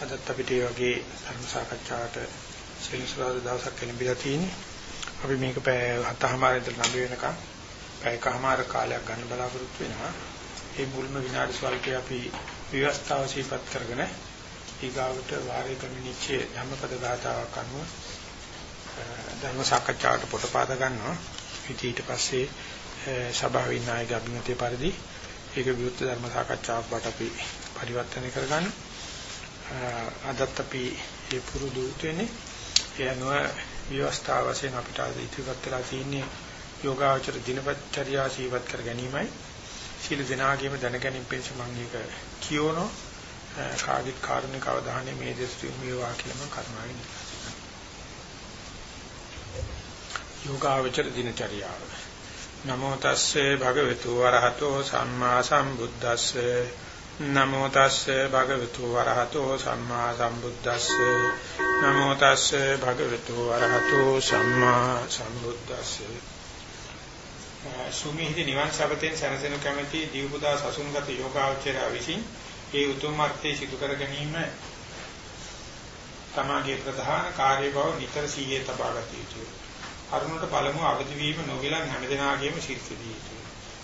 අදත් අපිට මේ වගේ ධර්ම සාකච්ඡාවට සෙනසුරාදා දවසක් ලැබිලා තියෙන්නේ. අපි මේක පැය 7:00මාර ඉඳලා 9 වෙනකම් පැයකමාර කාලයක් ගන්න බලාපොරොත්තු වෙනවා. මේ මුල්ම විනාඩි ස්වල්පේ අපි විවස්ථාව සිහිපත් කරගෙන ඊගාවට වාරේ කමිනිච්චේ ධම්මපද ගාථාවක් අනුව ධර්ම සාකච්ඡාවට පොටපාද ගන්නවා. ඊට පස්සේ සභාවේ නායක අභිමතයේ පරිදි ඒක විරුද්ධ ධර්ම සාකච්ඡාවක් බට අපි පරිවර්තනය කරගන්නවා. අදත් අපි මේ පුරුදු වෙන්නේ. ඒ අනුව විවස්ථාව වශයෙන් අපිට අද ඉතිරිපත් වෙලා තියෙන්නේ යෝගාචර දිනපත්චර්යා සීවත් කර ගැනීමයි. සීල දිනාගේම දැනගැනීම පිණිස මම මේක කියවනෝ කාගිත් කාරුණික අවධානය මේ දෙස්තු මේවා කියලා මම කරුණාවෙන් යෝගාචර දිනචර්යාව. නමෝ තස්සේ භගවතු වරහතෝ සම්මා සම්බුද්දස්සේ. නමෝ තස්සේ භගවතු වරහතෝ සම්මා සම්බුද්දස්සේ නමෝ තස්සේ භගවතු වරහතෝ සම්මා සම්බුද්දස්සේ සුමිහිදී නිවන් සබතෙන් සැනසෙන කැමැති දීපුදා සසුන්ගත යෝගාචරය විසින් ඒ උතුම් අර්ථය සිදු කර ගැනීම තමාගේ ප්‍රධාන කාර්ය බව නිතර සීයේ තබා ගත යුතුය. අරුණට පළමුව අවදි වීම නොගිලන් හැමදෙනාගේම ශිර්ෂදී යුතුය.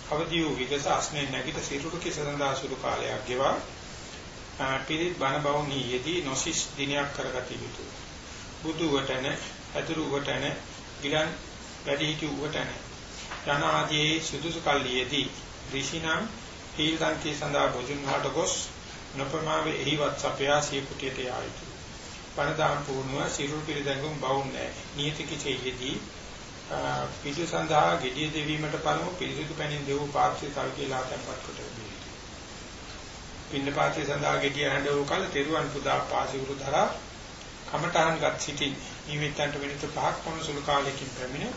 අවදි වූ විගස අස්නේ නැගිට සිරුරු කිසඳා සුළු කාලයක් ගෙවා පිරිත් බණ බවුනි යෙදී නොසිස් දිනයක් කරගත යුතුය. බුදු වටන, අතුරු වටන, ගිලන් වැඩි හිටි වටන යන ආදී සුදුසු කල්ලියේදී ඍෂිනම් හීල්දන්ති සඳහා බොජුන් හාට ගොස් නොපමාවේ එහිවත් සපයා සිය කුටියට යායුතු. පණදාම් පූර්ණව සිරුරු පිළිදැඟුම් බවුන්නේ. නියති කිචෙයේදී පිටු සඳහා gediy දෙවීමට පළමු පිරිසිදු පැනින් දෙවූ පාත්‍රය තව කියලා තැන්පත් කොට දෙයි. පින්න පාත්‍රය සඳහා gediy හැඬවූ කල තෙරුවන් පුදා පාසිකුරු දරා කමඨහන් ගත් සිටින් නිමිත්තන්ට මිනිත්තු පහක් පමණ සුළු කාලයකින් පැමිණ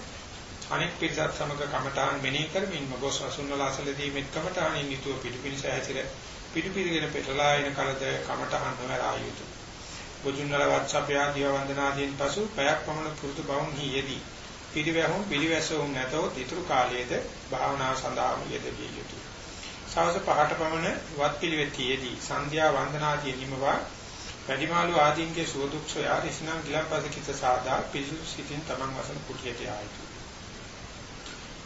අනෙක් පිරිසත් සමග කමඨහන් මෙනෙහි කරමින් මගොස් අසුන්නලාසලදී මෙත් කමඨහනින් යුතුව පිටුපිනිස ඇතිර පිටුපිරිගෙන පෙරලා එන කලද කමඨහන් නොවර ආයුතු. බුදුන්වල වත්සපයා දිව වන්දනාදීන් පසු පැයක් පමණ පුරුදු බවුන් හි යෙදී පිළිවැහුම් පිළිවැසුම් නැතොත් ඊතුරු කාලයේද භාවනාව සඳහාම යෙදවිය යුතුය. සවස් පහට පමණ වත් පිළිවෙතියේදී සන්ධ්‍යා වන්දනාදී නිමවා වැඩිමාළු ආදීන්ගේ සුවදුක් සොයා රිසිනම් ගිලම්පසකිත සාදා පිසු සිටින් තමන් වසන කුටියට ආයිතු.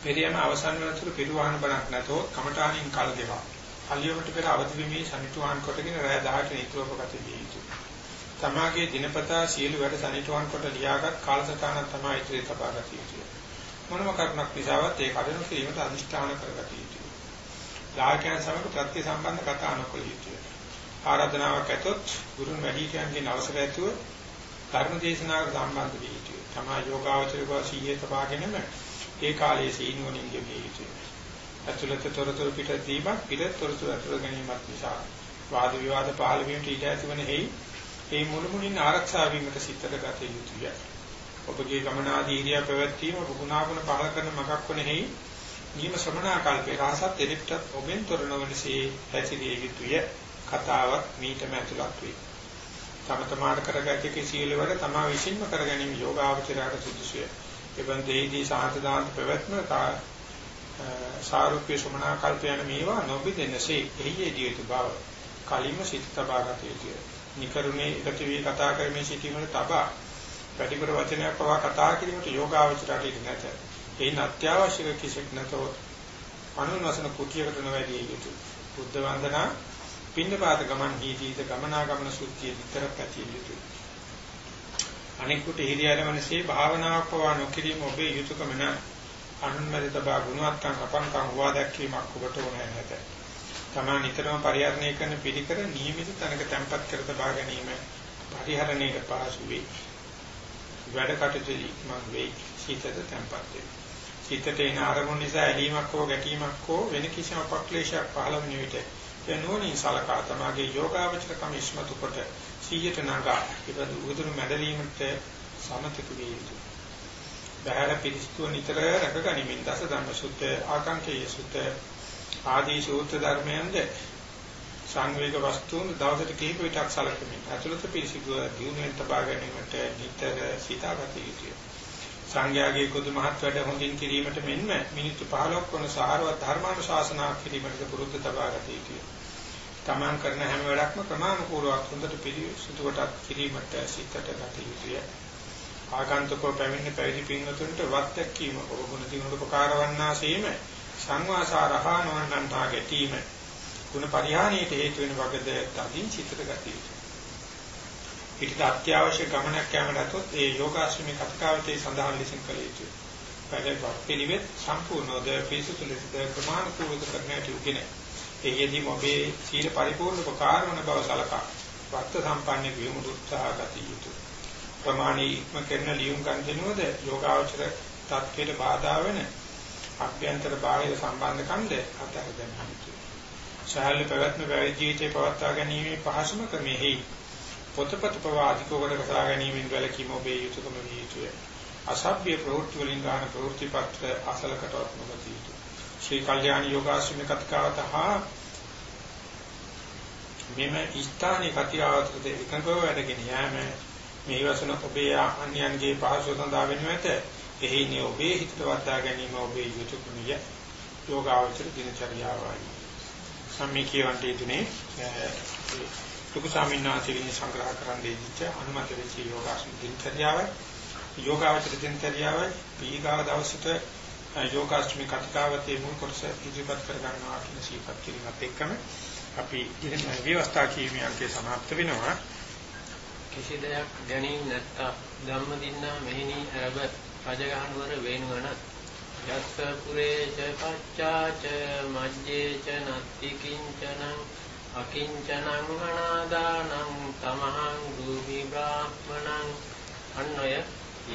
පෙරියම අවසන් වනතුරු පිරුවාහන බණක් නැතොත් කමඨානින් කල් දෙවා. අලියොමට පෙර අවදි වීමේ සනිටුහන් කොටගෙන රැය 10ට නිතරපගත විය යුතුය. තමාගේ දිනපතා සියලු වැඩ සනිටුහන් කොට ලියාගත් කාලසටහනක් තමයි ඉදිරියට තබාගත යුතුය. මොනම කරුණක් නිසාවත් ඒ කඩනු කිරීමට අනිෂ්ඨාන කරගත යුතුය. ලායකයන් සමග ප්‍රත්‍ය සම්බන්ධ කතා නොකළ යුතුය. ආරාධනාවක් ඇතොත් ගුරුන් වැඩිහිටියන්ගෙන් අවසර ඇතුව ධර්ම දේශනාවකට සම්බන්ධ විය යුතුය. තමා යෝගාවචර වාසීයේ තබාගෙනම ඒ කාලයේ සීනුවණින් ගෙවිය යුතුය. අතුලත තොරතුරු පිට දීමක් පිට තොරතුරු අතුල ගැනීමක් නිසා වාද විවාද පහළ වීමට ඉඩ ඇතිවන හේයි ඒ මුළුමුලින් ආරක්ෂා වීමට සිතට ගත යුතුය. ඔබගේ ගමනාදීරිය පැවැත්වීම ගුණාගුණ පහල කරන මගක් වනෙහි නියම ශ්‍රමණා කල්පේ රහසත් එලිප්ට ඔබෙන් තොරණවනසේ හැසිරිය යුතුය. කතාවක් මීටම ඇතුළත් වේ. තම තමාට කරගත යුතු සීල වල තමා විසින්ම කර ගැනීම යෝගාවචරයට සුදුසුය. එවන් දෙහිදී සාහතදාන්ත පැවැත්ම සාරුප්‍ය ශ්‍රමණා කල්ප යන මේවා නොබිදෙනසේ එහි යෙදිය යුතු බව කලින්ම සිත තබාගත යුතුය. නිකරුණේ එකතු වී කතා කරමින් සිටීමට තබා පැටිකර වචනයක් පවා කතා කිරීමට යෝගාවචරයට ඉඳ නැත. ඒන අත්‍යවශ්‍යක කිසික් නැතොත් අනුනසන කුටියකට නොවැදී යුතුය. බුද්ධ වන්දනා පින්නපාත ගමන් හීදීත ගමනාගමන සුද්ධිය විතර පැතිය යුතුය. අනෙකුට හිරියරමනසේ භාවනාවක් පවා නොකිරීම ඔබේ යුතුයකම නැ අනුන්මරිත බා ගුණවත්කම් අපන්කම් හොවා දැක්වීමක් ඔබට ඕනෑ නැත. තමා නිතරම පරිහරණය කරන පිළිකර නියමිත තැනක තැම්පත් කර තබා ගැනීම පරිහරණයට පහසු වේ. වැඩ කටයුතු ඉක්මන් වේ. සිතට තැම්පත් වේ. සිතට එන අරමුණ නිසා ඇලීමක් හෝ ගැටීමක් හෝ වෙන කිසිම අපක්ලේශයක් පහළ වෙන විට එනෝනින් සලකා තමාගේ යෝගාවචරකම ඉස්මතු කොට සීයට නගා ඉබඳු උදුරු මැදලීමට සමතික වේ යුතුය. බහැර පිළිස්තුව නිතර රැකගනිමින් දස ධම්ම සුත්ත ආකාංකේය සුත්ත ආදී සූත්‍ර ධර්මයන්ද සංවේග වස්තුන් දවසට කිහිප විටක් සැලකෙමින් අතුලත පිළිසිදුව දිනුවෙන් තබා ගැනීමට නිතර සිතාගත යුතුය. සංඝයාගේ කුදු මහත් වැඩ හොඳින් කිරීමට මෙන්ම මිනිත්තු 15ක් වන සාරවත් ධර්මානුශාසනා කිරීමට පුරුද්ද තබා ගත යුතුය. තමන් කරන හැම වැඩක්ම ප්‍රමාණිකූලවත් හොඳට පිළිසුතු කොටත් කිරීමට සිතට ගත යුතුය. ආගන්තුකව පැමිණ පැවිදි පින්වතුන්ට වත් දැක්වීම ඔබගුණ දිනුට උපකාර වන්නාseම සංවාසාරහානවන්නන්තා ගැටීම ගුණ පරිහානියට හේතු වෙන වගේද තදින් චිතට ගත යුතුය. පිටිට අත්‍යවශ්‍ය ගමනක් යෑමටත් ඒ යෝගාශ්‍රමී කතිකාවතේ සඳහන් ලෙසින් කළ යුතුය. වැඩවත් පිළිවෙත් සම්පූර්ණවද පිසුතු ලෙස ප්‍රමාණිකව කරන්නට යුතුය. එයදී ඔබේ සීල පරිපූර්ණ උපකාර වන බව සලකා වත්ත සම්පන්න වීම උත්සාහ ගත යුතුය. ප්‍රමාණී ඉක්ම කරන ලියුම් ගන්දිනුවද යෝගාවචර තත්ත්වයට බාධා වෙන අභ්‍යන්තර බාහිර සම්බන්ධකම්ද අතර දැනගන්න. සාහල පැවැත්ම පැවිදි ජීවිතේ පවත්වා ගැනීමේ පහසුම ක්‍රමෙහි පොතපත පවාදිකෝකට කතා ගැනීමෙන් වැළකීම ඔබේ යුතුයකම විය යුතුය. අසභ්‍ය ප්‍රවෘත්ති වලින් ගන්න ප්‍රවෘත්ති පත්‍ර අසලකටවත් නොගතිය යුතුය. ශ්‍රී කල්යාණ යෝගාශ්‍රමී කතිකාවත හා මෙම ස්ථානයේ කතිකාවතට එකඟව වැඩගෙන යෑම මේ වසන ඔබේ අන්‍යයන්ගේ පහසු සඳහා වෙනුවට එහිනේ ඔබේ හිතට වද්දා ගැනීම ඔබේ යුතුයකමිය යෝගාවචර දිනචර්යාවයි සම්මිකීවන්ට ඊතුනේ ලුකු ස්වාමීන් වහන්සේ විනි සංග්‍රහ කරන්න දීච්ච අනුමත වෙච්ච යෝගාසන දිනචර්යාවයි යෝගාවචර දිනචර්යාවයි පීගාව දවසට යෝගාශ්‍රමී කතිකාවතේ මුල් කොටස ඉදිරිපත් කර ගන්නවා කියන සීපත් කිරීමත් එක්කම අපි ඉතින් විවස්ථා කීමේ අංකේ સમાપ્ત වෙනවා කිසි දෙයක් ගැනීම නැත්තා ධම්මදින්නා මෙහිණී අරබ රජගහනුවර වේනුවන යස්ස පුරේච පච්චාච මජ්ජේ ච නත්ති කිංචනං අකිංචනං අනාදානං තමහං දුහි බ්‍රාහ්මණං. අන්නය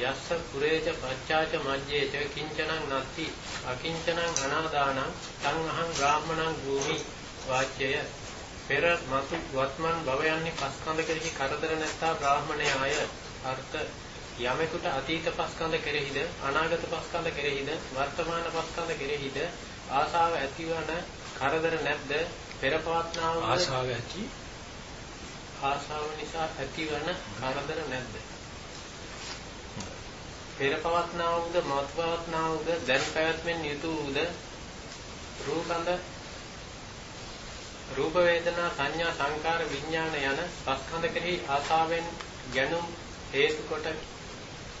යස්ස පුරේච පච්චාච මජ්ජේ ච කිංචනං නත්ති අකිංචනං අනාදානං තං අහං බ්‍රාහ්මණං භූමි වාච්‍යය. පෙර මතු වත්මන් භවයන්හි පස්කන්ධ කෙරෙහි කරදර නැත්තා බ්‍රාහමණයාය. අර්ථ යමෙකුට අතීත පස්කන්ධ කෙරෙහිද අනාගත පස්කන්ධ කෙරෙහිද වර්තමාන පස්කන්ධ කෙරෙහිද ආශාව ඇතිවන කරදර නැද්ද පෙර පවත්නා වූ ආශාව ඇති. ආශාව නිසා ඇතිවන කරදර නැද්ද? පෙර පවත්නා වූද මත් පවත්නා වූද දැන් පැවැත්මෙන් යුතු වූද රූපඳ රූප වේදනා සංඥා සංකාර විඥාන යන පස්කන්ධ කෙරෙහි ආසාවෙන් ගැනුම් හේතු කොට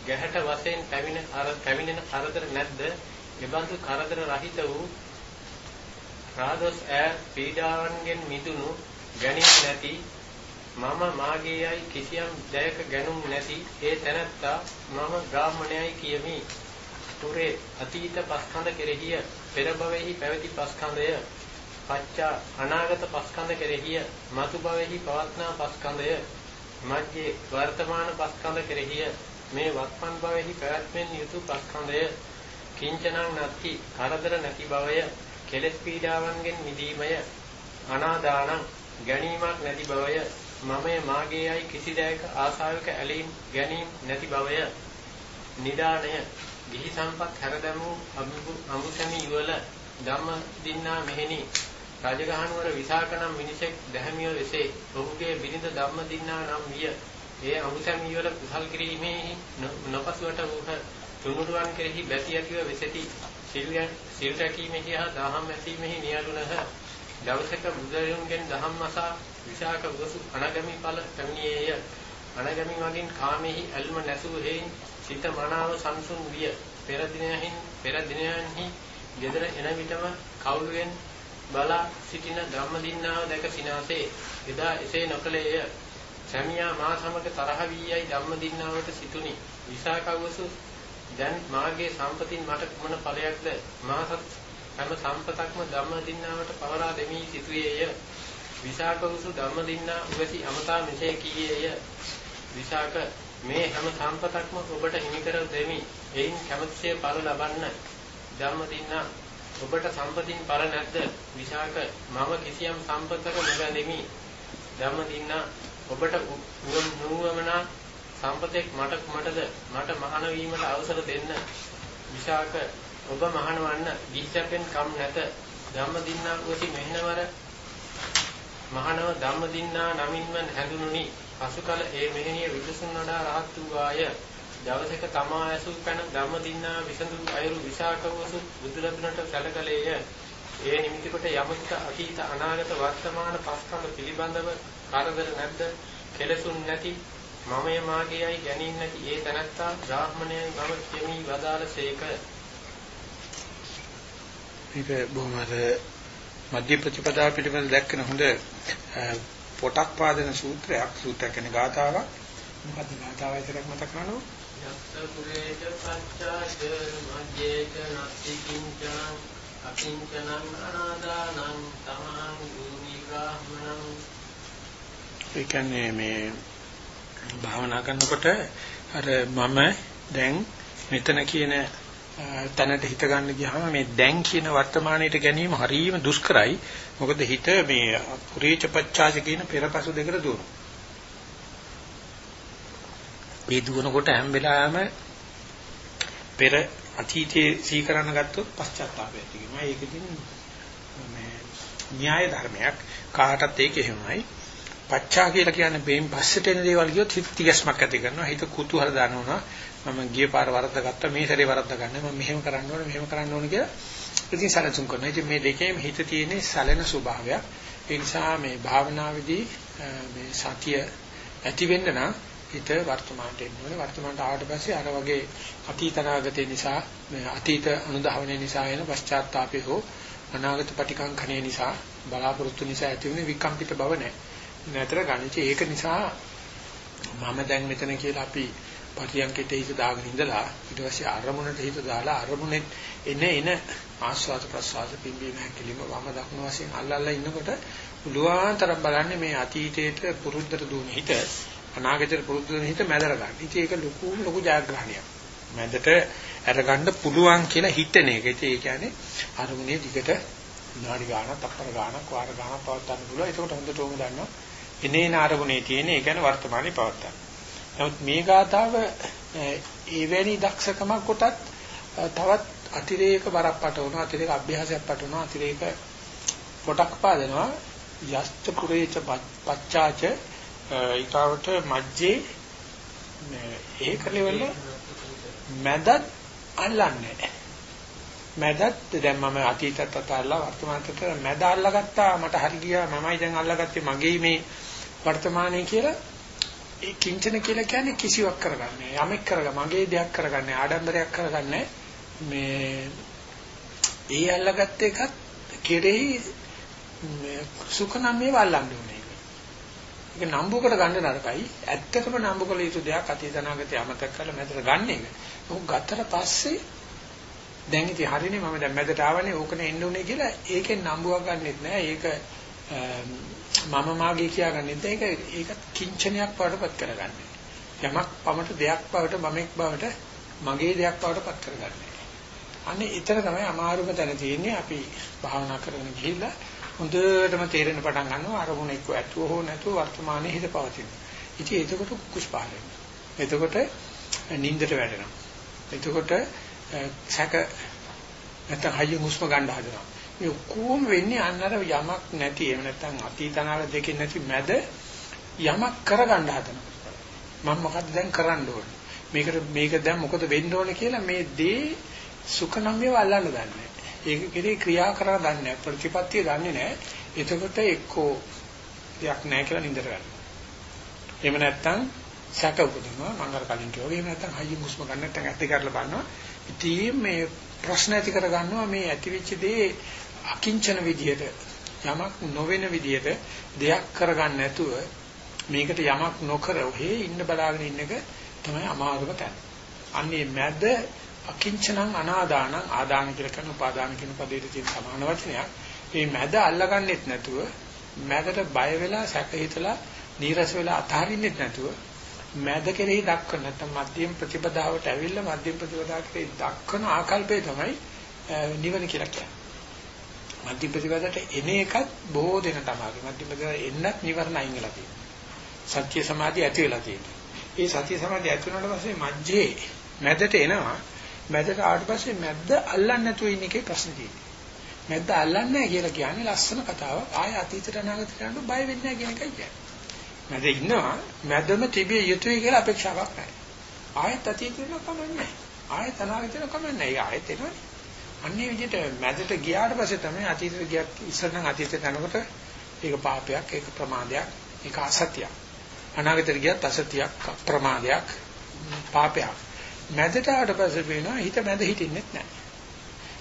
ගැහැට වශයෙන් පැමිණ අර පැමිණෙන කරදර නැද්ද? නිබඳු කරදර රහිත වූ රාදස් ඈ පීඩාවන්ගෙන් මිදුණු ගැනීම නැති මම මාගේයයි කිසියම් දැයක ගැනුම් නැති ඒ තැනැත්තා මම බ්‍රාහ්මණයයි කියමි. පුරේ අතීත පස්කන්ධ කෙරෙහිය පෙර භවෙහි පැවති පස්කන්ධය පච්චා අනාගත පස්කන්ධ කෙරෙහිය මතු භවෙහි පවත්නා පස්කන්ධය මධ්‍යේ වර්තමාන පස්කන්ධ කෙරෙහිය මේ වත්පන් භවෙහි පැවැත්මෙන් යුතු පස්කන්ධය කිංචනං නැති කරදර නැති භවය කෙලෙස් පීඩාවන්ගෙන් මිදීමය අනාදානං ගැනීමක් නැති භවය මමය මාගේයයි කිසි දයක ආසාවක ඇලීම් ගැනීම නැති භවය නිදාණය ගිහි සම්පත් හැරදමු අමුසැමි යුවල ධම්ම දින්නා මෙහෙණි රජගහනුවර විසාක නම් මිනිසෙක් දැහැමිව වෙසේ. ඔහුගේ බිරිඳ ධම්මදින්නා නම් විය. ඒ අමුසැමි වල කුසල් කිරීමේ නොපසුවට වූහ තුනුරුවන් කෙරෙහි බැති ඇතිව වෙසෙති. සිල්යන් සිල් රැකීමෙහි හා දහම් ඇසීමෙහි නියලුනහ. දවසක බුදුරජුන්ගෙන් දහම් අසා විසාක වසු අනගමි ඵල පැමිණියේය. අනගමි වගින් කාමෙහි ඇල්ම නැසූ හේයින් සිත මනාව සංසුන් විය. පෙර දිනයන්හි පෙර දිනයන්හි ගෙදර එන විටම කවුළුවෙන් බලා සිටින ධම්මදින්නාව දැක සිනාසේ එදා එසේ නොකලේය සැමියා මා සමග තරහ වී යයි ධම්මදින්නාවට සිතුනි. විසාකවසු දැන් මාගේ සම්පතින් මට කුමන ඵලයක්ද? මාසත් හැම සම්පතක්ම ධම්මදින්නාවට පවරා දෙමි සිටුවේය විසාකවසු ධම්මදින්නා උවසි අමතා මෙසේ කීයේය. විසාක මේ හැම සම්පතක්ම ඔබට හිමි කර දෙමි. එයින් කැමැතිසේ ඵල ලබන්න. ධම්මදින්නා ඔබට සම්පතින් පර නැද්ද? විශාක මම කිසියම් සම්පතක නොබැඳෙමි. ධම්මදින්නා ඔබට නුවමනා සම්පතෙක් මට කුමටද? මට මහාන වීමට අවසර දෙන්න. විශාක ඔබ මහානවන්න දිස්සපෙන් කම් නැත. ධම්මදින්නා කුසි මෙහෙණවර මහානව ධම්මදින්නා නමින්ම හැඳුනුනි. පසුකල ඒ මෙහෙණිය විදුසුන් වඩා රහත් වූ ආය. දවසක තමා ඇසූ පැන ධම්මදින්නා විසඳු අයුරු විසාකවසු බුදුරදුනට සැලකලේය. ඒ නිමිති කොට යමකට අතීත අනාගත වර්තමාන පස්කම පිළිබඳව කරදර නැද්ද? කෙලසුන් නැති? මමය මාගේයයි ගැනීම නැති. ඒ තනත්තා බ්‍රාහ්මණයයි මම කෙමි වදාළසේක. මේක බොහොම අර මධ්‍ය ප්‍රතිපදා පිළිබඳ දැක්කන හොඳ පොටක් පාදන සූත්‍රයක්. සූත්‍රයක් කියන්නේ ගාථාවක් මොකද්ද ගාථාව විතරක් මතක කරනව? යස්ස පුරේච පච්චාච මජ්ජේච නත්ති කිංචනං අකිංචනං අනාදානං තමං භූමි බ්‍රාහ්මණං ඒ කියන්නේ මේ භාවනා කරනකොට අර මම දැන් මෙතන කියන තැනට හිත ගන්න ගියාම මේ දැන් කියන වර්තමානයට ගැනීම හරියම දුෂ්කරයි. මොකද හිත මේ පුරීච පච්චාච කියන පෙරපසු දෙකට දුවනවා. මේ දුවනකොට හැම වෙලාවෙම පෙර අතීතයේ සීකරන ගත්තොත් පශ්චාත්තාපය ඇති වෙනවා. ඒක ඉතින් මේ න්‍යාය ධර්මයක් කාටත් ඒක එහෙමයි. පච්චා කියලා කියන්නේ බේන් පස්සට එන දේවල් කියොත් හිත තිගස්මක් ඇති කරනවා. හිත කුතුහල දානවා. මම ගිය පාර වරද්ද ගත්තා මේ සැරේ වරද්ද ගන්න මම මෙහෙම කරන්න ඕනේ මෙහෙම කරන්න ඕනේ කියලා ඉතින් සැලසුම් කරනවා. ඉතින් මේ දෙකේම හිත තියෙන සැලෙන ස්වභාවයක්. ඒ නිසා මේ භාවනාවේදී මේ සතිය ඇති වෙන්න නම් හිත වර්තමානට එන්න ඕනේ. වර්තමානට ආවට පස්සේ අර වගේ අතීතනාගතේ නිසා මේ අතීත අනුධාවනයේ නිසා එන පශ්චාත්තාපය හෝ අනාගත පටිකංකණය නිසා බලාපොරොත්තු නිසා ඇති වෙන විකම්පිත බව නැහැ. නැතර ගණිත ඒක නිසා මම දැන් මෙතන කියලා අපි පරියන්කෙට හිත දාගෙන ඉඳලා ඊට පස්සේ අරමුණට හිත දාලා අරමුණෙන් එන එන ආස්වාද ප්‍රසආද පිම්බීම හැකිලිම වම දකුණු වශයෙන් අල්ලල්ලා ඉන්නකොට පුළුවන්තරම් බලන්නේ මේ අතීතයේට පුරුද්දට දුවන හිත අනාගතයට පුරුද්ද දුවන හිත මැදර ගන්න. ඉතින් ඒක ලොකු ලොකු ජයග්‍රහණයක්. මැදට අරගන්න පුළුවන් කියලා හිතන එක. ඉතින් ඒ කියන්නේ අරමුණේ දිගට විනාඩි ගාණක්, තප්පර ගාණක්, වාර ගාණක් පවත්වන්න පුළුවන්. ඒකට හොඳටම දන්නවා. එනේන අරමුණේ තියෙන ඒ කියන්නේ වර්තමානයේ පවත්වන්න. නමුත් මේ ගාතාව එවැනි දක්ෂකමක් කොටත් තවත් අතිරේක වරක් පටවනවා අතිරේක අභ්‍යාසයක් පටවනවා අතිරේක පොටක් පාදනවා යස්ත පුරේච පච්චාච ඊටවට මජ්ජේ ඒක ලෙවල මැදත් අල්ලන්නේ මැදත් දැන් මම අතීතත් අතල්ලා වර්තමානත් මැද අල්ලගත්තා මට හරි ගියා මමයි දැන් අල්ලගත්තේ මගේ මේ වර්තමානයේ කියලා ඒ කිංචන කියලා කියන්නේ කිසිවක් කරගන්නේ යමෙක් කරග මගේ දෙයක් කරගන්නේ ආඩම්බරයක් කරගන්නේ මේ ඒ අල්ලගත්ත එකත් කෙරෙහි සුඛ නම් මේ වල්ලන්න ඕනේ. ඒක නම්බුකට ගන්න නරකයි. ඇත්තටම නම්බු කළ යුතු දෙයක් අතීත අනාගතය අමතක කරලා මැදට ගන්න එක. මොකද ගත්තට පස්සේ දැන් ඉතින් හරිනේ මම දැන් මැදට ආවනේ ඕකනේ එන්න උනේ කියලා ඒකෙන් නම්බුවක් ගන්නෙත් නෑ. ඒක මම මාගේ කියාගන්නෙත් ඒක ඒක කිංචනයක් වඩපත් කරගන්නේ. යමක් පමට දෙයක් බවට මමෙක් බවට මගේ දෙයක් බවට පත් කරගන්නේ. අනේ ඊතර තමයි අමාරුම තැන තියෙන්නේ අපි භාවනා කරගෙන ගිහිල්ලා හොඳටම තේරෙන පටන් ගන්නවා අරමුණ එක්ක ඇතුව හෝ නැතුව වර්තමානයේ හිත පවතින. ඉතින් එතකොට කුකුස් පහල එතකොට නින්දට වැටෙනවා. එතකොට සැක නැත්නම් හයිය මුස්ම ගන්න හදනවා. මේ ඔක්කොම වෙන්නේ අන්නර යමක් නැති එහෙම නැත්නම් අතීතනාල දෙකෙන් නැති මැද යමක් කරගන්න හදනවා. මම මොකද්ද දැන් කරන්න ඕනේ? මේකට මේක දැන් මොකද වෙන්න ඕනේ කියලා මේ දේ සුඛනම්යව අල්ලන්න දන්නේ. ඒක කෙරේ ක්‍රියා කරලා දන්නේ නැහැ. ප්‍රතිපත්තිය දන්නේ නැහැ. එතකොට එක්කෝ දෙයක් නැහැ කියලා නින්දට ගන්නවා. එහෙම නැත්නම් සැක උපදිනවා. මම අර කලින් කිව්වා. එහෙම නැත්නම් හයිය මුස්ම ගන්න නැත්නම් ඇත්ත කරලා බලනවා. ඉතින් මේ ප්‍රශ්න ඇති කර ගන්නවා මේ ඇතිවිච්ච දේ අකිංචන විදියට යමක් නොවන විදියට දෙයක් කරගන්න නැතුව මේකට යමක් නොකර ඔහේ ඉන්න බලාගෙන ඉන්න එක තමයි අමාරුම තැන. අන්නේ මැද අකිංචනං අනාදානං ආදාන කියලා කියන උපාදාන කියන පදේට තියෙන සමාන වචනයක්. මේ මැද අල්ලගන්නෙත් නැතුව මැදට බය වෙලා සැක හිතලා නීරස වෙලා අතහරින්නෙත් නැතුව මැද කෙරෙහි දක්වන නැත්නම් මධ්‍යම ප්‍රතිපදාවට ඇවිල්ලා මධ්‍යම ප්‍රතිපදාවට දක්වන ආකල්පය තමයි නිවන කියලා කියන්නේ. මධ්‍යම ප්‍රතිපදාවට එන එකත් බොහෝ දෙන තමයි. මධ්‍යම ප්‍රතිපදාවට එන්නත් නිවර්ණ අයින් වෙලා තියෙනවා. සත්‍ය සමාධිය ඇති වෙලා තියෙනවා. ඒ සත්‍ය සමාධිය ඇති වුණාට පස්සේ මධ්‍යේ මැදට එනවා. මැදට ආවට පස්සේ මැද්ද අල්ලන්නේ නැතුව ඉන්න එකේ ප්‍රශ්න තියෙනවා. මැද්ද අල්ලන්නේ නැහැ කියලා කියන්නේ ලස්සන කතාවක්. ආය අතීතට අනාගතට යනකොට බය වෙන්නේ නැහැ කියන එකයි කියන්නේ. මැද ඉන්නවා මැදම තිබිය යුතුයි කියලා අපේක්ෂාවක් නැහැ. ආයෙත් අතීතේන කමන්නේ නැහැ. ආයෙත් අනාගතේන කමන්නේ නැහැ. ආයෙත් එනවනේ. අන්නේ විදිහට මැදට ගියාට පස්සේ තමයි අතීතයට ගියත් ඉස්සර නම් අතීතයට යනකොට ඒක පාපයක් ඒක ප්‍රමාදයක් ඒක අසත්‍යයක්. අනාගතයට ගියත් අසත්‍යයක් ප්‍රමාදයක් පාපයක්. මැදට ආවට පස්සේ වෙනවා හිත මැද හිටින්නෙත් නැහැ.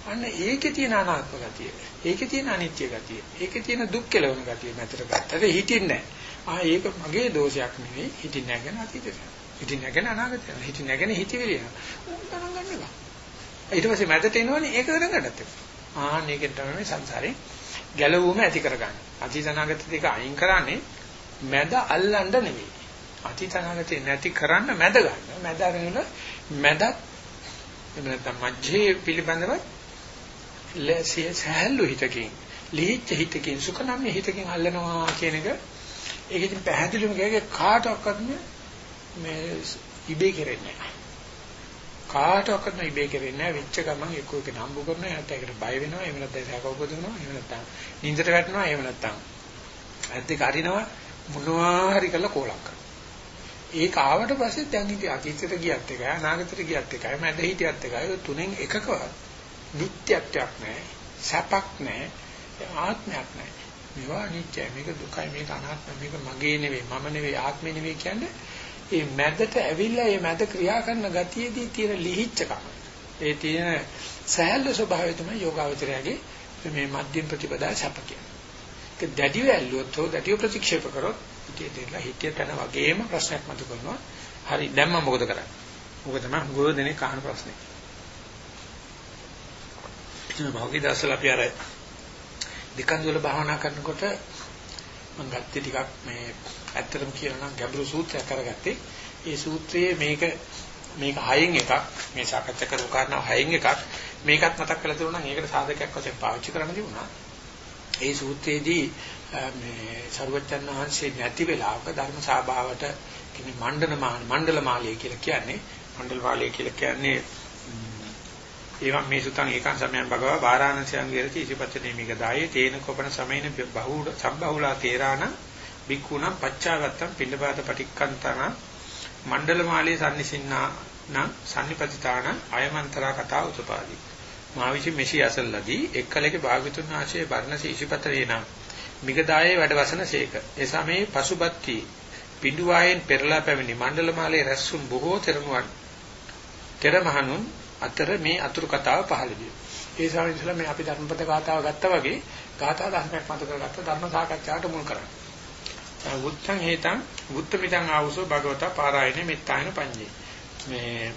අන්න ඒකේ තියෙන අනාත්ම ගතිය. ඒකේ තියෙන අනිත්‍ය ගතිය. ඒකේ තියෙන දුක් කෙලවන ගතිය මැදට ගත්තට හිටින්නේ නැහැ. ආ ඒක මගේ දෝෂයක් නෙවෙයි හිටින්නේ නැහැ ගැන අතීතයට. හිටින්නේ නැහැ ගැන අනාගතයට. හිටින්නේ නැහැ ගැන හිතවිලිය. උන් ගණන් ගන්න එපා. ඊට පස්සේ මැදට එනවනේ ඒක ගණන් ගන්නත් එපා. ආන්න ඒකෙන් තමයි මේ සංසාරේ ගැලවුම ඇති කරගන්නේ. අතීත අනාගත දෙක අයින් කරන්නේ මැද අල්ලන්න නෙවෙයි. අතීත අනාගතේ නැති කරන්න මැද ගන්න. මැද අරගෙන මැදත් එහෙම නැත්නම් මැජේ පිළිබඳව ලැසිය සහැල්ලු හිතකින් ලිහිච්ච හිතකින් සුඛනම්ය හිතකින් අල්ලනවා කියන එක ඒක ඉතින් පැහැදිලිවම කියගේ කාටවත් මේ ඉබේ කෙරෙන්නේ නැහැ. කාටවත් නෑ ඉබේ කෙරෙන්නේ නැහැ. වෙච්ච ගමන් එක්ක එක නම්බු කරනවා නැත්නම් ඒකට බය වෙනවා. එහෙම නැත්නම් සැක උපදිනවා. එහෙම නැත්නම් නින්දට වැටෙනවා. එහෙම නැත්නම් ඇද්දේ කරිනවා මොනවා හරි කරලා කෝලක් කරනවා. ඒක ආවට පස්සේ දැන් ඉතින් අතීතයට ගියත් එකයි අනාගතයට ගියත් එකයි මැද හිටියත් එකයි ඔය තුනෙන් එකකවත් නිට්ටයක්යක් නැහැ සැපක් නැහැ ආත්මයක් නැහැ මේවා අනිත්‍යයි මේක දුකයි මේක අනාත්මයි මේක මගේ නෙවෙයි මම නෙවෙයි ආත්මෙ නෙවෙයි කියන්නේ ඒ මැදට ඇවිල්ලා ඒ මැද ක්‍රියා කරන ගතියේදී තියෙන ලිහිච්චකම ඒ තියෙන සහැල්ලු ස්වභාවය තමයි යෝගාවචරයගේ මේ මධ්‍යම ප්‍රතිපදා සැප කියන්නේ ඒක දැඩිව ඇල්ලුවොත් හෝ දැඩිව ප්‍රතික්ෂේප කරොත් ඉතින් දෙලා හිතේ තන වගේම ප්‍රශ්නයක් මතු කරනවා. හරි දැන් මම මොකද කරන්නේ? මොකද තමයි ගොඩ දෙනේ කහන ප්‍රශ්නේ. ඉතින් භෞතික දර්ශල අපි අර දෙකන් වල භාවනා කරනකොට මම ගත්තේ ටිකක් මේ ඇත්තටම කියනවා නම් ගැඹුරු සූත්‍රයක් කරගත්තේ. ඒ සූත්‍රයේ මේක මේක හයෙන් එකක් මේ සාකච්ඡා කරපු කාරණා හයෙන් එකක් මේකත් මතක් කරලා තිබුණා නම් ඒකට සාධකයක් වශයෙන් පාවිච්චි කරන්න තිබුණා. ඒ සූත්‍රයේදී මේ සරුවච්චන් වහන්සේ නැති වෙලාවක ධර්ම සභාවට කියන්නේ මණ්ඩල මණ්ඩල මාලිය කියලා කියන්නේ මණ්ඩල මාලිය කියලා කියන්නේ එවම් මේ සුතං ඒකං සමයන් භගවා වාරාණසයන් විරති ඉසිපච්ච නේමික දායේ තේන කොපන සමයින බහුල සම්බහුලා තේරාණ බික්කුණම් පච්චාගත්තම් පිළිපාත පටික්කන්තන මණ්ඩල මාලිය සම්නිසින්නා නම් සම්නිපතිතාන අයමන්තරා කතා උපපාදී මා විසින් මෙසි අසල්ලාදී එක්කලගේ භාගතුන් ආශේ බර්ණස ඉසිපතරේ නම් මිගදායේ වැඩවසන සේක. ඒ සමයේ පසුබත්ති පිඬුවායෙන් පෙරලා පැමිණි මණ්ඩලමාලයේ රැස්ුම් බොහෝ තෙරණුවන් තෙරමහනුන් අතර මේ අතුරු කතාව පහළ විය. ඒ සමයේ මේ අපි ධර්මපද ගාථාව ගත්තා වගේ ගාථා ධර්මයක් මත කරගත්ත ධර්ම සාකච්ඡාවට මුල් කරන්නේ. වුත්තං හේතං වුත්තමිතං ආවසෝ භගවතා පාරායනේ මෙත්තායන පඤ්ඤේ. මේ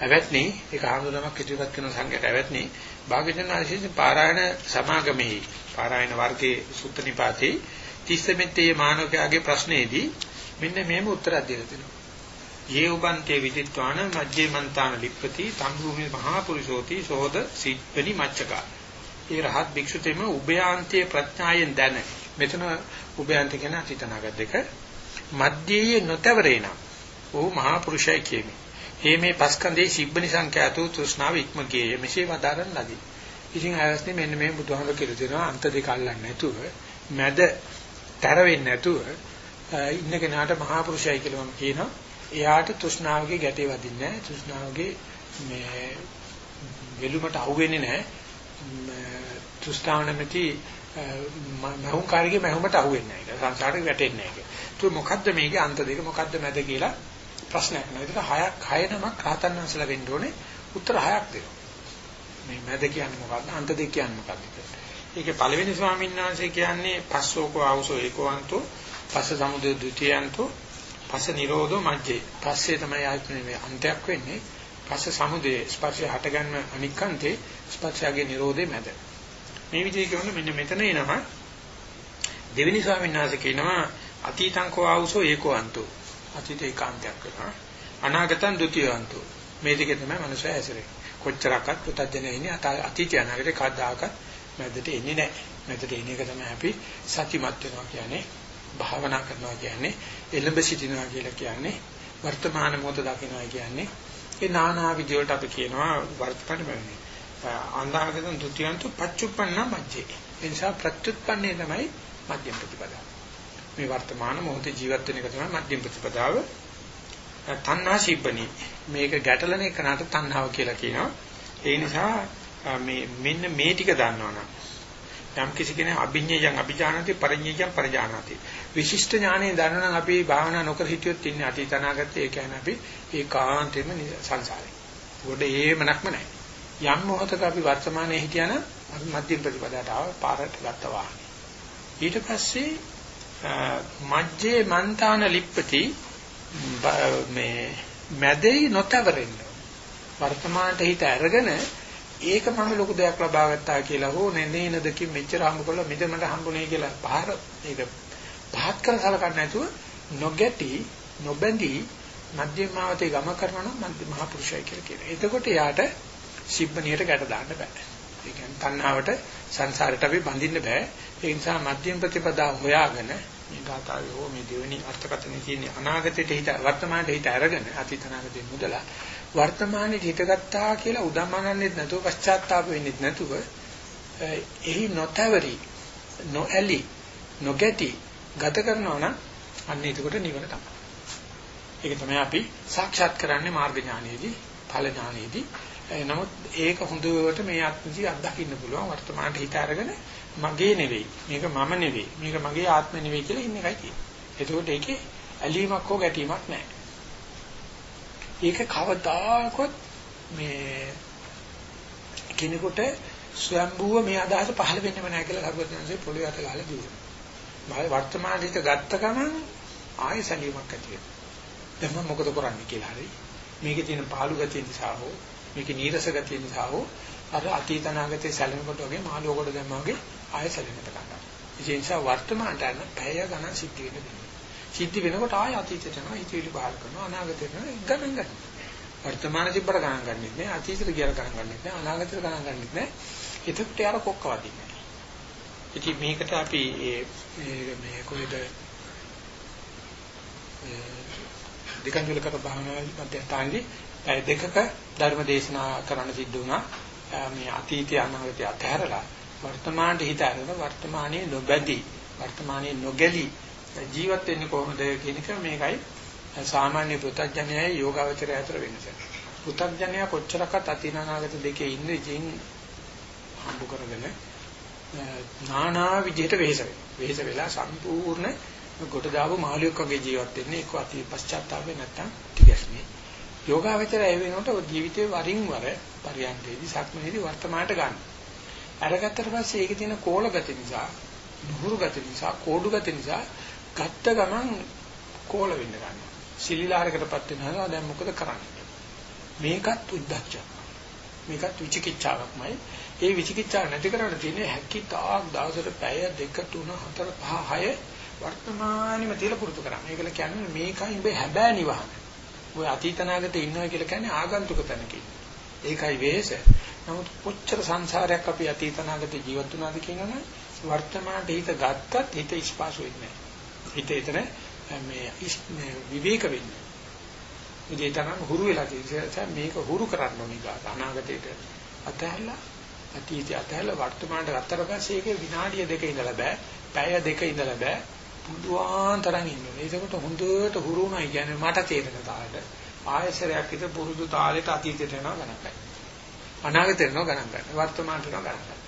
ඇවැත්නි ඒක ආන්දෝලනයක් ඉදිරිපත් කරන සංඝයට ඇවැත්නි භාග්‍යවතුන් වහන්සේ පාරායන සමාගමෙහි පාරායන වර්ගයේ සුත්ත නිපාතේ තිස්සමෙත්තේ මානවකයාගේ ප්‍රශ්නේදී මෙන්න මේම උත්තරයක් දෙලා තිනවා. යේ උබන්තේ විදිත්වාන මජ්ජේ මන්තාන ලිප්පති තම්භූමි මහා පුරුෂෝති සෝද සිප්පනි මච්චකා. ඒ රහත් භික්ෂුතෙම උභයාන්තයේ ප්‍රඥායෙන් දැන මෙතන උභයාන්ත කියන අතීතනාගත දෙක මධ්‍යයේ නොතවරේන. ਉਹ මහා පුරුෂය කියමි. ඒ මේ පස්කන්ධේ සිබ්බනි සංඛ්‍යාතෝ තෘෂ්ණාව ඉක්ම ගියේ මෙසේ වදාරන ලදී. ඉතින් ආයස්නේ මෙන්න මේ බුදුහාමර කියලා දෙනවා අන්ත දෙක අල්ලන්නේ නැතුව මැද තර වෙන්නේ නැතුව ඉන්න කෙනාට මහා පුරුෂයයි කියලා මම කියනවා. එයාට තෘෂ්ණාවගේ ගැටේ වදින්නේ නැහැ. තෘෂ්ණාවගේ මේ වෙලුමට අහුවෙන්නේ නැහැ. තෘෂ්ණාව නැමැති මහුම් කාර්යයේ මහුමට අහුවෙන්නේ නැහැ. සංසාරේ වැටෙන්නේ නැහැ. ඒක මොකද්ද මේකේ අන්ත දෙක මොකද්ද මැද කියලා ප්‍රශ්නයක් නෑ. ඒක හයක් හය නමක් රහතන් වහන්සේලා වෙන්න ඕනේ. උත්තර හයක් දෙනවා. මේ මැද කියන්නේ මොකක්ද? අන්ත දෙක කියන්නේ මොකක්ද කියලා. ඒකේ පළවෙනි ස්වාමීන් වහන්සේ කියන්නේ පස්සෝකෝ ආවසෝ ඒකවන්තෝ පස්ස සමුදය ද්විතීයන්තෝ පස්ස නිරෝධෝ මජ්ජේ. පස්සේ තමයි ආයතනේ මේ අන්තයක් වෙන්නේ. පස්ස සමුදය ස්පර්ශය හටගන්න අනික්කන්තේ ස්පර්ශයගේ නිරෝධේ මැද. මේ විදිහට කියනොත් මෙන්න මෙතන එනවා දෙවෙනි ස්වාමීන් වහන්සේ කියනවා අතීතං කෝ ආවසෝ ඒකවන්තෝ අතීත ඒකාන්තයක් වෙනවා. අනාගතං ဒ ුතියවන්තෝ. මේ දෙකේ තමයි මනුස්සය හැසිරෙන්නේ. කොච්චරක්වත් පුතඥය ඉන්නේ අතීතය අනාගතේ කවදාකවත් මැදට එන්නේ නැහැ. මැදට එන එක තමයි අපි සතිමත් වෙනවා කියන්නේ. භාවනා කරනවා කියන්නේ එළඹ සිටිනවා කියලා කියන්නේ වර්තමාන මොහොත දකිනවා කියන්නේ ඒ නානා විදියට අපි කියනවා වර්තමාන බවනේ. අනාගතං ဒ ුතියන්තු පච්චුප්පන්න මජ්ජේ. ඒ නිසා ප්‍රත්‍යুৎපන්නේ තමයි මධ්‍යම ප්‍රතිපදාව. මේ වර්තමාන මොහොතේ ජීවත් වෙන එක තමයි මධ්‍යම ප්‍රතිපදාව. තණ්හා සිබ්බනි මේක ගැටලන එකනට තණ්හාව කියලා කියනවා. ඒ නිසා මේ මෙන්න මේ ටික දන්නවනම් යම් කිසි කෙනෙක් අභිඤ්ඤයයන් අභිජානති පරිඤ්ඤයයන් පරිජානති විශිෂ්ට ඥානය දන්නවනම් අපි භාවනා නොකර හිටියොත් ඉන්නේ අතීත අනාගතේ ඒ කියන්නේ අපි ඒකාන්තෙම සංසාරේ. උඩ ඒමනක්ම නැහැ. යම් මොහොතක අපි වර්තමානයේ හිටියනම් අපි මධ්‍යම ප්‍රතිපදාවට ආව පාරට ගත්තා ඊට පස්සේ මජ්ජේ මන්තාන ලිප්පති මේ මැදේ නොතවරෙන්න වර්තමානට හිත අරගෙන ඒක මම ලොකු දෙයක් ලබා ගත්තා කියලා හෝ නෙනේන දකින් මෙච්චර හම්බ කළා මෙතන මට හම්බුනේ කියලා පහර ඒක පහත් කර සලකන්නේ නැතුව නොගැටි නොබැඳී මධ්‍යමාවතේ ගම කරනවා නම් මධ්‍ය මහා පුරුෂය කියලා කියනවා. එතකොට යාට සිබ්බනියට ගැට දාන්න බෑ. ඒ කියන්නේ තණ්හාවට සංසාරයට අපි බඳින්න බෑ. ඒ නිසා මධ්‍යම ප්‍රතිපදා හොයාගෙන මේ ගාථාවේ හෝ මේ දෙවෙනි අර්ථකථනයේ තියෙන අනාගතයට හිත වර්තමානයේ හිත අරගෙන අතීත අනාගතේ මුදලා වර්තමානයේ හිතගත්තා කියලා උදම්මනන්නෙත් නැතුව පශ්චාත්තාප වෙන්නෙත් නැතුව එහි නොතවරි නොඇලි නොගැටි ගත කරනවා නම් අන්න ඒකට නිවන තමයි. ඒක තමයි අපි සාක්ෂාත් කරන්නේ මාර්ග ඥානයේදී ඵල ඥානයේදී. නමුත් ඒක හොඳට මේ ආත්මජී අත්දකින්න පුළුවන් වර්තමානයේ හිත අරගෙන මගේ නෙවෙයි මේක මම නෙවෙයි මේක මගේ ආත්ම නෙවෙයි කියලා ඉන්න එකයි තියෙන්නේ. එතකොට ඒකේ ඇලීමක් හෝ ගැටීමක් නැහැ. ඒක කවදාකවත් මේ කෙනෙකුට ස්වයම්බුව මේ අදහස පහළ වෙන්නේම නැහැ කියලා සර්වඥාන්සේ පොළොවේ අත ගහලා කිව්වා. මම වර්තමාන හිත ගත්ත ගමන් ආයෙ සැලීමක් ඇති වෙනවා. දැන් මම මොකද කරන්නේ කියලා හරි. මේකේ තියෙන පාළු ගතිය නිසා හෝ මේකේ නීරස ගතිය නිසා හෝ අර අතීත අනාගතයේ සැලෙනකොට වගේ මාළුවකට දැම්මා වගේ ආයෙ සැලෙන්නට ගන්නවා. ඒ නිසා වර්තමානට යන පැය ගණන් සිද්ධ වෙන්නේ. සිද්ධ වෙනකොට ආය අතීතයට යනවා හිතවිලි බාහිර කරනවා අනාගතයට යනවා ගණන් ගන්න. වර්තමාන තිබ්බට ගණන් ගන්නෙත් නෑ අතීතයට කියලා ගණන් ගන්නෙත් නෑ අනාගතයට ගණන් ගන්නෙත් නෑ. එතකොට යාර කොක්ක වදින්නේ. ඉතින් මේකට අපි මේ මේ කොහෙද දෙකන්දුල කර භාවනාවේ මැදතාන්දි දෙකක ධර්ම දේශනා කරන්න සිද්ධ වුණා. මේ අතීතය අනාගතය අතහැරලා වර්තමානයේ හිත අරගෙන වර්තමානයේ නොබැදී වර්තමානයේ නොගැලී ජීවත් වෙන්නේ කොහොමද කියන එක මේකයි සාමාන්‍ය පුතග්ජනයයි යෝගාවචරය අතර වෙනස. පුතග්ජනය කොච්චරක්වත් අතීනානාගත දෙකේ ඉන්නේ ජීන් හම්බ කරගෙන නානා විදිහට වෙහෙස වෙනවා. වෙහෙස වෙලා සම්පූර්ණ කොට දාපු මාළියෙක් වගේ ජීවත් වෙන්නේ එක්ක අති පශ්චාත්තාපේ නැත්තම් ටිකස්නේ. යෝගාවචරය ඒ වෙනකොට ජීවිතේ වරින් වර පරියන්කේදී සක්මනේදී වර්තමානට ගන්න. අරගත්තට පස්සේ ඒකේ තියෙන කෝල ගති නිසා, නුහුරු ගති නිසා, කෝඩු ගති නිසා ගත්ත ගමන් කෝල වෙන්න ගන්නවා. සිලිලාරකටපත් වෙනවා දැන් මොකද කරන්නේ? මේකත් උද්දච්ච. මේකත් විචිකිච්ඡාවක්මයි. ඒ විචිකිච්ඡාව නැති කරන්න තියෙන්නේ හැකි තාක් දවසට පැය 2 3 4 5 6 වර්තමානෙම තියලා පුරුදු කරන්න. ඒකල කියන්නේ මේකයි උඹ හැබෑ නිවහන. ඔය අතීතනාගතේ ඉන්නවා කියලා කියන්නේ ආගන්තුක තැනකින්. ඒකයි වෙහෙස. නමුත් කොච්චර සංසාරයක් අපි අතීතනාගතේ ජීවත් වුණාද කියනවනේ වර්තමානයේ හිත ගත්තත් හිත ස්පාසු වෙන්නේ හිත එතන මේ විවේක වෙන්නේ. ඉතින් තරම් හුරු වෙලා තියෙනවා මේක හුරු කරන්න ඕනේ ගා අනාගතේට අතහැරලා අතීතය අතහැරලා වර්තමානට ගත්තට පස්සේ ඒකේ විනාඩිය දෙක ඉඳලා බෑ පැය දෙක ඉඳලා බෑ පුදුආන් තරම් ඉන්නවා. ඒකට හොඳට හුරු වුණා කියන්නේ මට තේරෙන තාලෙට ආයසරයක් විතර පුරුදු තාලෙට අතීතයට යනවා ගණන් ගන්න. අනාගතයට යනවා ගණන් ගන්න. වර්තමානට යනවා ගණන් ගන්න.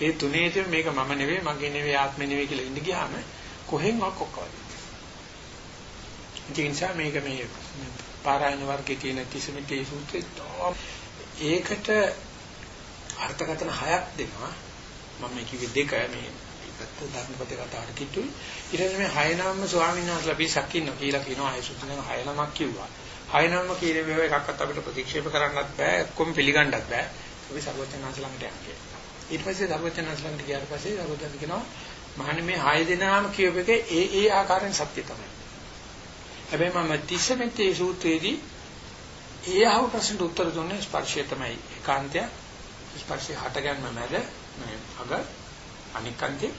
ඒ තුනේදී මේක මම නෙවෙයි මගේ නෙවෙයි ආත්මෙ නෙවෙයි කියලා ඉඳ ගියාම කොහෙන්වත් ඔක්කොවද. ඒ නිසා මේක මේ පාරායන වර්ගයේ තියෙන තිසමිතේ සූත්‍රයේ ඒකට අර්ථකථන හයක් දෙනවා. මම මේ කිව්වේ දෙක මේ පැත්ත ධර්මපතේ කතාවට කිට්ටුයි. ඊට පස්සේ මේ හය නම්ම ස්වාමීන් වහන්සේලා පිරිසක් ඉන්නවා කියලා කියනවා ආයෙ සුදුසුකම් හය නමක් කිව්වා. හය නම්ම කියන මේවා එකක්වත් අපිට ප්‍රතික්ෂේප කරන්නත් බෑ, ඔක්කොම පිළිගන්නත් බෑ. අපි සර්වඥාන්ස ළඟට යන්නේ. ඊට පස්සේ සර්වඥාන්ස ළඟට ගියාට පස්සේ සර්වඥාන්ස කියනවා මහන්නේ මේ හය දෙනාම කියව එක ඒ ඒ ආකාරයෙන් සත්‍ය තමයි. හැබැයි මම තිස්සමෙත්තේ සූත්‍රයේදී ඒ අහව ප්‍රශ්නට උත්තර දුන්නේ ස්පර්ශය තමයි ඒකාන්තය. ස්පර්ශය හටගන්න මැද මේ අග අනික්කන්තේ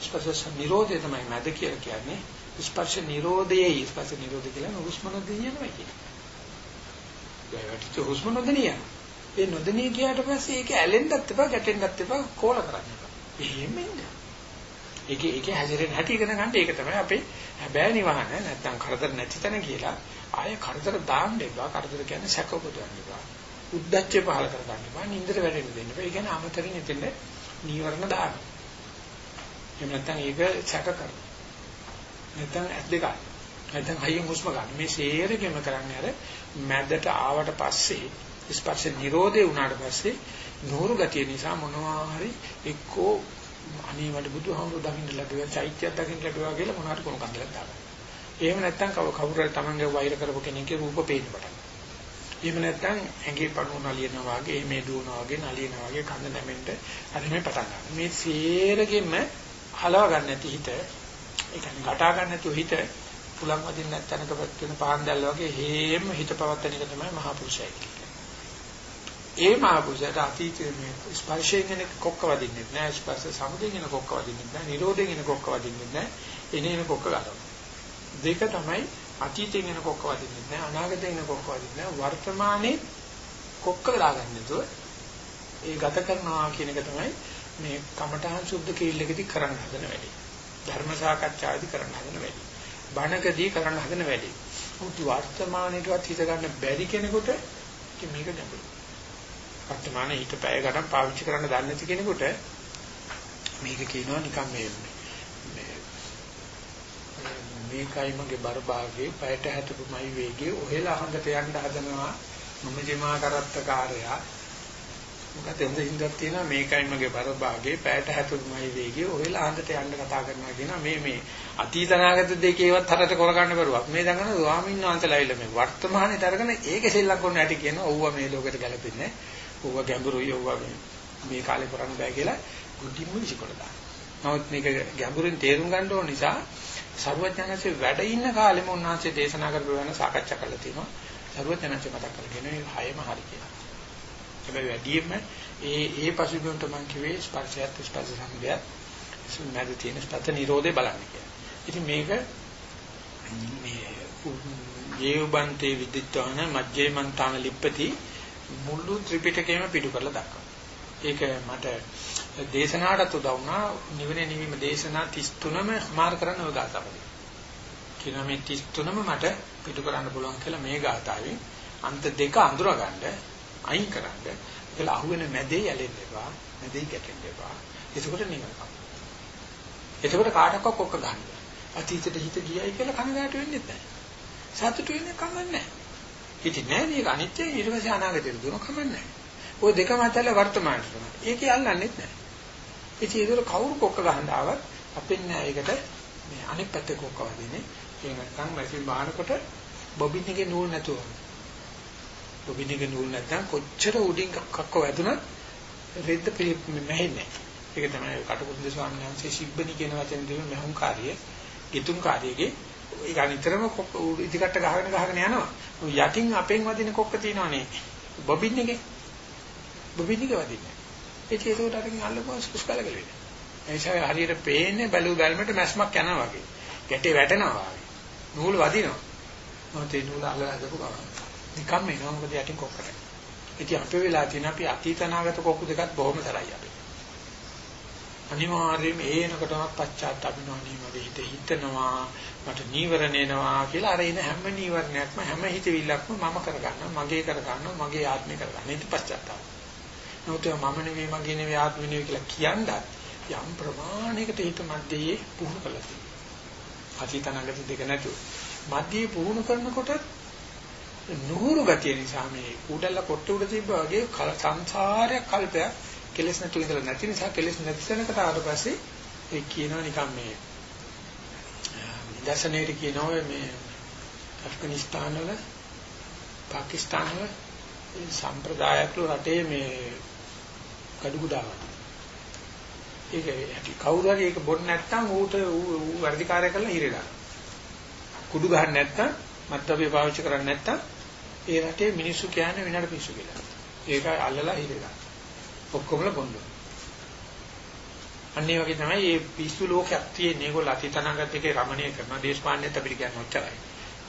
ස්පර්ශ නිරෝධය තමයි මැද කියලා කියන්නේ. ස්පර්ශ නිරෝධයේ ස්පර්ශ නිරෝධය කියලා හුස්ම නොදෙනිය නෙවෙයි කියන්නේ. ඒකට හුස්ම නොදෙනිය. ඒ නොදෙනිය කියාට පස්සේ ඒක ඇලෙන්නත් එපා ගැටෙන්නත් එපා කෝල කරන්න එපා. එහෙම ඉන්න. ඒකේ ඒකේ හැසිරෙන හැටි ඉගෙන ගන්න ඒක තමයි අපේ හැබෑ නිවහන නැත්තම් කරදර නැති තැන කියලා ආයෙ කරදර දාන්න එපා. කරදර කියන්නේ සැක උපදවන්න එපා. උද්දච්චය පහල කරගන්න බෑ. නින්දට වැටෙන්න දෙන්න බෑ. ඒ කියන්නේ අමතරින් එතෙන් නීවරණ දාන්න. එහෙම නැත්නම් ඒක සැක කරනවා. නැත්නම් ඇස් දෙක නැත්නම් හයියෙන් හුස්ම ගන්න. මේ සේරගෙම කරන්නේ අර මැදට ආවට පස්සේ ස්පර්ශ නිරෝධේ වුණාට පස්සේ නూరు ගතිය නිසා මොනවා හරි එක්කෝ අනේ මට බුදුහාමුදුරු දකින්න ලැබුවා චෛත්‍යයක් දකින්න ලැබුවා කියලා මොනවාට කොන කන්දලක් දාගන්න. එහෙම නැත්නම් කවුරු හරි තමන්ගේ වෛර කරපු කෙනෙක්ගේ රූප පේන්න පටන් එහෙම නැත්නම් ඇඟේ පණුව නලියනවා වගේ මේ දුවනවා වගේ නලියනවා වගේ කඳ නැමෙන්න අර මේ පටන් ගන්නවා. මේ සේරගෙම හලව ගන්න නැති හිත ඒ කියන්නේ ගටා ගන්න නැතුව හිත පුලන් වදින්න නැත්නම්ක වෙන පහන් දැල්ල වගේ හේම හිත පවත්තන එක තමයි මහා පුරුෂය කියන්නේ. ඒ මහා පුරුෂයාට අතීතයේ මේ ස්පර්ශයෙන් එන කොක්ක වදින්නේ නැහැ ස්පර්ශ සමුදයෙන් එන කොක්ක වදින්නේ නැහැ නිරෝධයෙන් එන කොක්ක වදින්නේ නැහැ එනේන කොක්ක ගන්නවා. දෙක තමයි අතීතයෙන් එන කොක්ක වදින්නේ නැහැ අනාගතයෙන් එන කොක්ක වදින්නේ නැහැ වර්තමානයේ කොක්ක දාගන්න නැතුව ඒ ගත කරනවා කියන එක තමයි මේ කමඨහං සුද්ධ කීල්ලකදී කරන්න හදන වැඩි. ධර්ම සාකච්ඡාදී කරන්න හදන වැඩි. බණකදී කරන්න හදන වැඩි. උත් වර්තමානයේවත් හිත ගන්න බැරි කෙනෙකුට මේක ගැඹුරු. වර්තමානයේ හිත පැය ගණන් පාවිච්චි කරන්න දන්නේ නැති කෙනෙකුට මේක කියනවා නිකන් මේ මේකයි මගේ බර භාගයේ පැයට හැතපුමයි වේගයේ ඔහෙලා හඳට යන්න හදනවා මම ජීමා කරත්ත කාර්යය. මොකද එඳ හින්දක් තියෙනවා මේකයි මගේ බර භාගයේ පැයට හැතපුමයි වේගයේ ඔහෙලා හඳට යන්න කතා කරනවා කියනවා. මේ මේ අතීතනාගත දෙකේවත් හරට කරගන්න බරුවක්. මේ දඟන ස්වාමීන් වහන්සේලා ඇවිල්ලා මේ වර්තමානයේ අරගෙන ඒකේ සෙල්ලම් කරන හැටි කියනවා. ඕවා මේ ලෝකෙට ගැලපෙන්නේ. ඕවා ගැඹුරුයි ඕවා මේ කාලේ කරන්න බෑ කියලා ගුඩින්ම විසිකොල දානවා නමුත් මේක ගැඹුරින් තේරුම් ගන්න ඕන නිසා සර්වඥාන්සේ වැඩ ඉන්න කාලෙම උන්වහන්සේ දේශනා කරපු වෙන සාකච්ඡා කරලා තියෙනවා. සර්වඥාන්සේ මතක් කරගෙන මේ හයම හරි කියලා. හැබැයි වැඩියෙන්ම ඒ ඒ පසුබිමට මම කිව්වේ ස්පර්ශයත් ස්පර්ශ සම්බයත් සුන්නද තියෙන ස්පර්ශ නිරෝධේ බලන්න කියලා. ඉතින් මේක මේ යේවබන්තේ විදිත්වාන මජ්ජේ මන්තාන ලිප්පති මුළු ත්‍රිපිටකයම පිටු කරලා දක්වනවා. ඒක මට දේශනාවටත් උදව් වුණා නිවන නිවීම දේශනා 33ම මාර කරන්න ඔය ගාතාවලින්. කියනවා මේ 33ම මට පිටු කරන්න පුළුවන් කියලා මේ ගාතාවෙන් අන්ත දෙක අඳුරගන්න අයින් කරන්න. ඒකල අහුවෙන මැදේ යැලෙන්න එපා. මැදේ ගැටෙන්න එපා. එතකොට නිවන කම. එතකොට කාටවත් කොක්ක ගන්න. අතීතයට හිත ගියයි කියලා කනගාටු වෙන්නේ නැහැ. සතුටු වෙන්නේ කමන්නේ නැහැ. ඉතින් නෑ මේක අනිත්‍යයි ඊට පස්සේ අනාගතයට දුන කමන්නේ නැහැ. ওই දෙකම අතර වර්තමානට තමයි. ඒකේ අල්ලන්නේ නැහැ. ඉතින් ඒක කවුරු කොක්ක ගහන්න ආවත් අපෙන් නෑ ඒකට මේ අනිත් පැත්තේ කොක්ක වදින්නේ. ඒ නැත්නම් මැෂින් බානකොට බොබින් එකේ නූල් නැතුව. බොබින් එකේ නූල් නැත්නම් කොච්චර උඩින් කක්ක වැදුනත් රෙද්ද මෙහෙන්නේ. ඒක තමයි කටුකුරුන්ද ස්වාමීන් වහන්සේ සිබ්බනි කියන වචනේ දෙන මෙහුම් කාර්යය, ගිතුම් කාර්යයේ ඒක අනිතරම ඉදිකට ගහගෙන ගහගෙන යනවා. යටින් අපෙන් වදින කොක්ක තියෙනවනේ. බොබින් එකේ. බොබින් එකේ වදින්නේ. ඉතින් ඒකට අරගෙන අල්ලපුවා සුස් කලකල වෙනවා. ඒ නිසා හරියට පේන්නේ බැලු බැලමට මැස්මක් යනවා වගේ. ගැටේ වැටෙනවා වගේ. නූල් වදිනවා. මොකද ඒ නූල අල්ලලා හදපු ගමන්. නිකම්ම එනවා මොකද යටින් කොක්කට. ඉතින් අපේ වෙලා තියෙන අපි අතීත අනාගත කොක්කු දෙකත් බොහොම තරයි අපි. අනිවාර්යයෙන්ම ඒනකොටම පච්චාත්තාපිනෝනී මගේ හිත හිතනවා මට නීවරණ එනවා කියලා අර එන හැම නීවරණයක්ම හැම හිතවිල්ලක්ම මම කරගන්නවා මගේ කරගන්නවා මගේ ආත්මේ කරගන්නවා ඒක පශ්චාත්තාප. නමුත් මම නෙවෙයි මගේ නෙවෙයි ආත්මෙ නෙවෙයි කියලා කියනද යම් ප්‍රමාණයකට හිත මැදේ පුහුණු කළා තියෙනවා. අතීතනාගත දෙක නැතුව. මැදේ පුහුණු කරනකොට නුහුරු ගතිය නිසා මේ කුඩල්ල කොට උඩ තිබ්බා වගේ සංසාරයක් කල්පයක් කෙලස් නැතුව ඉඳලා නැති නිසා කෙලස් නැති තැනකට ආවට පස්සේ ඒ කියනවා නිකන් මේ දර්ශනයේ කියනවා මේ අෆ්ගනිස්තාන වල පාකිස්තාන වල සම්ප්‍රදායක්ලු රටේ මේ කඩු කුඩාවක්. ඒක කවුරු හරි ඒක බොන්න නැත්නම් ඌට ඌ වැඩිකාරය කරලා හිරේලා. කුඩු ගහන්න නැත්නම් මත්ද්‍රව්‍ය පාවිච්චි කරන්නේ නැත්නම් ඒ රටේ මිනිස්සු කියන්නේ විනාඩ පිස්සු කියලා. ඒක අල්ලලා හිරේලා. ඔක්කොමල බොන්න. අන්නේ වගේ තමයි මේ පිස්සු ලෝකයක් තියෙන්නේ. ඒගොල්ලෝ අතීතනාගත එකේ රමණීය කරන දේශපාලනයත් අපිට කියන්නේ ඔච්චරයි.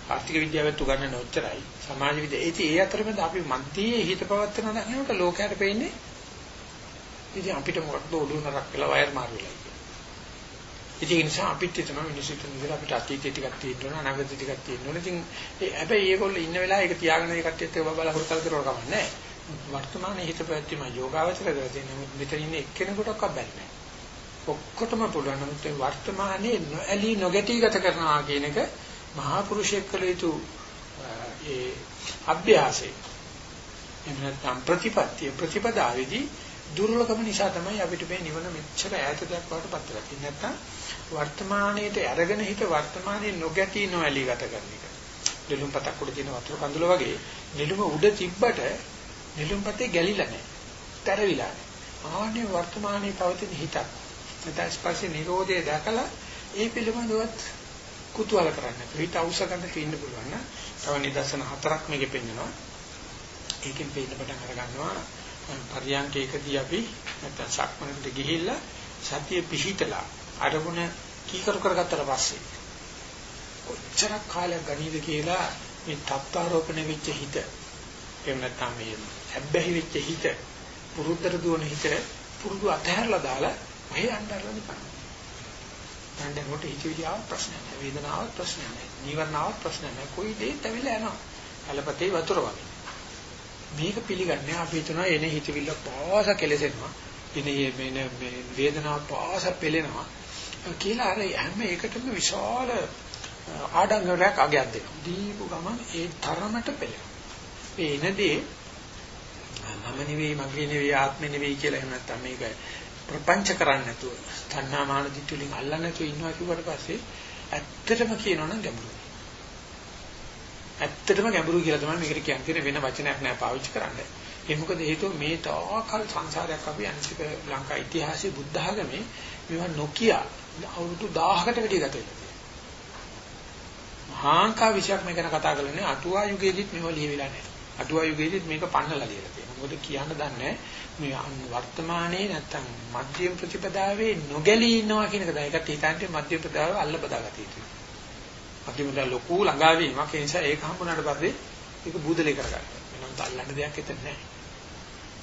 ආර්ථික විද්‍යාවත් උගන්වන ඔච්චරයි. සමාජ විද්‍යාව. ඒ අතරමැද අපි මන්තියේ හිත පවත්වන නැහැනට ලෝකයට පෙන්නේ ඉතින් අපිට මොකක්ද ඔළුව නරක් වෙලා වයර් මාරු වෙලා ඉන්නේ. ඉතින් ඒ නිසා අපිට තමයි මිනිස්සුන්ට ඉඳලා අපිට අතීතයේ ටිකක් තියෙන්න ඕන අනාගතයේ ටිකක් තියෙන්න ඕන. ඉතින් හැබැයි ඒගොල්ලෝ ඉන්න වෙලාව ඒක තියාගෙන ඒ කට්ටියත් ඒව බල හොරතල් කරනවා කමක් නැහැ. වර්තමානයේ හිත පැවැත්ම යෝගාවචර කරලා තියෙන මෙතන ඉන්න එක්කෙනෙකුටවත් බැරි නෑ. ඔක්කොටම පුළුවන් නමුත් වර්තමානයේ නොඇලී නොගැටි ගත කරනවා කියන එක මහා පුරුෂයෙක් කළ යුතු ඒ අභ්‍යාසය. එහෙම නැත්නම් ප්‍රතිපත්තිය ප්‍රතිපදාවේදී දුර්ලභම නිසා තමයි අපිට මේ නිවන මෙච්චර ඈත දෙයක් වඩ පත් වෙලා තියෙන්නේ. නැත්නම් වර්තමානයේට අරගෙන හිත වර්තමානයේ නොගැටි නොඇලී ගත කරන එක. නිලුම් පතක් උඩ තියෙන වතුර කඳුල වගේ නිලුම උඩ තිබ්බට නිලුම් පතේ ගැලිලා නැහැ. තරවිලා නැහැ. ආන්නේ වර්තමානයේ පවතින හිතක්. නැත්නම් ස්පර්ශ නිරෝධය දැකලා ඒ පිළිබඳවත් කුතුහල කරන්න. හිත අවශ්‍ය ගන්න තියෙන්න පුළුවන් නම් තව නිදර්ශන හතරක් මේකෙ පෙන්නනවා. ඒකෙන් පේන්න පටන් අර ගන්නවා පරියන්කේකදී අපි නැත්නම් සක්මනට ගිහිල්ලා සතිය පිහිටලා අරමුණ කීකරු කරගත්තට පස්සේ කොච්චරක් කාලයක් ගනීද කියලා මේ තත්ත්වාරෝපණය වෙච්ච හිත එහෙම නැත්නම් මේ හැබ්බැහි වෙච්ච හිත පුරුද්දට දුවන හිත පුරුදු අතහැරලා දාලා මෙහෙ අnderලා නිකන්. දැන් කොට හිතවිලියාව ප්‍රශ්නයක් නෑ වේදනාවක් ප්‍රශ්නයක් නෑ නීවරණාවක් ප්‍රශ්නයක් නෑ කොයි දෙයක් ඇවිල්ලා යනවා. කලපතේ වතුර වගේ. මේක පිළිගන්නේ අපි හිතනවා එනේ හිතවිල්ල පාස කෙලසෙනවා. ඉනේ මේ මේ වේදනාව පාස පෙලෙනවා. කියලා අර හැම එකටම විශාල ආඩංගරයක් අගයක් දෙනවා. දීපු ගමන් ඒ තරමට පෙළෙනවා. ඒ එනදී මම නෙවෙයි මගේ නෙවෙයි ආත්මෙ නෙවෙයි කියලා එහෙම නැත්නම් මේක ප්‍රපංච කරන්නේ නැතුව තණ්හා මාන දිට්ඨියලින් අල්ලන්නේ නැතුව ඉන්නවා කිව්වට පස්සේ ඇත්තටම කියනවනම් ගැඹුරුයි. ඇත්තටම ගැඹුරු කියලා තමයි මේකට කියන්නේ වෙන වචනයක් නෑ පාවිච්චි කරන්නේ. ඒ මොකද හේතුව මේ තාකල් සංසාරයක් අපි අනිතික ලංකා ඉතිහාසයේ බුද්ධ ආගමේ මේවා නොකිය අවුරුදු 1000කට වැඩි ගත වෙලා මහාංකා විශයක් මේ ගැන කතා කරන්නේ අටුවා යුගයේදීත් මේව ලියවිලා නැහැ. අටුවා යුගයේදීත් මේක පන්නලා ලියලා තියෙනවා. මොකද කියන්න දන්නේ මේ වර්තමානයේ නැත්තම් මධ්‍යම ප්‍රතිපදාවේ නොගැලී ඉන්නවා කියන එක. ඒකත් හිතන්නේ මධ්‍යම ප්‍රතිපදාව අල්ල බදාගත යුතුයි. මධ්‍යම ප්‍රතිපදාව ලොකු ළඟාවීමක්. ඒ නිසා ඒක හම්බුනාට පස්සේ ඒක බුදලේ කරගන්න. වෙනම තල්ලන්න දෙයක් එතන නැහැ.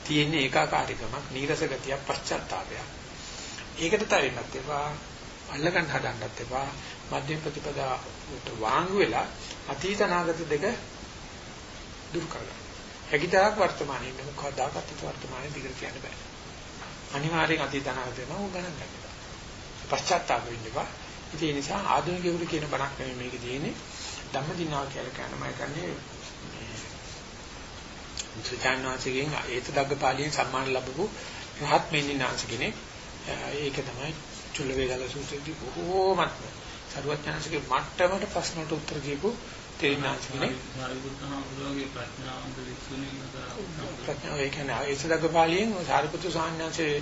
තියෙන්නේ ඒකාකාරීකමක්, නීරස ගතියක්, පශ්චාත්තාපයක්. ඒකට තරින්නත් එපා. අල්ලගන්න හදන්නත් එපා. මධ්‍යම ප්‍රතිපදාවට වාංගු වෙලා අතීත අනාගත දෙක දුරු කරගන්න. හැකිතාක් වර්තමානයේ ඉන්න මොකදාකත් වර්තමානයේ දිගට කියන්න බෑ. අනිවාර්යෙන් අතීත අනාගත වෙනවා උ ගණන් ගන්න. පශ්චාත්තාප වෙන්න එපා. ඉතින් ඒ නිසා ආධුනිකයෙකුට කියන බණක් නෙමෙයි මේක තියෙන්නේ. ධම්මදිනාව කියලා කියන මම කියන්නේ මුචාන්වාසිකෙන් ඒත දග්ගපාලියෙන් සම්මාන ලැබපු රහත් මෙන්නිනාංශ කෙනෙක්. ඒක තමයි චුල්ල වේදල සූත්‍රයේදී බොහෝමත්ම සරුවඥාන්සේගේ මට්ටමට ප්‍රශ්නට උත්තර දීපු තේරිනාංශනේ ප්‍රඥාව ඒ කියන්නේ ඒසදග්ග පාළියෙන් සාරිපුත්‍ර සාහඥාන්සේ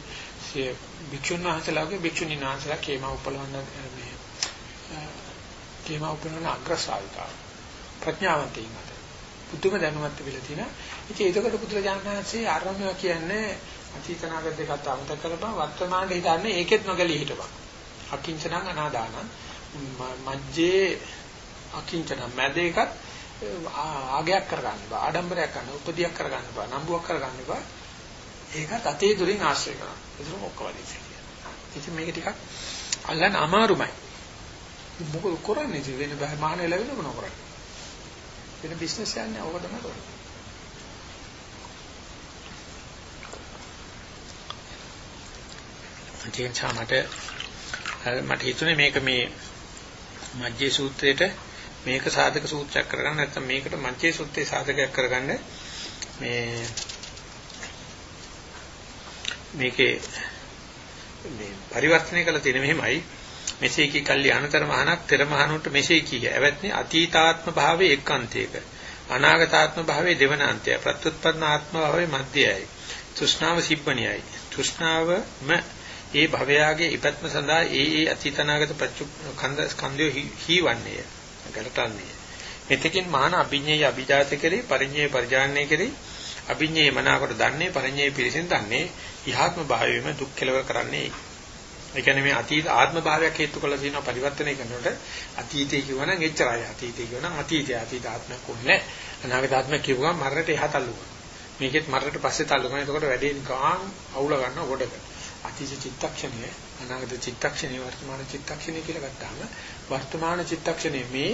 සිය භික්ෂුන් වහන්සේලාගේ භික්ෂුණීන් වහන්සේලා කේමා උපලවන්න මේ කේමා උපලවන අග්‍රසාවිකාව. ප්‍රඥාවන්තයින් අතර. පුදුම දැනුමත් තිබිලා තියෙනවා. ඉතින් ඒකට පුදුරජාණන් වහන්සේ ආරම්භය කියන්නේ අතීත නාගත දෙකත් අමතක කරපන් වර්තමානයේ හිතන්නේ ඒකෙත් නොගලී හිටපන්. අකිංචනං අනාදානං. මජ්ජේ අකිංචන මැද එකත් ආගයක් කරගන්න බා ආඩම්බරයක් කරන්න උපදියක් කරගන්න බා නම්බුවක් කරගන්න බා. ඒකත් අතේ දුරින් ආශ්‍රය කරනවා. ඒක ඔක්කොම ඉතින් මේක ටිකක් අල්ලන්න අමාරුමයි. මොකද කරන්නේ ඉතින්? වෙන බෑ. මහාන ලැබෙන මොනව කරන්නේ? වෙන බිස්නස් යන්නේ ඕක තමයි කරන්නේ. ඒ නිසා මට මට හිතුනේ මේක මේ මජ්ජේ සූත්‍රයට මේක සාධක සූත්‍රයක් කරගන්න නැත්නම් මේකට මජ්ජේ සූත්‍රයේ සාධකයක් කරගන්න මේ මේකේ මේ පරිවර්තනය කළ තියෙන මෙහෙමයි මෙසේ කී කල්ලි අනතර මහණක් තෙර මහණුන්ට මෙසේ කීය. එවත්නි අතීතාත්ම භාවයේ එක්කන්තයක අනාගතාත්ම භාවයේ දෙවනාන්තය ප්‍රත්‍යুৎපන්න ආත්ම භාවයේ මැදයයි. තෘෂ්ණාව සිබ්බණියයි. තෘෂ්ණාවම ඒ භවයාගේ ඉපත්ම සඳහා ඒ ඒ අතීතනාගත කන්ද ස්කන්ධය හීවන්නේය ගැලටන්නේ මෙතකින් මහාන අභිඤ්ඤේ අභිජාත කෙරේ පරිඤ්ඤේ පරිජානනය කෙරේ. අභිඤ්ඤේ මනාකොට දන්නේ පරිඤ්ඤේ පිරිසෙන් දන්නේ. ඉහාත්ම භාවයෙම දුක් කෙලවර කරන්නේ. ඒ කියන්නේ මේ අතීත ආත්ම භාවයක් හේතු කරලා තියෙන පරිවර්තනය කරනකොට අතීතේ කියවනම් එච්චරයි. අතීතේ කියවනම් අතීතය. අතීත ආත්මයක් උන්නේ අනාගත ආත්මයක් කියවුවම මරණයට එහා තල්ලු කරනවා මේකෙත් මරණයට පස්සේ තල්ලු කරනවා එතකොට වැඩේ නිකන් අවුල ගන්න කොටක අතීත චිත්තක්ෂණය අනාගත චිත්තක්ෂණය වර්තමාන චිත්තක්ෂණය කියලා ගත්තාම වර්තමාන චිත්තක්ෂණය මේ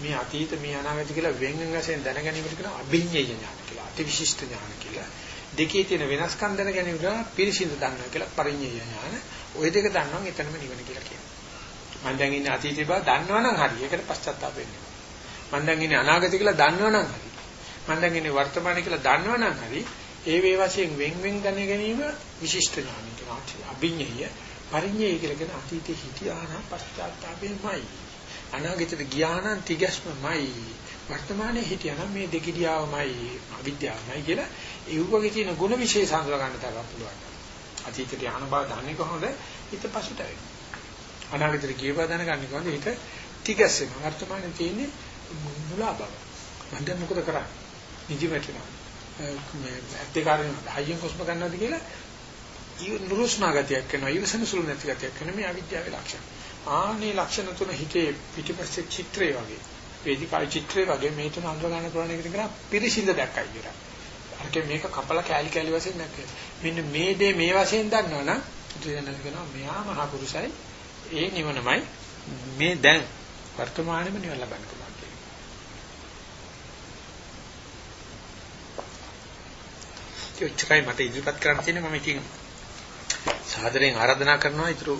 මේ අතීත මේ අනාගත කියලා වෙන් වෙන වශයෙන් දැනගැනීමට කියන අභිඤ්ඤය ඥාන කියලා අතිවිශිෂ්ට ඥාන කියලා දෙකේ තියෙන වෙනස්කම් දැන ගැනීම තමයි පිරිසිදු දන්නවා කියලා පරිඤ්ඤය ඥාන. ওই දෙක දන්නවා එතනම නිවන කියලා කියනවා. මම දැන් ඉන්නේ අතීතේ බව දන්නවනම් හරි. ඒකට පශ්චාත්තාප වෙන්නේ. මම දැන් ඉන්නේ අනාගතේ කියලා දන්නවනම් හරි. මම දැන් ඉන්නේ වර්තමානයේ කියලා දන්නවනම් හරි. ඒ වේ වශයෙන් වෙන් වෙන් ගන්න ගැනීම විශිෂ්ට ඥානය කියනවා. අභිඤ්ඤය පරිඤ්ඤය කියලා කියන අතීතේ හිටියා නම් පශ්චාත්තාපෙමයි. අනාගතේට ගියා නම් තිගැස්මමයි. වර්තමානයේ හිටියනම් මේ දෙකිඩියාවමයි අවිද්‍යාවමයි කියලා ඒ වගේ තියෙන ಗುಣ විශේෂ හඳුනා ගන්න තරම් පුළුවන්. අතීතයට යන බව දන්නේ කොහොමද? හිත පසුට වෙන්නේ. අනාගතයට ගිය බව දැනගන්නේ කොහොමද? හිත තිගැස්සෙන. වර්තමානයේ තියෙන්නේ මුලා බව. මම දැන් මොකද කරන්නේ? නිදි වැටෙනවා. මේ ඇත්තකාරයෙන් හයියෙන් කොස්ම ගන්නවද කියලා නුරුස්නා ගතියක් කරනවා. ඊවසන සුළු නැති ගතියක් කරන මේ අවිද්‍යාවේ ලක්ෂණ. ආනේ ලක්ෂණ තුන හිතේ පිටිපස්සේ චිත්‍රය වගේ වේදිකාවේ චිත්‍රය වගේ මේ තුන අඳුර ගන්න පුළුවන් එකට කියනවා පිරිසිඳ දැක්කයි කියලා. අරක මේක කපලා කෑලි කෑලි වශයෙන් දැක්කේ. මෙන්න මේ දේ මේ වශයෙන් දන්නවනම් බුදුදහම කියනවා මෙහා මහා පුරුෂයි ඒ නිවනමයි මේ දැන් වර්තමානයේම නිවන ලබන්න ඒච්චකයි මට ඉදිරිපත් කරන්න තියෙන්නේ මම ඉතින් සාදරයෙන් ආරාධනා කරනවා ඊටු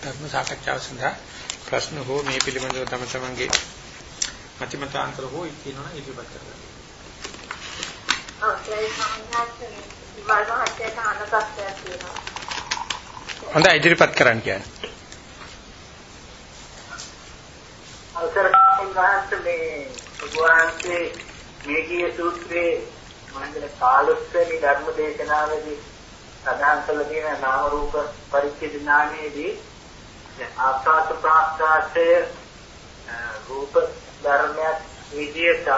ධර්ම සාකච්ඡාව සඳහා ප්‍රශ්න හෝ මේ පිළිබඳව තම තමන්ගේ මතිමතාන්තර හෝ ඉතිනවන ඉදිරිපත් කරගන්න. හොඳයි ඉදිරිපත් කරන්න කියන්නේ. අවසර වහන්සේ මේ වහන්සේ මේ කිය සූත්‍රයේ මන්දල කාලොස්සනි ධර්ම දේශනාවේදී සඳහන් කළ තියෙන නාම රූප පරිච්ඡේද ඥානයේදී ආස්වාද ප්‍රාස්වාදය රූප ධර්මයක් විදියට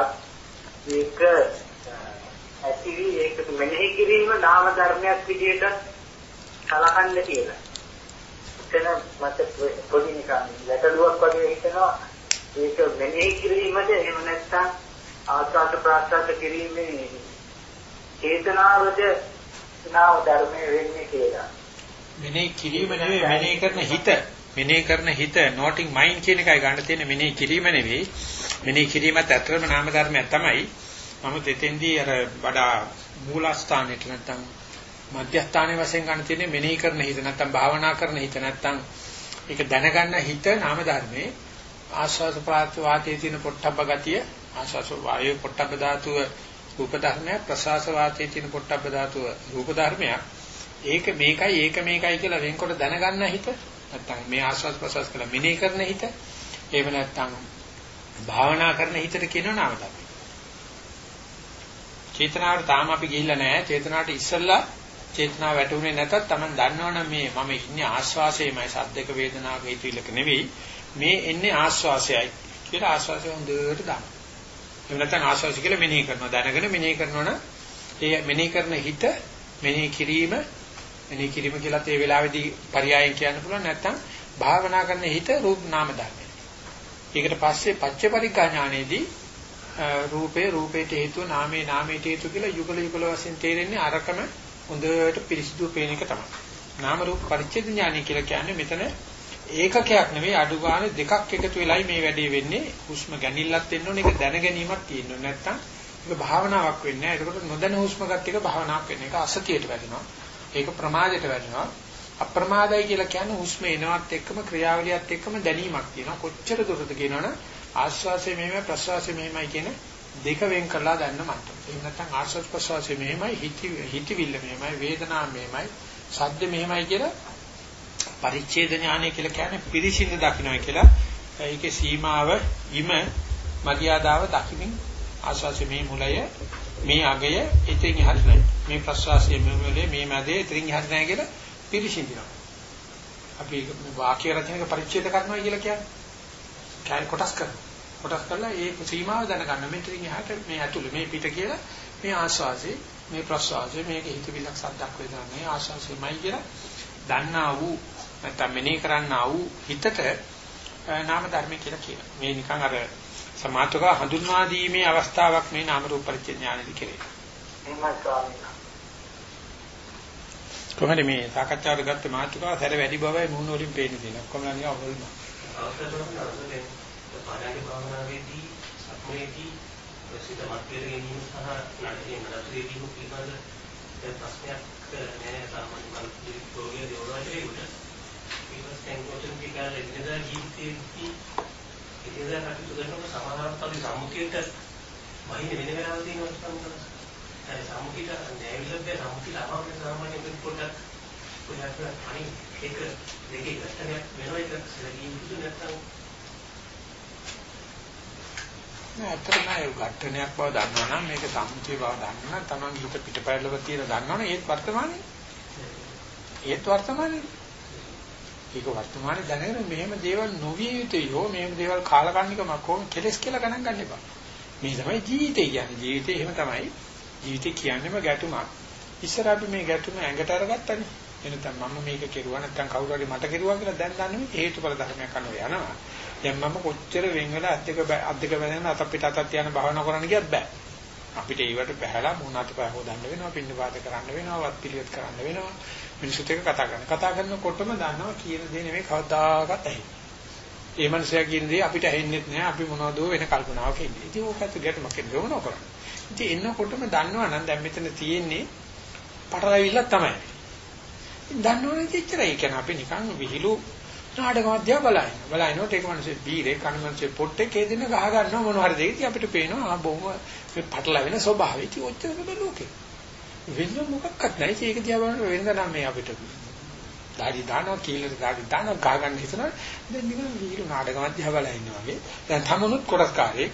ඒක ඇතිවි ඒක මෙනෙහි කිරීම නාම ධර්මයක් විදියට සලකන්න කියලා. එතන මට පොඩි නිකන් ගැටලුවක් වගේ හිතෙනවා ඒක මෙනෙහි කිරීමද එහෙම නැත්නම් ආස්වාද ප්‍රාස්වාද කිරීමේ චේතනාවද නාම ධර්මයේ වෙන්නේ කියලා. මෙනෙහි කිරීම නෙවෙයි මෙනෙහි කරන හිත. මෙනෙහි කරන හිත noting mind කියන එකයි ගන්න තියෙන මෙනෙහි කිරීම නෙවෙයි. මෙනෙහි කිරීමත් ඇත්තටම නාම ධර්මයක් තමයි. මම දෙතෙන්දී අර වඩා මූලස්ථානෙට නැත්තම් මධ්‍යස්ථානයේ වශයෙන් ගන්න තියෙන්නේ මෙනෙහි කරන හිත නැත්තම් භාවනා කරන හිත නැත්තම් ඒක දැනගන්න හිත නාම ධර්මයේ ආස්වාද ප්‍රාත් වාතයේ තියෙන පොට්ටබ්බ ගතිය ආස්වාස වායු පොට්ටබ්බ ධාතුව රූප ධර්මයක් ප්‍රසආස වාතයේ තියෙන පොට්ටබ්බ ධාතුව රූප ධර්මයක් ඒක මේකයි ඒක මේකයි කියලා වෙන්කොට දැනගන්න හිත නැත්තම් මේ ආස්වාද ප්‍රසවාස කළ මෙනෙහි කරන හිත එහෙම නැත්තම් භාවනා කරන හිතට කියනවා නාම ධර්ම. චේතනාවට තාම අපි ගිහිල්ලා නැහැ. චේතනාවට ඉස්සෙල්ලා චේතනාව වැටුනේ නැතත් Taman දන්නවනම් මේ මම ඉන්නේ ආස්වාසයේමයි සද්දක වේදනාවක හිතවිලක නෙවෙයි. මේ එන්නේ ආස්වාසයයි කියලා ආස්වාසය හොඳට දාන්න. එහෙම නැත්නම් ආස්වාසය කියලා මෙනෙහි කරනවා. දැනගෙන මෙනෙහි කරනවනම් ඒ මෙනෙහි කරන හිත මෙනෙහි කිරීම මෙනෙහි කිරීම කියලාත් ඒ වෙලාවේදී පරයයන් කියන්න පුළුවන් නැත්නම් භාවනා කරන හිත රූප නාම ධර්මයි. ඒකට පස්සේ පච්ච පරිග්ගා ඥානයේදී රූපේ රූපේට හේතුව නාමේ නාමේට හේතුව කියලා යුගල යුගල වශයෙන් තේරෙන්නේ අරකම හොඳට පිරිසිදු පේන එක තමයි. නාම රූප පරිච්ඡේද ඥානය කියලා කියන්නේ මෙතන ඒකකයක් නෙවෙයි අඩු ගන්න දෙකක් එකතු වෙලයි මේ වැඩේ වෙන්නේ. හුස්ම ගැනීමලත් වෙන්න ඕනේ ඒක දැන ගැනීමක් තියෙන්න ඕනේ. නැත්තම් ඒක භාවනාවක් වෙන්නේ නැහැ. ඒකට නොදැන හුස්ම ගන්න එක භාවනාවක් වෙන්නේ. ඒක අසතියට වැටෙනවා. ඒක ප්‍රමාදයට වැටෙනවා. අප්‍රමාදයි කියලා කියන්නේ හුස්ම එනවත් එක්කම ක්‍රියාවලියත් එක්කම දැනීමක් තියෙනවා. කොච්චර දුරද කියනවනම් ආශ්වාසය මෙහෙමයි ප්‍රශ්වාසය මෙහෙමයි කියන දෙක වෙන් කරලා ගන්න මට්ටම. එහෙම නැත්නම් ආශ්වාස ප්‍රශ්වාසය මෙහෙමයි හිත හිතවිල්ල මෙහෙමයි වේදනාව මෙහෙමයි සද්ද මෙහෙමයි කියලා පරිච්ඡේද ඥානය කියලා කියන්නේ පිරිසිදු දකින්නයි කියලා. ඒකේ සීමාව ඉම මරියාදාව දකිමින් ආශ්වාසය මේ මුලය මේ අගය එතෙන් ඉහළ නැහැ. මේ ප්‍රශ්වාසයේ මෙමෙලේ මේ මැදේ එතෙන් ඉහළ නැහැ කියලා පිරිසිදිනවා. අපි වාක්‍ය රචනයක පරිච්ඡේද කරනවා කියලා කියන්නේ. කයි කොටස් කරනවා. කොටස් කරලා ඒ සීමාව දැනගන්න මෙතනින් එහාට මේ ඇතුළේ මේ පිට කියලා මේ ආශ්වාසයේ මේ ප්‍රශ්වාසයේ මේක හිතවිලක් සද්දක් වේදනා මේ ආශ්වාසයමයි කියලා දන්නා වූ නැත්නම් මෙනෙහි කරන්නා වූ හිතට නාම ධර්ම කියලා කියනවා. මේ නිකන් අර සමාතක හඳුන්වා දීමේ අවස්ථාවක් මේ නාම රූප පරිච්ඡේඥානෙදි කෙරේ. කොහොමද මේ සාකච්ඡාවට ගත්ත මාතෘකාව සැර වැඩි බවයි මුහුණ වලින් පේන්නේ තියෙනවා. කොහොමද නිකන් හොල්ම. ප්‍රශ්නයක් නෑ සාමාන්‍ය මල් රෝගිය දිනවලට ඒකට පස්සේ කොටන් කියලා එදිනදා ජීවිතයේදී එදිනදා කටයුතු කරනකොට සමාහාරත් අපි සම්මුතියට වහින වෙන වෙලාවල් තියෙනවා සම්මුතියට. ඒ සම්මුතියට නෑවිලද්ද සම්මුතියට අමාරු සාමාන්‍ය පොඩ්ඩක් කොහොමද අනිත් එක දෙකේ ගැටයක් වෙන එක සැලකීම් දුන්නු නැත්නම්? නෑ අතරම ඒ ඝට්ටනයක් බව දන්නවනම් මේක සම්මුතිය බව දන්නවනම් Taman හිත පිටපැලව තියෙන දන්නවනම් ඒත් වර්තමානයේ. ඒත් වර්තමානයේ ඒක වර්තමානයේ දැනගෙන මෙහෙම දේවල් නොවිය යුතුයි හෝ මෙහෙම දේවල් කාලකන්නිකමක් හෝ කෙලස් කියලා ගණන් ගන්න එපා මේ තමයි ජීවිතය කියන්නේ ජීවිතේ එහෙම තමයි ජීවිතේ කියන්නේම ගැටුමක් ඉස්සර අපි මේ ගැටුම ඇඟට අරගත්තනේ එනතම් මම මේක කෙරුවා නැත්නම් කවුරු හරි මට කෙරුවා කියලා දැන් දන්නේ හේතුඵල ධර්මයක් අනුව යනවා. දැන් මම කොච්චර වෙන් වෙලා අද්දක අද්දක බැලගෙන අත පිට අතක් තියන භාවනා කරන්න ගියත් බෑ. අපිට ඒවට බහැලා මොනකට පහ හොදන්න වෙනවා, පින්න වාද කරන්න වෙනවා, වත් පිළිවෙත් කරන්න වෙනවා. මිනිසුත් එක්ක කතා කරන්න. කතා කරනකොටම දන්නවා කියන දේ නෙමෙයි කවදාකවත් ඇහෙන්නේ. ඒ මනුස්සයා කියන දේ අපිට ඇහෙන්නේ නැහැ. අපි මොනවද වෙන කල්පනාවක ඉන්නේ. ඉතින් ඕකත් ගැටමක් එන්නේ මොනව කරන්නේ. ඉතින් එන්නකොටම දන්නවා නම් දැන් මෙතන තියෙන්නේ පටලවිල්ලක් තමයි. දන්නවනේ එච්චරයි. ඒ කියන්නේ අපි නිකන් විහිළු නාටකයක් දිහා බලන. බලනකොට ඒක මිනිස්සේ බීරේ කන මිනිස්සේ පොට්ටේ කේදින ගහ ගන්නවා මොනවා හරි දෙයක්. අපිට පේනවා ආ බොහොම මේ පටලවෙන ස්වභාවය. ඉතින් ඔච්චර තමයි ලෝකේ. වෙන මොකක්වත් නැහැ. ඒක දිහා බලනකොට වෙනද නම් මේ අපිට দাঁඩි දානවා කීලට দাঁඩි දානවා ගහ ගන්න හිතනවා. දැන් නිකන් විහිළු නාටකයක් දිහා බලන ඉන්නවා වගේ. දැන් තමනුත් කොටස්කාරයෙක්.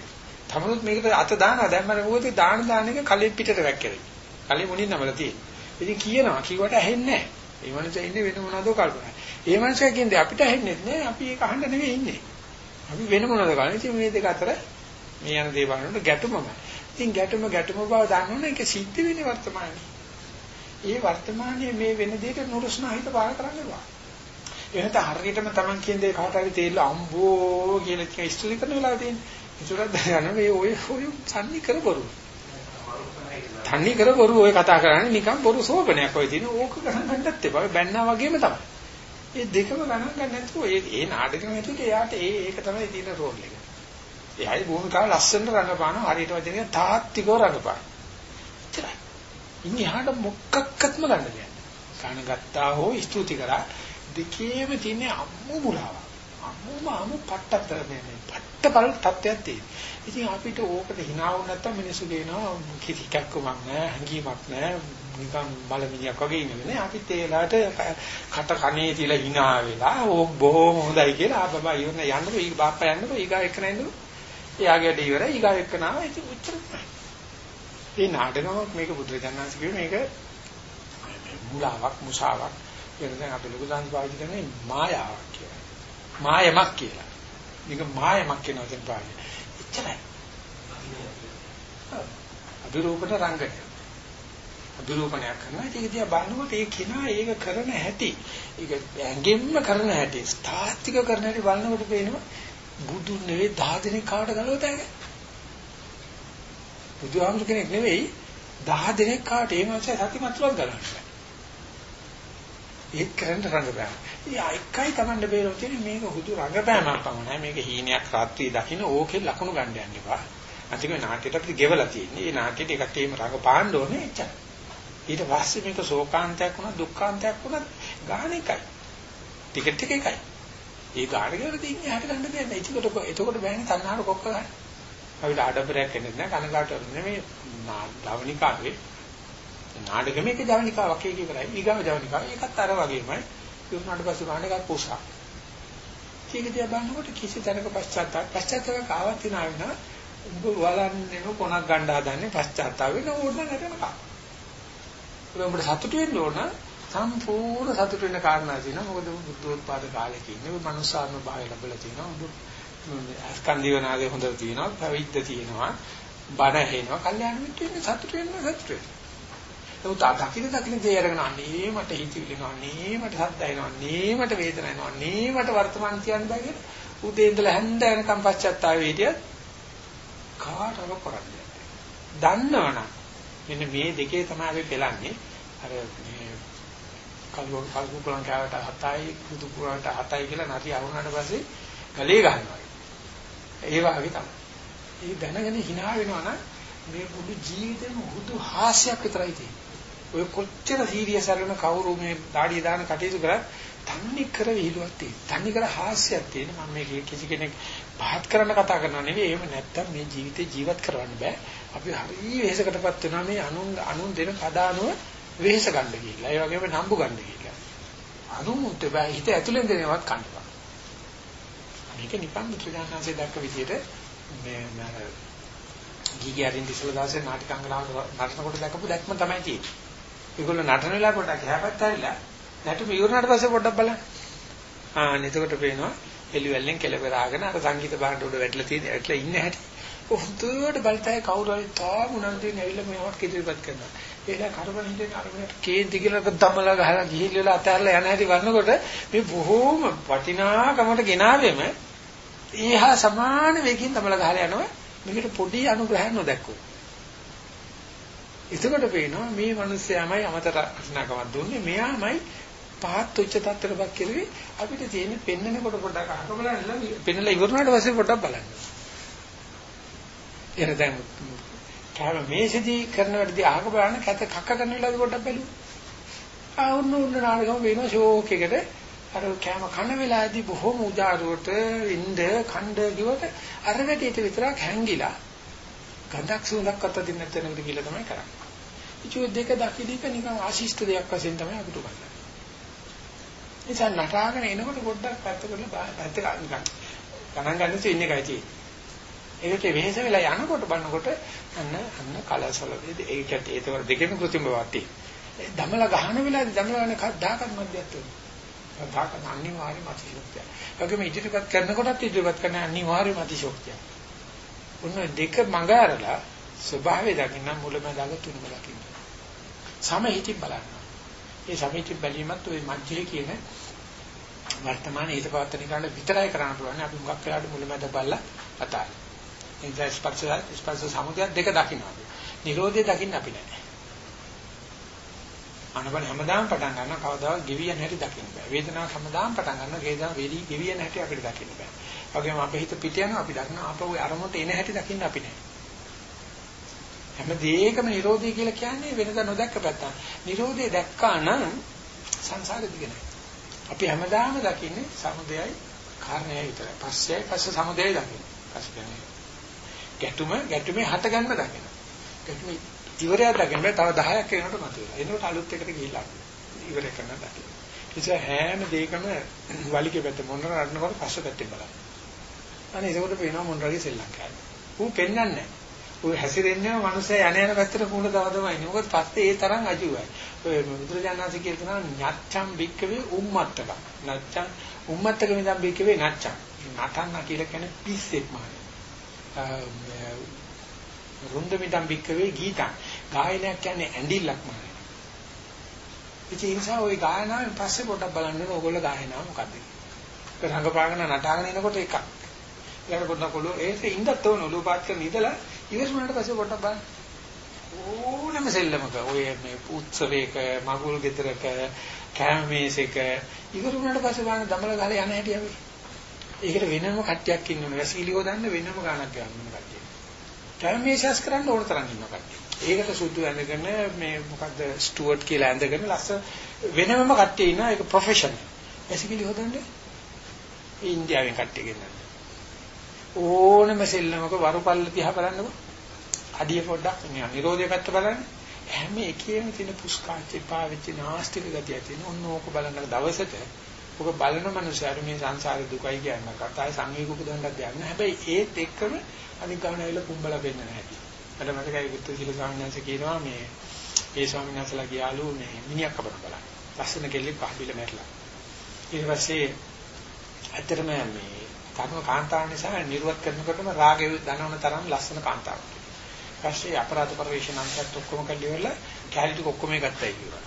තමනුත් මේකට අත දානවා. දැන් මම මොකද දාන දාන එක කලින් පිටට වැක්කරේ. කලින් මුණින් නමලා තියෙන්නේ. ඉතින් කියනවා කිව්වට ඇහෙන්නේ නැහැ. ඒ මනුස්සයා ඉන්නේ වෙන මොනවදෝ කල්පනා. ඒ මනුස්සයා කියන්නේ අපිට ඇහෙන්නේ නැහැ. අපි ඒක අහන්න නෙවෙයි ඉන්නේ. අපි වෙන මොනවද කරන්නේ? ඉතින් මේ දෙක අතර මේ යන දේ බලනකොට ගැටුමමයි. ඉතින් ගැටුම ගැටුම බව දන්නවනේ ඒක සිද්ධ වෙන්නේ වර්තමානයේ. ඒ වර්තමානයේ මේ වෙන දෙයක නුරුස්නා හිත බාර කරන්න බෑ. එහෙනම් හරියටම Taman කියන දේ කාට හරි තේරිලා අම්බෝ කියලා ඉස්තුති කරන වෙලාව තියෙන්නේ. ඒකට දැනගන්න මේ ඔය ඔය සම්නි කරපරු. තන්නේ කර බොරු ඔය කතා කරන්නේ නිකන් බොරු සෝපනයක් ඔය තියෙන ඕක ගණන් ගන්නත් එපා. බැන්නා වගේම තමයි. මේ දෙකම ගණන් ගන්න නැතුව ඒ ඒ නාටකෙම ඇතුලේ එයාට ඒ ඒක තමයි තියෙන රෝල් එක. එයායි භූමිකාව ලස්සනට රඟපානවා හරියට වචනේ තාත්තිකව රඟපාන. එච්චරයි. ඉන්නේ එහාට මොකක්වත්ම ගන්න දෙයක්. කන ගත්තා හෝ ස්තුති කරා දෙකේම තියෙන අම්මු මුලාව. අම්මුම අම්මු පට්ටතර මේ පට්ට බල තත්ත්වයක් තියෙනවා. ඉතින් අපිට ඕකට hina වුණ නැත්තම් මිනිස්සු කියනවා කිසි කැක්කමක් නැහැ, හැංගීමක් නැහැ, නිකන් මලමිණියක් වගේ ඉන්නේ. අපිත් ඒ වෙලාවට කට කනේ තියලා hina වෙලා ඕ බොහොම හොඳයි කියලා ආබබා ඉවරන යන්නකො ඊ බාප්පා යන්නකො ඊගා එක්ක නැන්නකො. එයාගේ ඩේ ඉවරයි ඊගා එක්ක නාව ඉතින් උච්චර තමයි. මේ නාටකමක් මේක බුදුරජාණන්සේ කිව්වේ මේක මුලාවක් මුසාවක්. ඒක දැන් අපි ලොකු සංස් පාවිච්චි කරන්නේ මායාවක් කියලා. මායමක් කියලා. මේක මායමක් කියන වචන පාවිච්චි. එච්චරයි. අභිරූපණ රංගනය. අභිරූපණයක් කරනවා. ඒක දිහා බලනකොට ඒ කෙනා ඒක කරන හැටි, ඒක ඇඟෙන්න කරන හැටි, ස්ථාත්තික කරන හැටි බලනකොට පේනවා බුදු නෙවෙයි 10 දෙනෙක් කාට ගලවත හැක. බුදුහාමුදුර කෙනෙක් නෙවෙයි 10 දෙනෙක් කාට ඒ මාසේ සතිමත්ලක් ගලවන්න. ඒක කරන්න රඟපෑම. ඉතින් එකයි Tamande බේරෝ තියෙන්නේ මේක හුදු රඟපෑමක් පමණයි. මේක හීනයක් රාත්‍රී දකින්න ඕකේ ලකුණු ගන්න යන්න එපා. අන්තිම නාට්‍යයට අපිට ගෙවලා තියෙන්නේ. මේ නාට්‍යෙට එකක් තේම රඟපාන්න ඕනේ එච්චර. ඊට පස්සේ මේක ශෝකාන්තයක් වුණා දුක්ඛාන්තයක් වුණා ගාන එකයි. ටිකට් එක එකයි. ඒ ගාන කියලා තින්නේ හැට ගන්න දෙයක් නෑ. ඒකට එතකොට බෑනේ තණ්හාවට කොක්ක ගන්න. අපිට ආඩම්බරයක් එන්නේ නැහැ කනගාටු නෙමෙයි ලාවනිකාවේ නාටකමේක ජවනිකාවක් ඒක ඉවරයි. ඊගාව ජවනිකාව ඒකත් අර වගේමයි. ඉවරනාට පස්සේ ගන්න එකත් පොසා. ඒක දිහා බලනකොට කිසි තැනක පශ්චාත්තාප පශ්චාත්තාපයක් ආවත් නාවෙන උඹ වලන්නේ කොනක් ගන්න හදන්නේ පශ්චාත්තාප වෙන ඕන නැතනකා. උඹට සතුටු වෙන්න ඕන සම්පූර්ණ සතුටු වෙන කාරණා තියෙනවා. මොකද බුද්ධෝත්පාද කාලෙක ඉන්නේ ඔය මනුස්සාත්ම භාවය ලැබලා තියෙනවා. උඹ ස්කන්ධිවනාගේ හොඳට තියෙනවා. පැවිද්ද තියෙනවා. බණ ඇහෙනවා. කල්යාණ මිත්‍ර වෙන්න සතුටු වෙන්න සතුටු වෙන්න. නමුත් දකින්න දකින්න දේ අරගෙන අනේ මට හිතවිලි එනවා අනේ මට හද්ද එනවා අනේ මට වේදන එනවා අනේ මට වර්තමාන කියන්න බෑ කියලා උදේ ඉඳලා හැන්ද වෙනකම් පශ්චාත්තාප හිටියත් කාටව කරන්නේ දන්නවනම් මෙන්න මේ දෙකේ තමයි අපි පෙළන්නේ අර මේ කල්ව කල්ව පුලන් කාවට හතයි කුදු පුරාට හතයි කියලා නැති අවුනට පස්සේ ගලේ ගන්නවා ඒ වගේ තමයි ඒ දැනගෙන hina වෙනවා නම් මේ මුළු ජීවිතේම හුදු හාස්‍යයක් විතරයි තියෙන්නේ ඔය කොච්චර සීරියස් අරගෙන කවුරු මේ දාඩිය දාන කටයුතු කරත් තන්නේ කර විහිළුවක් තියෙන. තන්නේ කර හාස්‍යයක් තියෙන. මම මේ කිසි කෙනෙක් පහත් කරන්න කතා කරනවා නෙවෙයි. එහෙම නැත්තම් මේ ජීවිතේ ජීවත් කරවන්න බෑ. අපි හරි වෙහෙසකටපත් වෙනවා මේ අනුන් අනුන් දෙන පදානුව වෙහෙස ගන්න ගිහිල්ලා. ඒ වගේම නම්බු ගන්න ගිහිල්ලා. අනුමුත් බෑ හිත ඇතුලෙන් දෙනවත් කන්නවා. මේක නිකන් මුත්‍රාඥාන්සේ දැක්ක විදිහට මේ මම ගීගේ අරින් ඉස්සල දාසේ නාටිකාංගනාව නටනකොට දැකපු දැක්ම තමයි තියෙන්නේ. ඒගොල්ලෝ නටන වෙලාව පොඩ්ඩක් එහාපැත්ත ඇරිලා නැටුම ඉවරනාට පස්සේ පොඩ්ඩක් බලන්න. ආ එතකොට පේනවා එළිවැල්ලෙන් කෙලවරාගෙන අර සංගීත භාණ්ඩ උඩ වැටලා තියෙන ඇట్లా ඉන්න හැටි. හොඳට බලතයි කවුරු හරි තාම උනන්දු වෙන ඇවිල්ලා මේවක් ඉදිරිපත් කරනවා. ඒලා කරබන් හිතේ අරගෙන කේන්ති කියලා දමලා ගහලා ගිහිල්ලා අතහැරලා යන හැටි වන්නකොට මේ බොහෝම වටිනාකමට ගෙනාවෙම ඊහා සමාන වේගකින් දමලා ගහලා යනවා. මේකට පොඩි අනුග්‍රහයක් නොදැක්කෝ. එතකොට පේනවා මේ මිනිස්යාමයි අමතර වටිනාකමක් දුන්නේ මෙයාමයි පහත් උච්ච තත්ත්වයකට කෙරුවේ අපිට තියෙන පෙන්නකොට පොඩ්ඩක් අහක බලන්න පෙන්නලා ඉවරනාට පස්සේ පොඩ්ඩක් බලන්න. එහෙනම් දැන් කාම මේසෙදී කරන වැඩදී අහක බලන්න කැත කක්ක කරන වෙලාවදී පොඩ්ඩක් බැලුවා. ආ උන්න උන්න නාඩගම වෙනවා ෂෝක් එකට අර කැම කන වෙලාවේදී බොහොම උදාරුවට ඉන්ද ඛණ්ඩ කිව්වට අර වැඩේට විතරක් හැංගිලා ගඳක් සුවඳක් අත දෙන්න තැනකට ගිහලා තමයි කරන්නේ. ඉතින් දෙක දකිදීක නිකන් ආශිෂ්ට දෙයක් වශයෙන් තමයි අපිට ගන්න. ඉතින් නටාගෙන එනකොට පොඩ්ඩක් පැත්ත කරලා පැත්ත නිකන් ගණන් ගන්න තු ඉන්නේ කයි තියෙන්නේ. ඒකට වෙහෙස වෙලා යනකොට බලනකොට අන්න අන්න කලසලදී ඒකට ඒතවර දෙකෙම කෘතිම වාටි. දමලා ගහන වෙලාවේ දමලා යන කද්දාකත් මැදයත් වෙනවා. දාක අනිවාර්යම අතිශෝක්තිය. ඒකම ඉදිරිපත් කරනකොටත් ඉදිරිපත් කරන අනිවාර්යම අතිශෝක්තිය. ඔන්න දෙක මඟ අරලා ස්වභාවය දකින්න මුලමඳාග තුනම දකින්න. සමහිතින් බලන්න. ඒ සමහිතින් බැලීමත් ওই මධ්‍යයේ කියන වර්තමාන හිත පවත්තන කරන්න විතරයි කරන්න පුළුවන්. අපි මුගක් වෙලාට මුලමඳ බලලා අතාරින්න. ඒ ස්පර්ශ ස්පර්ශ සමුදය දෙක දකින්න අපි. නිරෝධය දකින්න අපි නැහැ. අනබන හැමදාම පටන් ගන්න කවදාවත් ගෙවියන් හැටි දකින්න බෑ. වේදනාව හැමදාම පටන් ගන්න වේදනාව වේලි ගෙවියන් හැටි අපිට දකින්න බෑ. වගේම අපේ හිත පිට යනවා අපි දකින්න අපෝ අරමුණට එන හැටි දකින්න අපි නැහැ. හැම දෙයකම නිරෝධය කියලා කියන්නේ වෙනදා නොදැක්ක පැත්ත. නිරෝධය දැක්කා නම් සංසාරෙ දිග නැහැ. අපි හැමදාම දකින්නේ සමුදයයි කාරණයයි විතරයි. පස්සෙයි පස්ස සමුදයයි දකින්නේ. පස්ස කියන්නේ ගැටුම ගැටුමේ හට ගන්න දකින්න. ගැටුමේ ඉවරයක් දකින්න බෑ. තව 10ක් වෙනකොට මතුවෙලා. එනකොට අලුත් එකට ගිහිල්ලා ඉවර කරන්න දකින්න. නිසා හැම දෙයකම වලිගේ පැත්ත මොනර අරනකොට පස්ස පැත්තෙන් බලන්න. අනේ ඒකෝට පේනවා මොනරගේ සෙල්ලම් කරන්නේ. ඌ පෙන්වන්නේ නැහැ. ඌ හැසිරෙන්නේ මනුස්සයා යන යන පැත්තට කුණ දවදමයි. මොකද පස්සේ ඒ තරම් අජුවයි. ඔය බුදුරජාණන්සේ කියනවා ඤච්ඡම් බික්කවේ උම්මත්තක. නච්ඡම් උම්මත්තක මිදම් බික්කවේ නච්ඡම්. නටන්න කියලා කියන්නේ පිස්සෙක් මානේ. රුන්ද මිදම් බික්කවේ ගීතං. ගායනයක් කියන්නේ ඇඬිල්ලක් මානේ. ඉතින් ඒ නිසා ওই ගායනාවෙන් පස්සේ පොඩ්ඩක් බලන්න ඕන ඕගොල්ලෝ ගායනාව මොකද්ද කියලා. රංගපාගෙන නටාගෙන එනකොට එකක්. ඊළඟ පොඩ්ඩක් ඔළුව ඒත් ඉඳත් ඕන ඔළුව පාත් කරන ඉඳලා ඉවසුනාට පස්සේ පොඩ්ඩක් බලන්න. ඕනම සෙල්ලමක ඔය මේ උත්සවයක මගුල් ගෙදරක කෑම මේසෙක ඉවර වුණාට පස්සේ බලන්න දමල ගහලා යන හැටි අපි. ඒකට වෙනම කට්ටියක් ඉන්නවා. වැසිකිලි හොදන්න වෙනම ගාණක් ගන්න කට්ටිය. කෑම මේසස් කරන්න ඕන තරම් ඉන්නවා කට්ටිය. ඒකට සුදු ඇඳගෙන මේ මොකද්ද ස්ටුවර්ට් කියලා ඇඳගෙන ලස්ස වෙනම කට්ටිය ඉන්නවා ඒක ප්‍රොෆෙෂනල්. වැසිකිලි හොදන්නේ ඉන්දියාවෙන් කට්ටිය ගෙන්නන්නේ. ඕනම සෙල්ලමක වරුපල්ල දිහා බලන්නකො. අඩිය පොඩ්ඩක් නිකන් නිරෝධය පැත්ත බලන්න. හැම එකේම තියෙන පුස්කාච්ච පාවිච්ච නාස්තික ගතිය තියෙන ඕන ඕක බලන දවසට ඔක බලන මනුස්සයර මේ සංසාරේ දුකයි කියන කතායි සංවේග උපදවන්නත් දෙයක් හැබැයි ඒත් එක්කම අනික් ගන්න ඇවිල්ලා කුඹලා වෙන්න නැහැ. මට මතකයි බුද්ධ සිල ස්වාමීන් වහන්සේ කියනවා මේ ඒ ස්වාමීන් වහන්සේලා ගියාලු මේ මිනිහක් කපන බලන්න. ලස්සන කෙල්ලෙක් පහබිල මැරලා. ඊට පස්සේ ඇත්තටම මේ තරුණ කාන්තාව නිසා නිර්වත් කරනකොටම රාගය දනවන තරම් ලස්සන කාන්තාවක්. ඊපස්සේ අපරාධ පරිවේශනාන්තත් ඔක්කොම කල්ලිවල කැලි ටික ඔක්කොම ගත්තයි කියලා.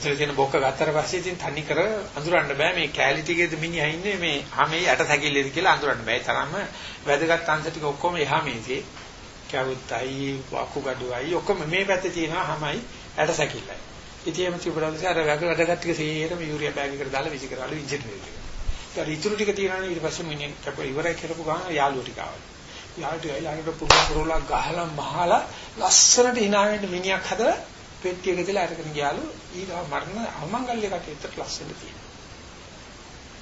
ඇතුලේ තියෙන බොක්ක ගත්තට පස්සේ ඉතින් තනි කර අඳුරන්න බෑ මේ කැලි ටිකේද මිනිහා ඉන්නේ මේ හැමේ යට සැකිල්ලේද කියලා අඳුරන්න බෑ. ඒ තරම්ම වැදගත් අංශ ටික ඔක්කොම එහා මේසේ කැවුත්තයි වකුගඩුවයි ඔක්කොම මේ පැත්තේ තියෙනවා හැමයි යට සැකිල්ලයි. ඉතින් එමෙ තිබුණාද අර වැදගත් ටික සේරම යූරියා බෑග් එකට දාලා විසි කරලා ඉන්ජිනේරින් එකට. ඊට ඉතුරු ටික තියනවනේ ඊට පස්සේ මිනිහ කැප ඉවරයි කරපු ගමන් යාළුවෝ ටික ආවා. යාළුවෝ ටික ඊළඟට පුරුදු පුරුලා ගහලා මහලා ලස්සනට hina වෙන්න මිනිහක් හදලා පෙට්ටියක දාලා අරගෙන ගියාලු ඊගා මරණ අමංගල්‍ය කටේට ලස්සන තියෙනවා.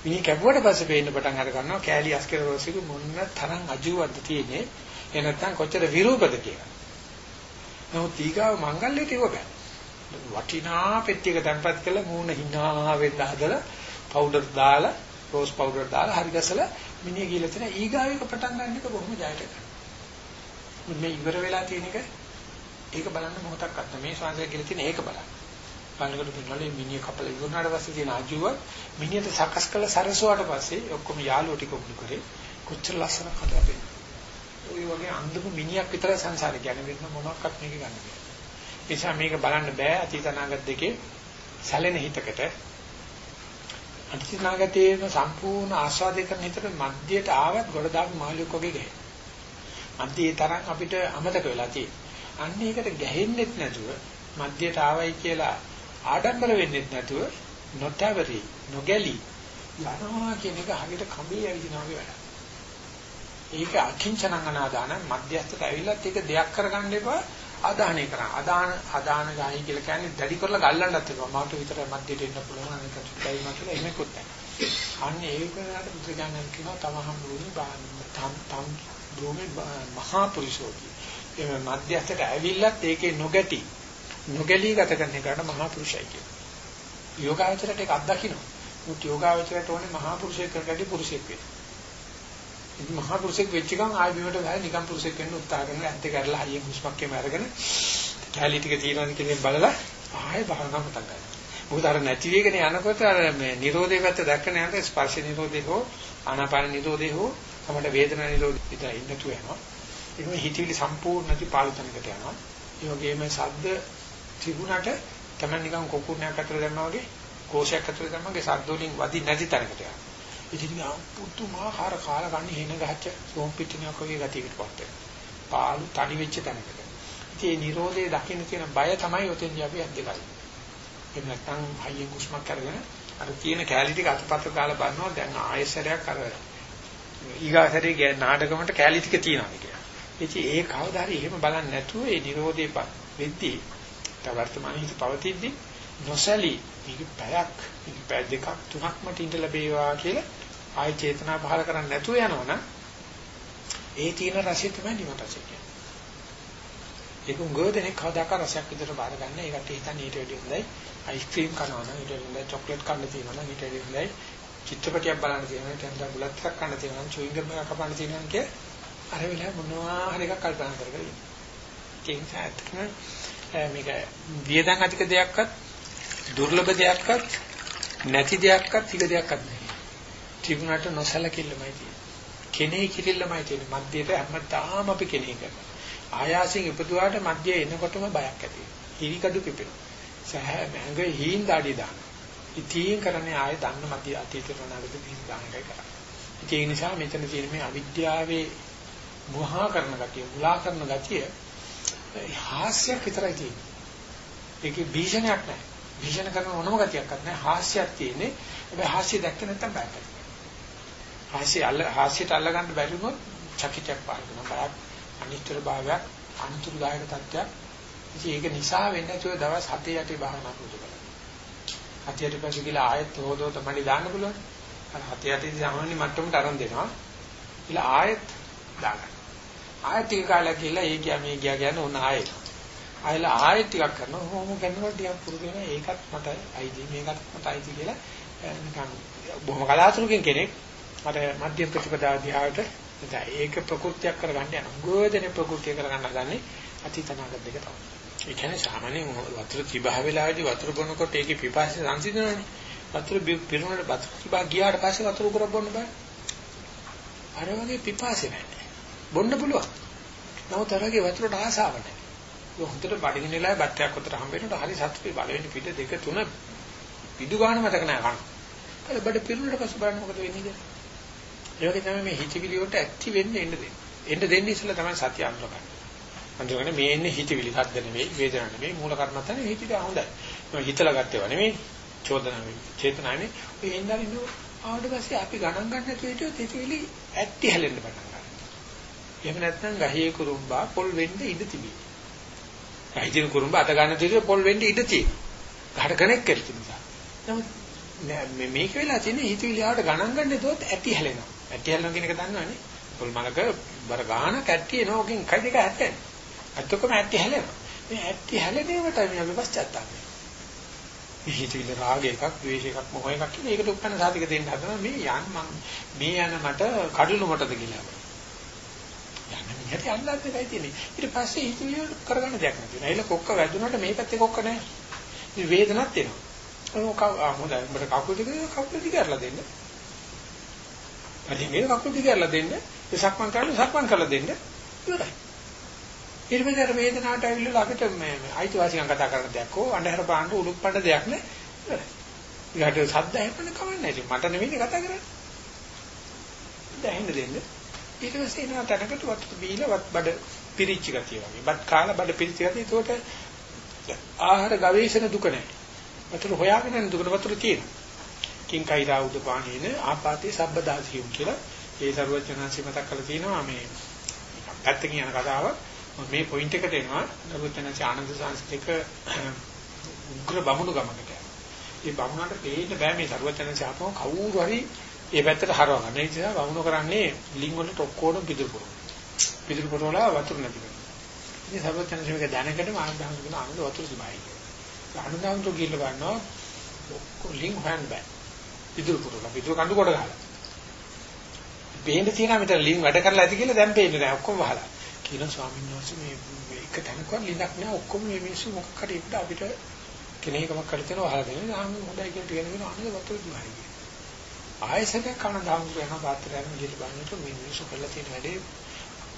මිනිහ කැපුවට පස්සේ පේන්න පටන් අර ගන්නවා කෑලි අස්කර රෝසික මොන්න තරම් අජුවක්ද තියෙන්නේ. ඒ නැත්තම් කොච්චර විරූපද කියලා. නමුත් ඊගාව මංගල්‍යයට ඉව බෑ. වටිනා පෙට්ටියක තැන්පත් කළ මූණ hina වෙන්න හදලා පවුඩර් දාලා රෝස් පවුඩර් දාලා හරි ගසලා මිනිහ ගිහලා තියෙන ඊගාවෙක පටන් ගන්න එක බොහොම ජයට කරනවා. මේ ඉවර වෙලා තියෙන එක ඒක බලන්න මොහොතක් අත්ත මේ ශාන්තිය කියලා තියෙන ඒක බලන්න. බලනකොට පින්නලේ මිනිහ කපල ඉවරනාට පස්සේ තියෙන අජුව මිනිහට සකස් කළ සරසුවාට පස්සේ ඔක්කොම යාළුවෝ ටික උඩු කරේ කොච්චර ලස්සනක් හදාපේ. ඔය වගේ අන්දපු මිනිහක් විතර සංසාරේ ගැන වෙන මොනක්වත් මේක ගන්න බෑ. ඒ නිසා මේක බලන්න බෑ අතීත අනාගත දෙකේ සැලෙන හිතකට අතිනාගතේම සම්පූර්ණ ආස්වාදේ කරන හිතට මධ්‍යයට ආවත් ගොඩ දාපු මාළියෙක් වගේ ගහේ. මධ්‍යයේ තරම් අපිට අමතක වෙලා තියෙන්නේ. අන්න ඒකට ගැහෙන්නෙත් නැතුව මධ්‍යයට ආවයි කියලා ආඩම්බර වෙන්නෙත් නැතුව නොතවරි නොගැලි යනවා කියන එක හරියට කඹේ ඇවිදිනවා වගේ වැඩක්. ඒක අකිංචනං අනාදාන මධ්‍යස්ථට ඇවිල්ලත් ඒක දෙයක් කරගන්න එපා ආදාහනය කරා. ආදාන ආදාන ගාහි කියලා කියන්නේ දැඩි කරලා ගල්ලන්නත් එපා. මාට විතරයි මධ්‍යයට එන්න පුළුවන් අනික චුට්ටයි මා කියලා එහෙමකුත් නැහැ. අන්න ඒකකට බුදුගානන් කියනවා තමහම් භූමි තම් තම් භූමි මහා පුරුෂෝති. ඒ මධ්‍යස්ථට ඇවිල්ලත් ඒකේ නොගැටි නොගැලී ගත කරන එකට මහා පුරුෂයි කියනවා. යෝගාවචරයට ඒක අත්දකින්න. මුත් යෝගාවචරයට ඕනේ මහා පුරුෂයෙක් කරගටි පුරුෂයෙක් වෙන්න. ඉතින් මහා පුරුෂයෙක් වෙච්ච ගමන් ආයෙ බිමට ගහලා නිකම් පුරුෂයෙක් වෙන්න උත්සාහ කරනවා. ඇත්ත කරලා හයියෙන් හුස්මක් එම අරගෙන කැලී ටික තියෙනවද කියලා බලලා ආයෙ භාවනා පටන් ගන්නවා. මොකද අර නැති වෙගෙන යනකොට අර මේ නිරෝධය පැත්ත දැක්කන යනකොට ස්පර්ශ නිරෝධය හෝ ආනාපාන නිරෝධය හෝ තමයි වේදනා නිරෝධය විතර ඉන්නතු වෙනවා. ඒකම හිතවිලි සම්පූර්ණ නැති පාළුතනකට යනවා. ඒ වගේම ශබ්ද තිබුණට තමයි නිකන් කොකුණයක් අතර දැම්මා වගේ කෝෂයක් අතර දැම්මා වගේ ශබ්ද වලින් වදි නැති තැනකට යනවා. ඉතින් පුතුමාකාර කාලා ගන්න හින ගහච්ච සෝම් පිටිනියක් වගේ ගතියකටපත් වෙනවා. පාළු තනි වෙච්ච තැනකට. ඉතින් මේ Nirodhe දකින්න තියෙන බය තමයි ඔතෙන්දී අපි අද්දකයි. එහෙම නැත්නම් හයියෙන් කුස්මක් කරගෙන අර තියෙන කැලී ටික අතපත කාලා බලනවා දැන් ආයෙසරයක් අර ඊගාසරේ නාටකමට කැලී ටික තියෙනවා කියලා. ඉතින් ඒ කවදා හරි එහෙම බලන්නේ නැතුව ඒ Nirodhe වෙද්දී වර්තමානයේ හිත පවතිද්දී නොසලී මේක පැයක් මේක පැය දෙකක් තුනක් මට ඉඳ ලැබේවා කියලා ආය චේතනා පහල කරන්නේ නැතුව යනවනම් ඒ තියෙන රසය තමයි නිවන රසය කියන්නේ. ඒක උගෝදෙනේ කවදාක රසයක් විතර බාර ගන්න. ඒකට හිතන්නේ ඊට වැඩිය හොඳයි. අයිස්ක්‍රීම් කනවා නම් ඊට වැඩිය හොඳයි. චොක්ලට් කන්න තියෙනවා නම් ඊට වැඩිය හොඳයි. චිත්‍රපටයක් බලන්න තියෙනවා නම් කැන්දා බුලත් එකක් කන්න තියෙනවා නම් චුයින් ගම් එකක් කපන්න තියෙනවා නම් කිය අර වෙලාව මොනවා හරි එකක් කල්පනා කරගෙන ඉන්න. ඒක නිසා මේක වියදම් අධික දෙයක්වත් දුර්ලභ දෙයක්වත් නැති දෙයක්වත් ටික දෙයක්වත් නැහැ. තිබුණාට නොසලකිල්ලමයි තියෙන්නේ. කෙනෙහි කිරිල්ලමයි තියෙන්නේ. මධ්‍යයට හැමදාම අපි කෙනෙහි කරනවා. ආයාසයෙන් ඉපදුවාට මධ්‍ය එනකොටම බයක් ඇති වෙනවා. හිරිකඩු පිපෙනවා. සහ මඟ හීන් දාඩි දානවා. ඉතින් කරන්නේ ආයෙ දන්න මධ්‍ය අතීතේ වනාගත හීන් දාන එකයි කරන්නේ. ඒ නිසා මෙතන තියෙන මේ අවිද්‍යාවේ මුහා කරන ගතිය, මුලා කරන ගතිය හාස්‍යයක් විතරයි තියෙන්නේ. ඒකේ භීෂණයක් නැහැ. භීෂණ කරන මොනම ගතියක්වත් නැහැ. හාස්‍යයක් තියෙන්නේ. හැබැයි හාස්‍ය දැක්ක නැත්තම් බයයි. හාස්‍ය අල්ල හාස්‍යයට අල්ල ගන්න බැරි වුණොත් චකිතයක් පාරනවා. බයක් අනිත්‍ය භාවයක් අනුතුරුදායක තත්ත්වයක්. ඉතින් ඒක නිසා වෙන්නේ නැතුව දවස් 7 8 භාවනා පුරුදු කරනවා. 7 8 පස්සේ කියලා ආයෙත් හොදෝ තමයි දාන්න පුළුවන්. අර 7 8 දී සාමාන්‍ය මට්ටමට අරන් දෙනවා. ඊළඟ ආයෙත් දාගන්න. ආයෙත් ටික කාලයක් ගිහලා ඒ ගියා මේ ගියා කියන්නේ ඕන ආයෙත්. ආයෙලා ආයෙත් ටිකක් කරනවා. කොහොම කරනකොට ටිකක් පුරුදු වෙනවා. ඒකත් මට අයිති මේකත් මට අයිති කියලා නිකන් බොහොම කලාතුරකින් කෙනෙක් අර මධ්‍යම ප්‍රතිපදා ධ්‍යානට ඒක ප්‍රකෘතියක් කරගන්න යන ගෝධනේ ප්‍රකෘතිය කරගන්න හදන්නේ අතීතනාගත දෙක තමයි. ඒ කියන්නේ සාමාන්‍යයෙන් වතුර තිබහ වෙලාවේදී වතුර බොනකොට ඒකේ පිපාසය සංසිඳනවානේ. වතුර පිරුණාට වතුර තිබා ගියාට පස්සේ වතුර උකර බොන්න බෑ. අර වගේ පිපාසය නැහැ. බොන්න පුළුවන්. නමුත් අරගේ වතුරට ආසාව නැහැ. ඒ හොඳට බඩගින්න වෙලාවේ බත්යක් උතර හම්බ වෙනකොට හරි සතුටුයි බලවෙන්න පිට දෙක තුන පිටු ගන්න මතක නැහැ කන. අර බඩ පිරුණාට පස්සේ බලන්න මොකද වෙන්නේ කියලා. ඒ වගේ තමයි මේ හිතවිලි වලට ඇක්ටිව් වෙන්න එන්න දෙන්නේ. එන්න දෙන්නේ ඉස්සෙල්ලා තමයි සතිය අඳුරගන්න. අඳුරගෙන මේ එන්නේ හිතවිලි සද්ද නෙවෙයි වේදනා නෙවෙයි මූල කර්මත්තනේ හිතවිලි හොඳයි. මම හිතලා ගත්තේවා නෙවෙයි චෝදනා නෙවෙයි චේතනානේ. ඔය එන්නරින් නෝ ආවට පස්සේ අපි ගණන් ගන්න නැතුව හිටියොත් හිතවිලි ඇක්ටි හැලෙන්න පටන් ගන්නවා. එහෙම නැත්නම් ගහේ කුරුම්බා පොල් වෙන්න ඉඩ තිබේ. ගහින් කුරුම්බ අත ගන්න දෙවිය පොල් වෙන්න ඉඩ තියෙනවා. ගහට කනෙක් කරති නිසා. නමුත් මේ මේක වෙලා තියෙන්නේ හිතවිලි ආවට ගණන් ගන්න දොත් ඇටි හැලෙනවා. ඇටි හැලෙනවා කියන එක දන්නවනේ. පොල් මලක බර ගාන කැටි එනවා. ඔකින් කයි දෙක හැටෙන්නේ. අතකොම ඇටි හැලෙනවා. මේ ඇටි හැලෙනේවට මේ අපි පශ්චාත්තාප මේ හිතවිලි රාග එකක්, ද්වේෂ එකක්, මොහ එකක් කියන ඒකට උපන්න සාධක දෙන්න හදනවා. මේ යන් මං මේ යන මට කඩළු මටද කියලා. යන්න මිනිහට යන්නත් එකයි තියෙන්නේ. ඊට පස්සේ හිතවිලි කරගන්න දෙයක් නැති වෙනවා. ඒල කොක්ක වැදුනට මේ පැත්තේ කොක්ක නැහැ. ඉතින් වේදනක් එනවා. ඔක හොඳයි. උඹට කකුල් ටික කකුල් ටික කරලා දෙන්න. අදින් මේ කකුල් ටික කරලා දෙන්න. ඒ සක්මන් කරලා සක්මන් කරලා දෙන්න. ඉවරයි. ඊට පස්සේ අර වේදනාවට ඇවිල්ලා අපිට මේ අයිතිවාසිකම් කතා කරන දෙයක් හෝ අන්ධහර බාන්න උලුප්පන්න දෙයක් නෑ. ඊට සද්ද හැපෙන්න කවන්නේ නැහැ. මට නෙවෙයි කතා කරන්නේ. දැන් දෙන්න. ඊට පස්සේ එනවා තැනකට වතුර බීලා වත් බඩ පිරිච්ච ගතිය වගේ. බත් කාලා බඩ පිරිච්ච ගතිය. ඒකට ආහාර ගවේෂණ දුක නැහැ. වතුර හොයාගෙන යන දුකට වතුර තියෙනවා. කිං කයිරා උද පාණේන ආපාතේ සබ්බදාසියුම් කියලා ඒ සරුවචනාංශي මතක් කරලා තියෙනවා මේ පැත්තකින් යන කතාවක්. මේ පොයින්ට් එකට එනවා නරුවචනසේ ආනන්ද සංස්කෘතික උග්‍ර බමුණු ගමකට. ඒ බමුණන්ට දෙන්න බෑ මේ සරුවචනසේ ආපහු කවුරු හරි ඒ පැත්තට හරව ගන්න. ඒ නිසා බමුණු කරන්නේ ලිංග වලට ඔක්කොම පිදුරු පුරන. පිදුරු පුරවලා වතුර නැති කරනවා. ඉතින් සරුවචනසේ මේක දැනගෙන ආනන්දහන් කියන ආනන්ද වතුර දිමයි. ආනන්දහන් તો ගිහිල්ලා බලනවා ඔක්කොම ලිංග හොයන්න බෑ. පිදුරු පුරවලා පිදුරු කඳු කොට ගහලා. පේන්න තියෙනවා මෙතන ලිංග වැඩ කරලා ඇති කියලා දැන් පේන්නේ නැහැ ඔක්කොම වහලා. කියන ස්වාමීන් වහන්සේ මේ මේ එක තැනකවත් ලිඳක් නෑ ඔක්කොම මේ මිනිස්සු මොකක් හරි ඉන්න අපිට කෙනෙක්මක් කරලා තියෙනවා අහලා දෙනවා ආන්න හොඳයි කියලා කියන කෙනා අන්න වතුර දුවයි ආයෙසක කන දාමු යන පාත්‍රයෙන් ගිහින් බලනකොට මේ මිනිස්සු කරලා තියෙන වැඩේ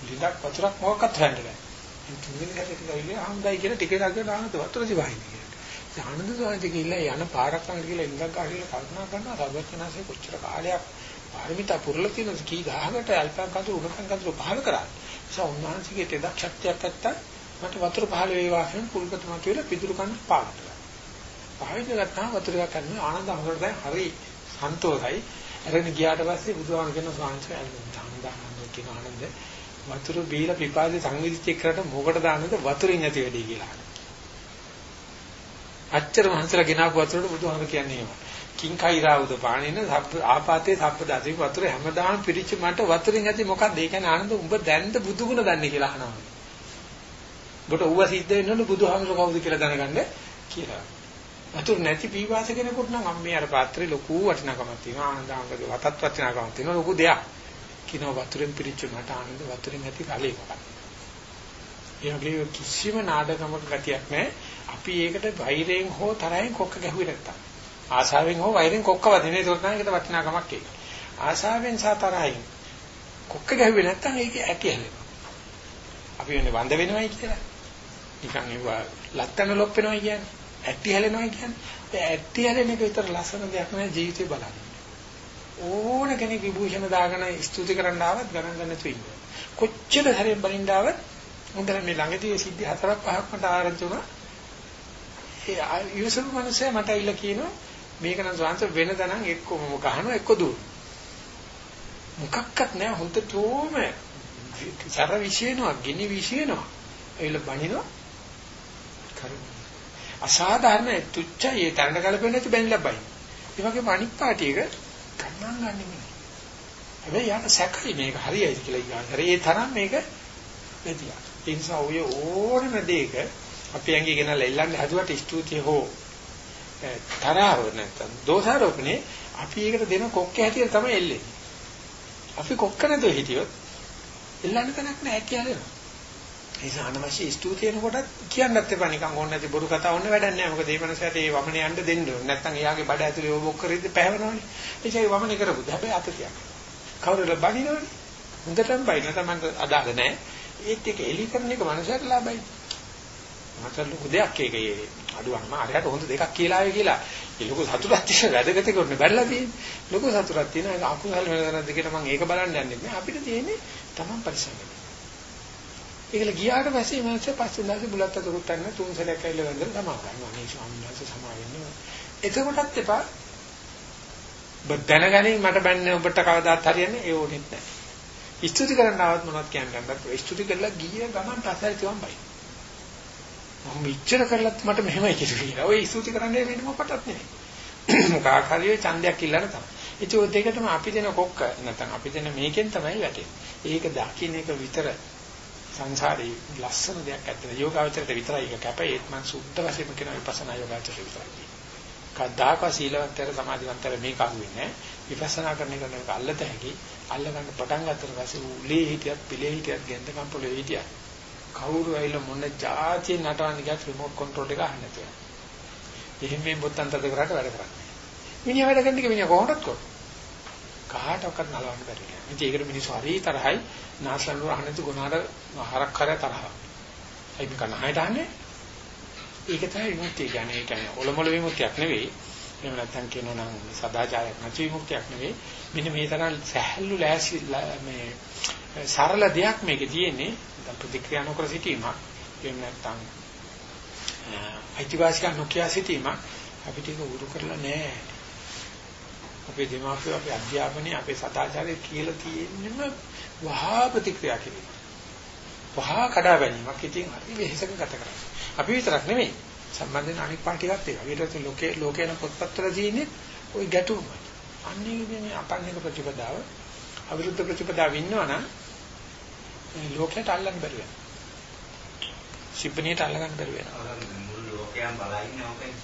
ලිඳක් වතුරක් මොකක්වත් හොයන්න බෑ. මේ තුන්වෙනි හැටට ගිහිල්ලා ආන්දයි කියලා ටික ටික ආනත වතුර දිවයි කියලා. ආනන්ද සාන්ති කියලා යන පාරක් ළඟට ගිහලා ඉඳන් ගහලා කල්පනා කරනවා සර්වඥාසේ කොච්චර කාලයක් පාරමිතා පුරලා තියෙනවද? කී දහකට අල්පං කඳු උණකං කඳු පහල කරා. නිසා උන්වහන්සේගේ තෙදක් ශක්තියක් නැත්තම් මට වතුර පහළ වේවා කියන කුල්පත මත වෙලා පිටුරු කන්න පාකට. පහවිද ගත්තාම වතුර එකක් ගන්න ආනන්ද හොරට දැන් හරි සන්තෝෂයි. අරගෙන ගියාට පස්සේ බුදුහාම කියන ස්වාමීන් ආනන්ද ආනන්ද කියන ආනන්ද වතුර බීලා පිපාසය සංවිධිච්ච එකට මොකට දාන්නද වතුරින් ඇති වෙඩි කියලා. අච්චර මහන්සලා ගෙනාවු වතුරට බුදුහාම කියන්නේ එහෙමයි. කිං කෛරාවුද පාණින ආපාතේ සම්පදාති වතුර හැමදාම පිරිච්ච මට වතුරින් ඇති මොකක්ද ඒ කියන්නේ ආනන්ද උඹ දැන්ද බුදුගුණ දන්නේ කියලා අහනවා. ඔබට ඌව සිද්ධ වෙනවනේ බුදුහාමර කවුද කියලා දැනගන්න කියලා. වතුර නැති පීවාස කෙනෙකුට නම් අම්මේ අර පාත්‍රේ ලොකු වටිනාකමක් තියෙනවා ආනන්දාංගගේ වතත් වටිනාකමක් තියෙනවා ලොකු දෙයක්. කිනෝ වතුරෙන් පිරිච්ච මට ආනන්ද වතුරින් ඇති කලේ මොකක්ද? ඒ වගේ කිසිම නාඩගමක ගතියක් නැහැ. අපි ඒකට වෛරයෙන් හෝ තරහෙන් කොක්ක ගැහුවේ නැත්තම්. ආශාවෙන් හෝ වෛරෙන් කොක්ක වදිනේ ඒක තමයි ඒකට වටිනාකමක් ඒක. ආශාවෙන් සහ තරහින් කොක්ක ගැහුවේ නැත්තම් ඒක ඇටි හැලෙනවා. අපි වෙන්නේ වඳ වෙනවයි කියලා. නිකන් ඒවා ලත්තන ලොප් වෙනවයි කියන්නේ. ඇටි හැලෙනවයි කියන්නේ. ඒ ඇටි හැලෙන එක විතර ලස්සන දෙයක් නෑ ජීවිතේ බලන්න. ඕන කෙනෙක් විභූෂණ දාගෙන ස්තුති කරන්න ආවත් ගණන් ගන්න තු ඉන්න. කොච්චර හැරෙන් බලින්න ආවත් හොඳට මේ ළඟදී සිද්ධි හතරක් පහක් මට ආරංචි වුණා. ඒ යුසල් මනුස්සයා මට ඇවිල්ලා කියනවා මේක නම් සාංශ වෙන දණන් එක්ක ගහනවා එක්ක දුවන. මොකක්වත් නෑ හොඳටම සර විශ්ේනවා, ගිනි විශ්ේනවා. ඒල බණිනවා. කරුණ. අසාධාරණ තුච්චයි ඒ තරණ කලපෙන්නේ නැති බැනිලා බයි. ඒ වගේම අනිත් පාටියක ගණන් ගන්න නෙමෙයි. හැබැයි යාට සැකයි මේක හරියයිද කියලා ඉගාන. ඒ තරම් මේක නැතිලා. ඒ නිසා ඔය ඕනම දෙයක අපි ඇඟේ ගෙනල්ලා ඉල්ලන්නේ හදුවට ස්තුතිය හෝ තරහව නැත්තම් දෝෂාරෝපණේ අපි ඒකට දෙන කොක්ක හැටියට තමයි එල්ලෙන්නේ. අපි කොක්ක නැතුව හිටියොත් එල්ලන්න තැනක් නැහැ කියලා. ඒ නිසා අනවශ්‍ය ස්තුතියන කොටත් කියන්නත් එපා නිකන් ඕන නැති බොරු කතා ඕන වැඩක් නැහැ. මොකද මේ මනසට ඒ වමනේ යන්න දෙන්න ඕනේ. නැත්තම් එයාගේ බඩ ඇතුලේ ඔබ ඔක්කරෙද්ද පැහැවෙනවනේ. ඒ කියන්නේ වමනේ කරපුද. හැබැයි අත තියක්. කවුරුල බණිනවනේ. හොඳටම බයින තමයි අදාළ නැහැ. ඒත් ඒක එලි කරන එක මනසට ලාභයි. මට ලොකු දෙයක් ඒකේ අඩුවක්ම අරයට හොඳ දෙකක් කියලා ආවේ කියලා ඒ ලොකු සතුටක් තියෙන වැදගත් කෙනෙක් බැලලා තියෙන්නේ ලොකු සතුටක් තියෙන ඒක අකුසල වෙනදන දෙකට මම ඒක බලන්න යන්නේ නැහැ අපිට තියෙන්නේ Taman පරිස්සම් වෙන්න ඒකල ගියාට පස්සේ මනස පස්සේ දැසි බුලත් අතරුත් ගන්න තුන් සැරයක් ඇවිල්ලා වැඳලා තමා ගන්නවා මේ ස්වාමීන් වහන්සේ සමා වෙන්න එතකොටත් එපා ඔබ දැනගනින් මට බැන්නේ ඔබට කවදාත් හරියන්නේ ඒ ඕනෙත් නැහැ ස්තුති කරන්න ආවත් මොනවද කියන්න ගන්නත් ස්තුති කරලා ගිය ගමන් පස්සට තියවම් බයි මම ඉච්චර කරලත් මට මෙහෙමයි කියලා. ඔය ඉසුති කරන්නේ වෙන මොකටවත් නෙමෙයි. මොකක් හරි ඡන්දයක් ඉල්ලන තමයි. ඒක ඔය දෙකටම අපි දෙන කොක්ක නැත්නම් අපි දෙන මේකෙන් තමයි වැටෙන්නේ. ඒක දකින්න එක විතර සංසාරේ ලස්සන දෙයක් ඇත්තද යෝගාවචරයට විතරයි ඒක කැපෙයිත් මං සුද්ධ වශයෙන්ම කියන විපස්සනා යෝගාවචරයට විතරයි. කද්දාක සීලවන්තර සමාධිවන්තර මේක අහුවෙන්නේ විපස්සනා කරන එක නේද අල්ලත හැකි අල්ල ගන්න පටන් ගන්නතර පස්සේ උලේ හිටියත් පිළේ හිටියත් ගෙන්ද කම්පලේ හිටියත් කවුරු ඇවිල්ලා මොන જાතිය නටවන්නේ කියලා රිමෝට් කන්ට්‍රෝල් එක අහන්න තියෙනවා. එහෙම මේ බොත්තම් තද කරාට වැඩ කරන්නේ. මිනිහා වැඩ කරන එක මිනිහා කොහොමද කරන්නේ? කාටවත් නලවන්න බැරි නෑ. ඉතින් ඒකට මිනිස්සු හරි තරහයි නාසලු අහන්නතු ගුණාර හරක් කරේ තරහ. ඒ කනහයට අහන්නේ. ඒක තමයි විමුක්තිය කියන්නේ. ඒ කියන්නේ ඔලොමොල විමුක්තියක් නෙවෙයි. එහෙම නැත්නම් කියනවා නම් සදාචාරයක් නැති විමුක්තියක් නෙවෙයි. මෙන්න මේ තරම් සැහැල්ලු ලෑසි මේ සරල දෙයක් මේකේ තියෙන්නේ. නැත්නම් ප්‍රතික්‍රියා නොකර සිටීමක්. එහෙම නැත්නම් අයිතිවාසිකම් නොකිය සිටීමක් අපිට ඒක උරු කරලා නෑ. අපේ දෙමාපියෝ අපේ අධ්‍යාපනයේ අපේ සදාචාරයේ කියලා තියෙන්නම වහා ප්‍රතික්‍රියා කිරීම. වහා කඩා ගැනීමක් ඉතින් හරි වෙහෙසක ගත කරන්නේ. අපි විතරක් නෙමෙයි සම්බන්ධ වෙන අනික් පාටිකත් ඒක. ඊට පස්සේ ලෝකේ ලෝකේන පොත්පත්වල තියෙන්නේ ওই ගැටුමයි. අන්නේ මේ අපන්නේක ප්‍රතිපදාව අවිරුද්ධ ප්‍රතිපදාව ඉන්නවනම් මේ ලෝකයට අල්ලන්න බැරි වෙනවා. සිප්පණියට අල්ලගන්න බැරි වෙනවා. මුළු ලෝකයන් බලන්නේ ඕකෙන්.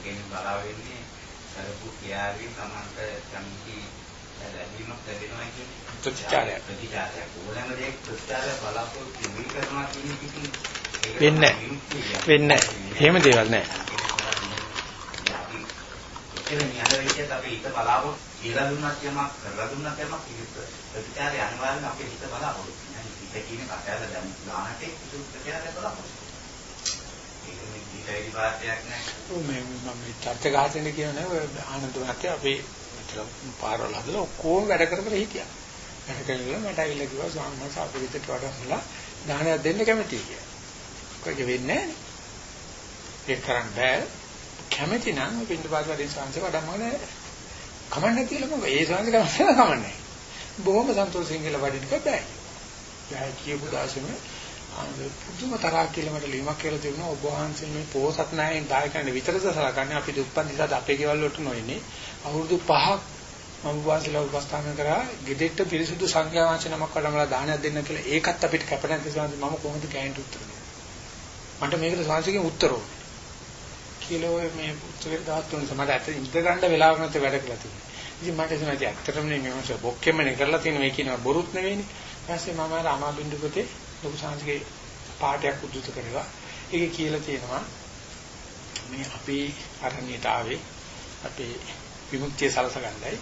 කෙනෙක් බලා වෙන්නේ කරපු ක්‍රියාවෙන් තමන්ට සම්පති ලැබීමක් ලැබෙනවා කියන්නේ ප්‍රතිචාරය. ප්‍රතිචාරය. ඕනෑම දෙයක් ප්‍රතිචාරය බලාපොරොත්තු වෙවි කරනවා කියන එකකින් වෙන්නේ වෙන්නේ එහෙම දේවල් නැහැ. එතන නිහඬ වෙච්චත් අපි හිත බලාපොරොත්තු කියලා දුන්නත් යමක් කරලා දුන්නත් යමක් ප්‍රතිචාරය අනිවාර්යෙන් අපේ හිත බලාපොරොත්තු. හිත කියන කතාවල දැන් ගානට ඒක ප්‍රතිචාරය බලාපොරොත්තු. ඒක පාර්ටයක් නෑ. මේ මම චර්ච ගහතෙන් කියනවා ඔය ආනන්ද මහත්තයා අපේ මෙතන පාරවල හදලා ඔක්කොම වැඩ කර කර හිටියා. වැඩ කරලා මට ඇවිල්ලා කිව්වා ස්වාමීන් වහන්සේ අපේ විදිහට වඩා හොලා දානයක් දෙන්න කැමතියි කියලා. කොහෙද වෙන්නේ ඒක කරන්න බෑ. කැමති නම් පින්ද පාස් වැඩි සංසය වඩම්මනේ. කමන්නේ කියලා මොකද? ඒ සංසය කමන්නේ කමන්නේ. බොහොම සන්තෝෂයෙන් කියලා වඩින්නක බෑ. බෑ කියපු දාසෙම පුදුම තරහක් කියලා මට ලියුමක් කියලා තිබුණා. ඔබ වහන්සේ මේ පොහසත් නැයෙන් දායකයන් විතරද සලකන්නේ. අපි දුප්පත් නිසාද අපේ ගෙවල් වලට නොයන්නේ අවුරුදු 5ක් මම වාසීලා උපස්ථාන කරා. ගෙදෙට්ට පිරිසුදු සංඝයා වහන්සේ නමක් වඩමලා දානයක් දෙන්න කියලා ඒකත් අපිට කැප නැති සාන්ති මම කොහොමද ගෑනට උත්තර මට මේකට සංසිකෙන් උත්තර ඕනේ. කියලා ඔය මේ උත්තරේ දාත් තුනස මට ඇත්ත ඉඳ ගන්න වෙලාවක් නැත්නම් වැඩ කළා තියෙනවා ඉතින් මට එතනදී ඇත්තටම නේ මම බොක්කෙමනේ කරලා තියෙන මේ කියනවා බොරුත් නෙවෙයිනේ. ඊපස්සේ මම අර අමාබින්දු පොතේ ලොකු සංස්කේ පාඩයක් උද්දුත කරලා ඒක කියලා තියෙනවා. මේ අපේ අරණියට ආවේ අපේ විමුක්තිය සලසගන්නයි.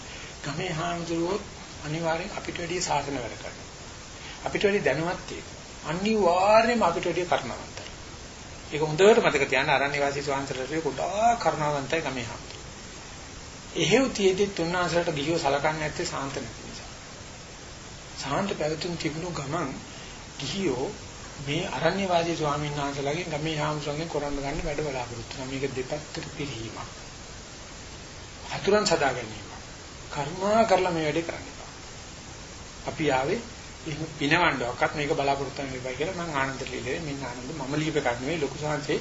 ගමේ හාමුදුරුවෝ අනිවාර්යෙන් අපිට වැඩිය සාසන වැඩ කරනවා. අපිට වැඩිය දැනුවත් තියෙනවා අනිවාර්යයෙන්ම අපිට වැඩිය කර්ණවන්තයි. ඒක හොඳට මතක තියාගන්න අරණ්‍ය වාසී ස්වාමීන් ගොඩාක් කර්ණවන්තයි ගමේ හාමුදුරුවෝ. එහෙව් තියේදී තුන්වහන්සේට ගිහිව සලකන්නේ නැත්තේ සාන්ත නැති නිසා. සාන්ත පැවතුම් තිබුණු ගමන් ගිහියෝ මේ අරණ්‍ය වාදී ස්වාමීන් වහන්සේලාගෙන් ගමේ හාමුදුරන්ගෙන් කරන්න ගන්න වැඩ බලාපොරොත්තු වෙනවා. මේක දෙපැත්තට පිළිහිමක්. හතුරන් සදා ගැනීම. කර්මා කරලා මේ වැඩේ කරන්න එපා. අපි ආවේ එහෙම පිනවන්නවක්වත් මේක බලාපොරොත්තු වෙන්න එපා කියලා මම ආනන්ද ලීලේ මෙන්න ආනන්ද මම ලියප එකක් නෙවෙයි ලොකු සංහසේ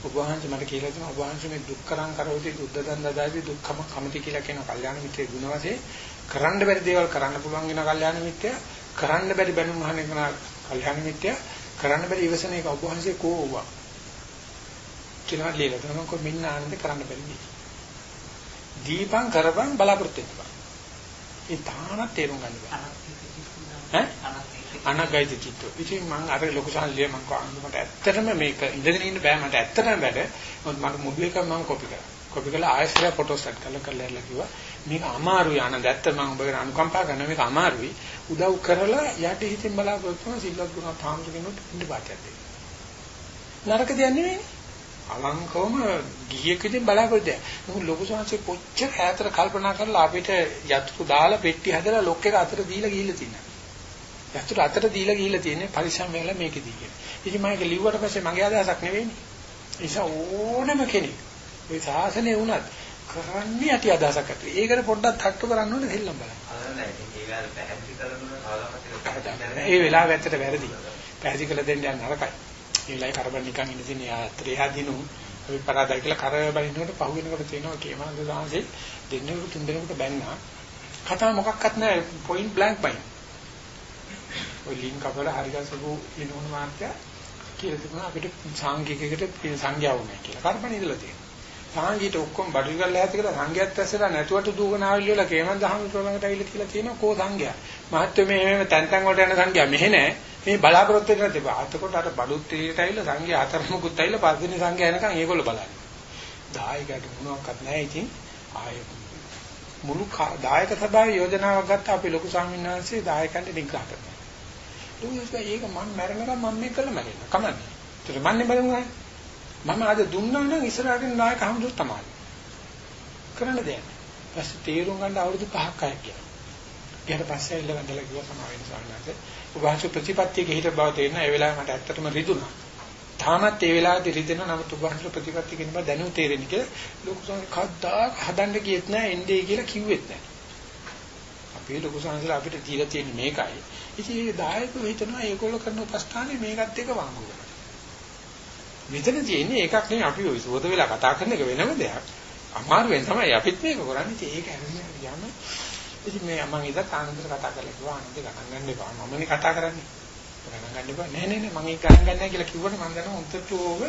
ඔබ වහන්සේ මට කියලා දුන්නා ඔබ වහන්සේ මේ දුක්කරං කරෝති දුද්දදන් දදාති දුක්ඛම කමති කියලා කියන කල්යාණ මිත්‍රේ ගුණ වශයෙන් කරන්න බැරි දේවල් කරන්න පුළුවන් වෙන කල්යාණ මිත්‍යා කරන්න බැරි බැනුම් අහන එක කල්යාණ මිත්‍යා කරන්න බැරි ඉවසන එක ඔබ වහන්සේ කෝවා කියලා ලියලා තමයි කො මෙන්න ආනන්ද කරන්න බැරි දීපං කරපං බලාපොරොත්තු වෙනවා. ඒ තානත් තේරුම් ගන්න බෑ. ඈ? අනගයිද චිත්ත. ඉතින් මම අර ලොකු සාල්ලිය මම කොහොමද ඇත්තටම මේක ඉඳගෙන ඉන්න බෑ. මට ඇත්තටම වැඩ. මොකද මට මුඩු එක මම කොපි කරා කොපි කරලා ආයෙත් ෆොටෝ සෙට් කරලා කරලා කිව්වා මේක අමාරුයි ආනන්ද ඇත්ත මම ඔබගෙන අනුකම්පා කරන මේක අමාරුයි උදව් කරලා යට හිතින් බලාපොරොත්තු වෙන සිල්වත් ගුණ තාමතුගෙනුත් ඉන්න පාටයක් දෙන්න. නරක දෙයක් නෙවෙයි. අලංකවම ගිහියෙකුදින් බලාපොරොත්තු වෙන. මොකද ලොකු සංසේ කොච්චර ඈතට කල්පනා කරලා අපිට යතුරු දාලා පෙට්ටි හදලා ලොක් එක අතට දීලා ගිහිල්ලා තියෙනවා. යතුරු අතට දීලා ගිහිල්ලා තියෙන්නේ පරිස්සම් වෙලා මේකෙදී කියන. ඉතින් මම ඒක ලිව්වට පස්සේ මගේ අදහසක් නෙවෙයිනේ. ඒ නිසා ඕනම කෙනෙක් ওই සාසනේ වුණත් කරන්නේ ඇති අදහසක් ඇති. ඒකට පොඩ්ඩක් තට්ටු කරන්න ඕනේ දෙල්ලම් බලන්න. ඒ වෙලාව ඇත්තට වැරදි. පැහැදිලි කළ දෙන්න යන නරකයි. ඒලයි කරබන් නිකන් ඉන්න තියෙන යාත්‍රා දිනු අපි පරාදයි කියලා කර බලිනකොට පහු වෙනකොට තියෙනවා කේමන්ද සාංශේ දෙන්නෙකුට තුන් දෙනෙකුට බැන්නා කතාව මොකක්වත් නැහැ පොයින්ට් බ්ලැන්ක් බයි ඔය ලින්ක් අපල හරිගස්සපු ඉනුණු මාත්‍ය කියලා තිබුණා අපිට සාංගිකයකට සංඥා වුණා කියලා කරබන් ඉඳලා තියෙනවා සාංගීට ඔක්කොම බඩු කරලා ඇති කියලා සංඝයාත් ඇස්සලා නැතුවට දුවගෙන ආවිල්ල වල කේමන්ද හමුතුලකට ඇවිල්ලා කියලා තියෙනවා කෝ සංඝයා මහත්මේ මේ මේ තැන් තැන් වලට යන සංඝයා මෙහෙ නැහැ මේ බලාපොරොත්තු වෙන තිබා. අතකොට අර බඩුත් ත්‍රියට ඇවිල්ලා සංඝයා අතරමුකුත් ඇවිල්ලා පස්වෙනි සංඝයා එනකන් ඒගොල්ලෝ බලන්නේ. දායකයට මොනවත් නැහැ ඉතින් ආය මුළු දායක සභාවේ යෝජනාවක් ගත්තා අපි ලොකු ස්වාමීන් වහන්සේ දායකයන්ට නිග්‍රහ කරනවා. ඌස් ඒක මම මැරෙනකම් මම මේක කළා මැරෙන්න. කමන්නේ. ඒතර මන්නේ බලමුයි. මම අද දුන්නා නම් ඉස්සරහට නායක හමුදුත් තමයි. කරන්න දෙයක්. පස්සේ තීරුම් ගන්න අවුරුදු 5ක් අය කියලා. ඊට පස්සේ ඇවිල්ලා වැඳලා කිව්වා සමාවෙන්න ස්වාමීන් වහන්සේ. උභාෂ ප්‍රතිපත්තියක හිට බව තේරෙන ඒ වෙලාවේ මට ඇත්තටම රිදුනා. තාමත් ඒ වෙලාවේදී රිදෙන නමුත් උභාෂ ප්‍රතිපත්තිය කියන බව දැනුම තේරෙන්නේ කියලා ලොකු සංඝ කද්දා හදන්න ගියෙත් නෑ එන්නේ කියලා කිව්වෙත් නෑ. අපේ ලොකු සංඝලා අපිට දීලා තියෙන්නේ මේකයි. ඉතින් ඒ දායකව හිතනවා ඒගොල්ලෝ කරන උපස්ථානේ මේකත් එක වංගු කරනවා. මෙතන තියෙන්නේ එකක් නෙවෙයි අපි ඔය සෝද වෙලා කතා කරන එක වෙනම දෙයක්. අමාරුවෙන් තමයි අපිත් මේක කරන්නේ. ඒක හැරෙන්න යම ඉතින් මේ මම ඉතත් ආනන්දට කතා කරලා කිව්වා ආනන්ද ගණන් ගන්න එපා. මමනේ කතා කරන්නේ. ගණන් ගන්න එපා. නෑ නෑ නෑ මම ඒක ගණන් ගන්නෑ කියලා කිව්වනේ මම දන්නවා උන්ට ඕව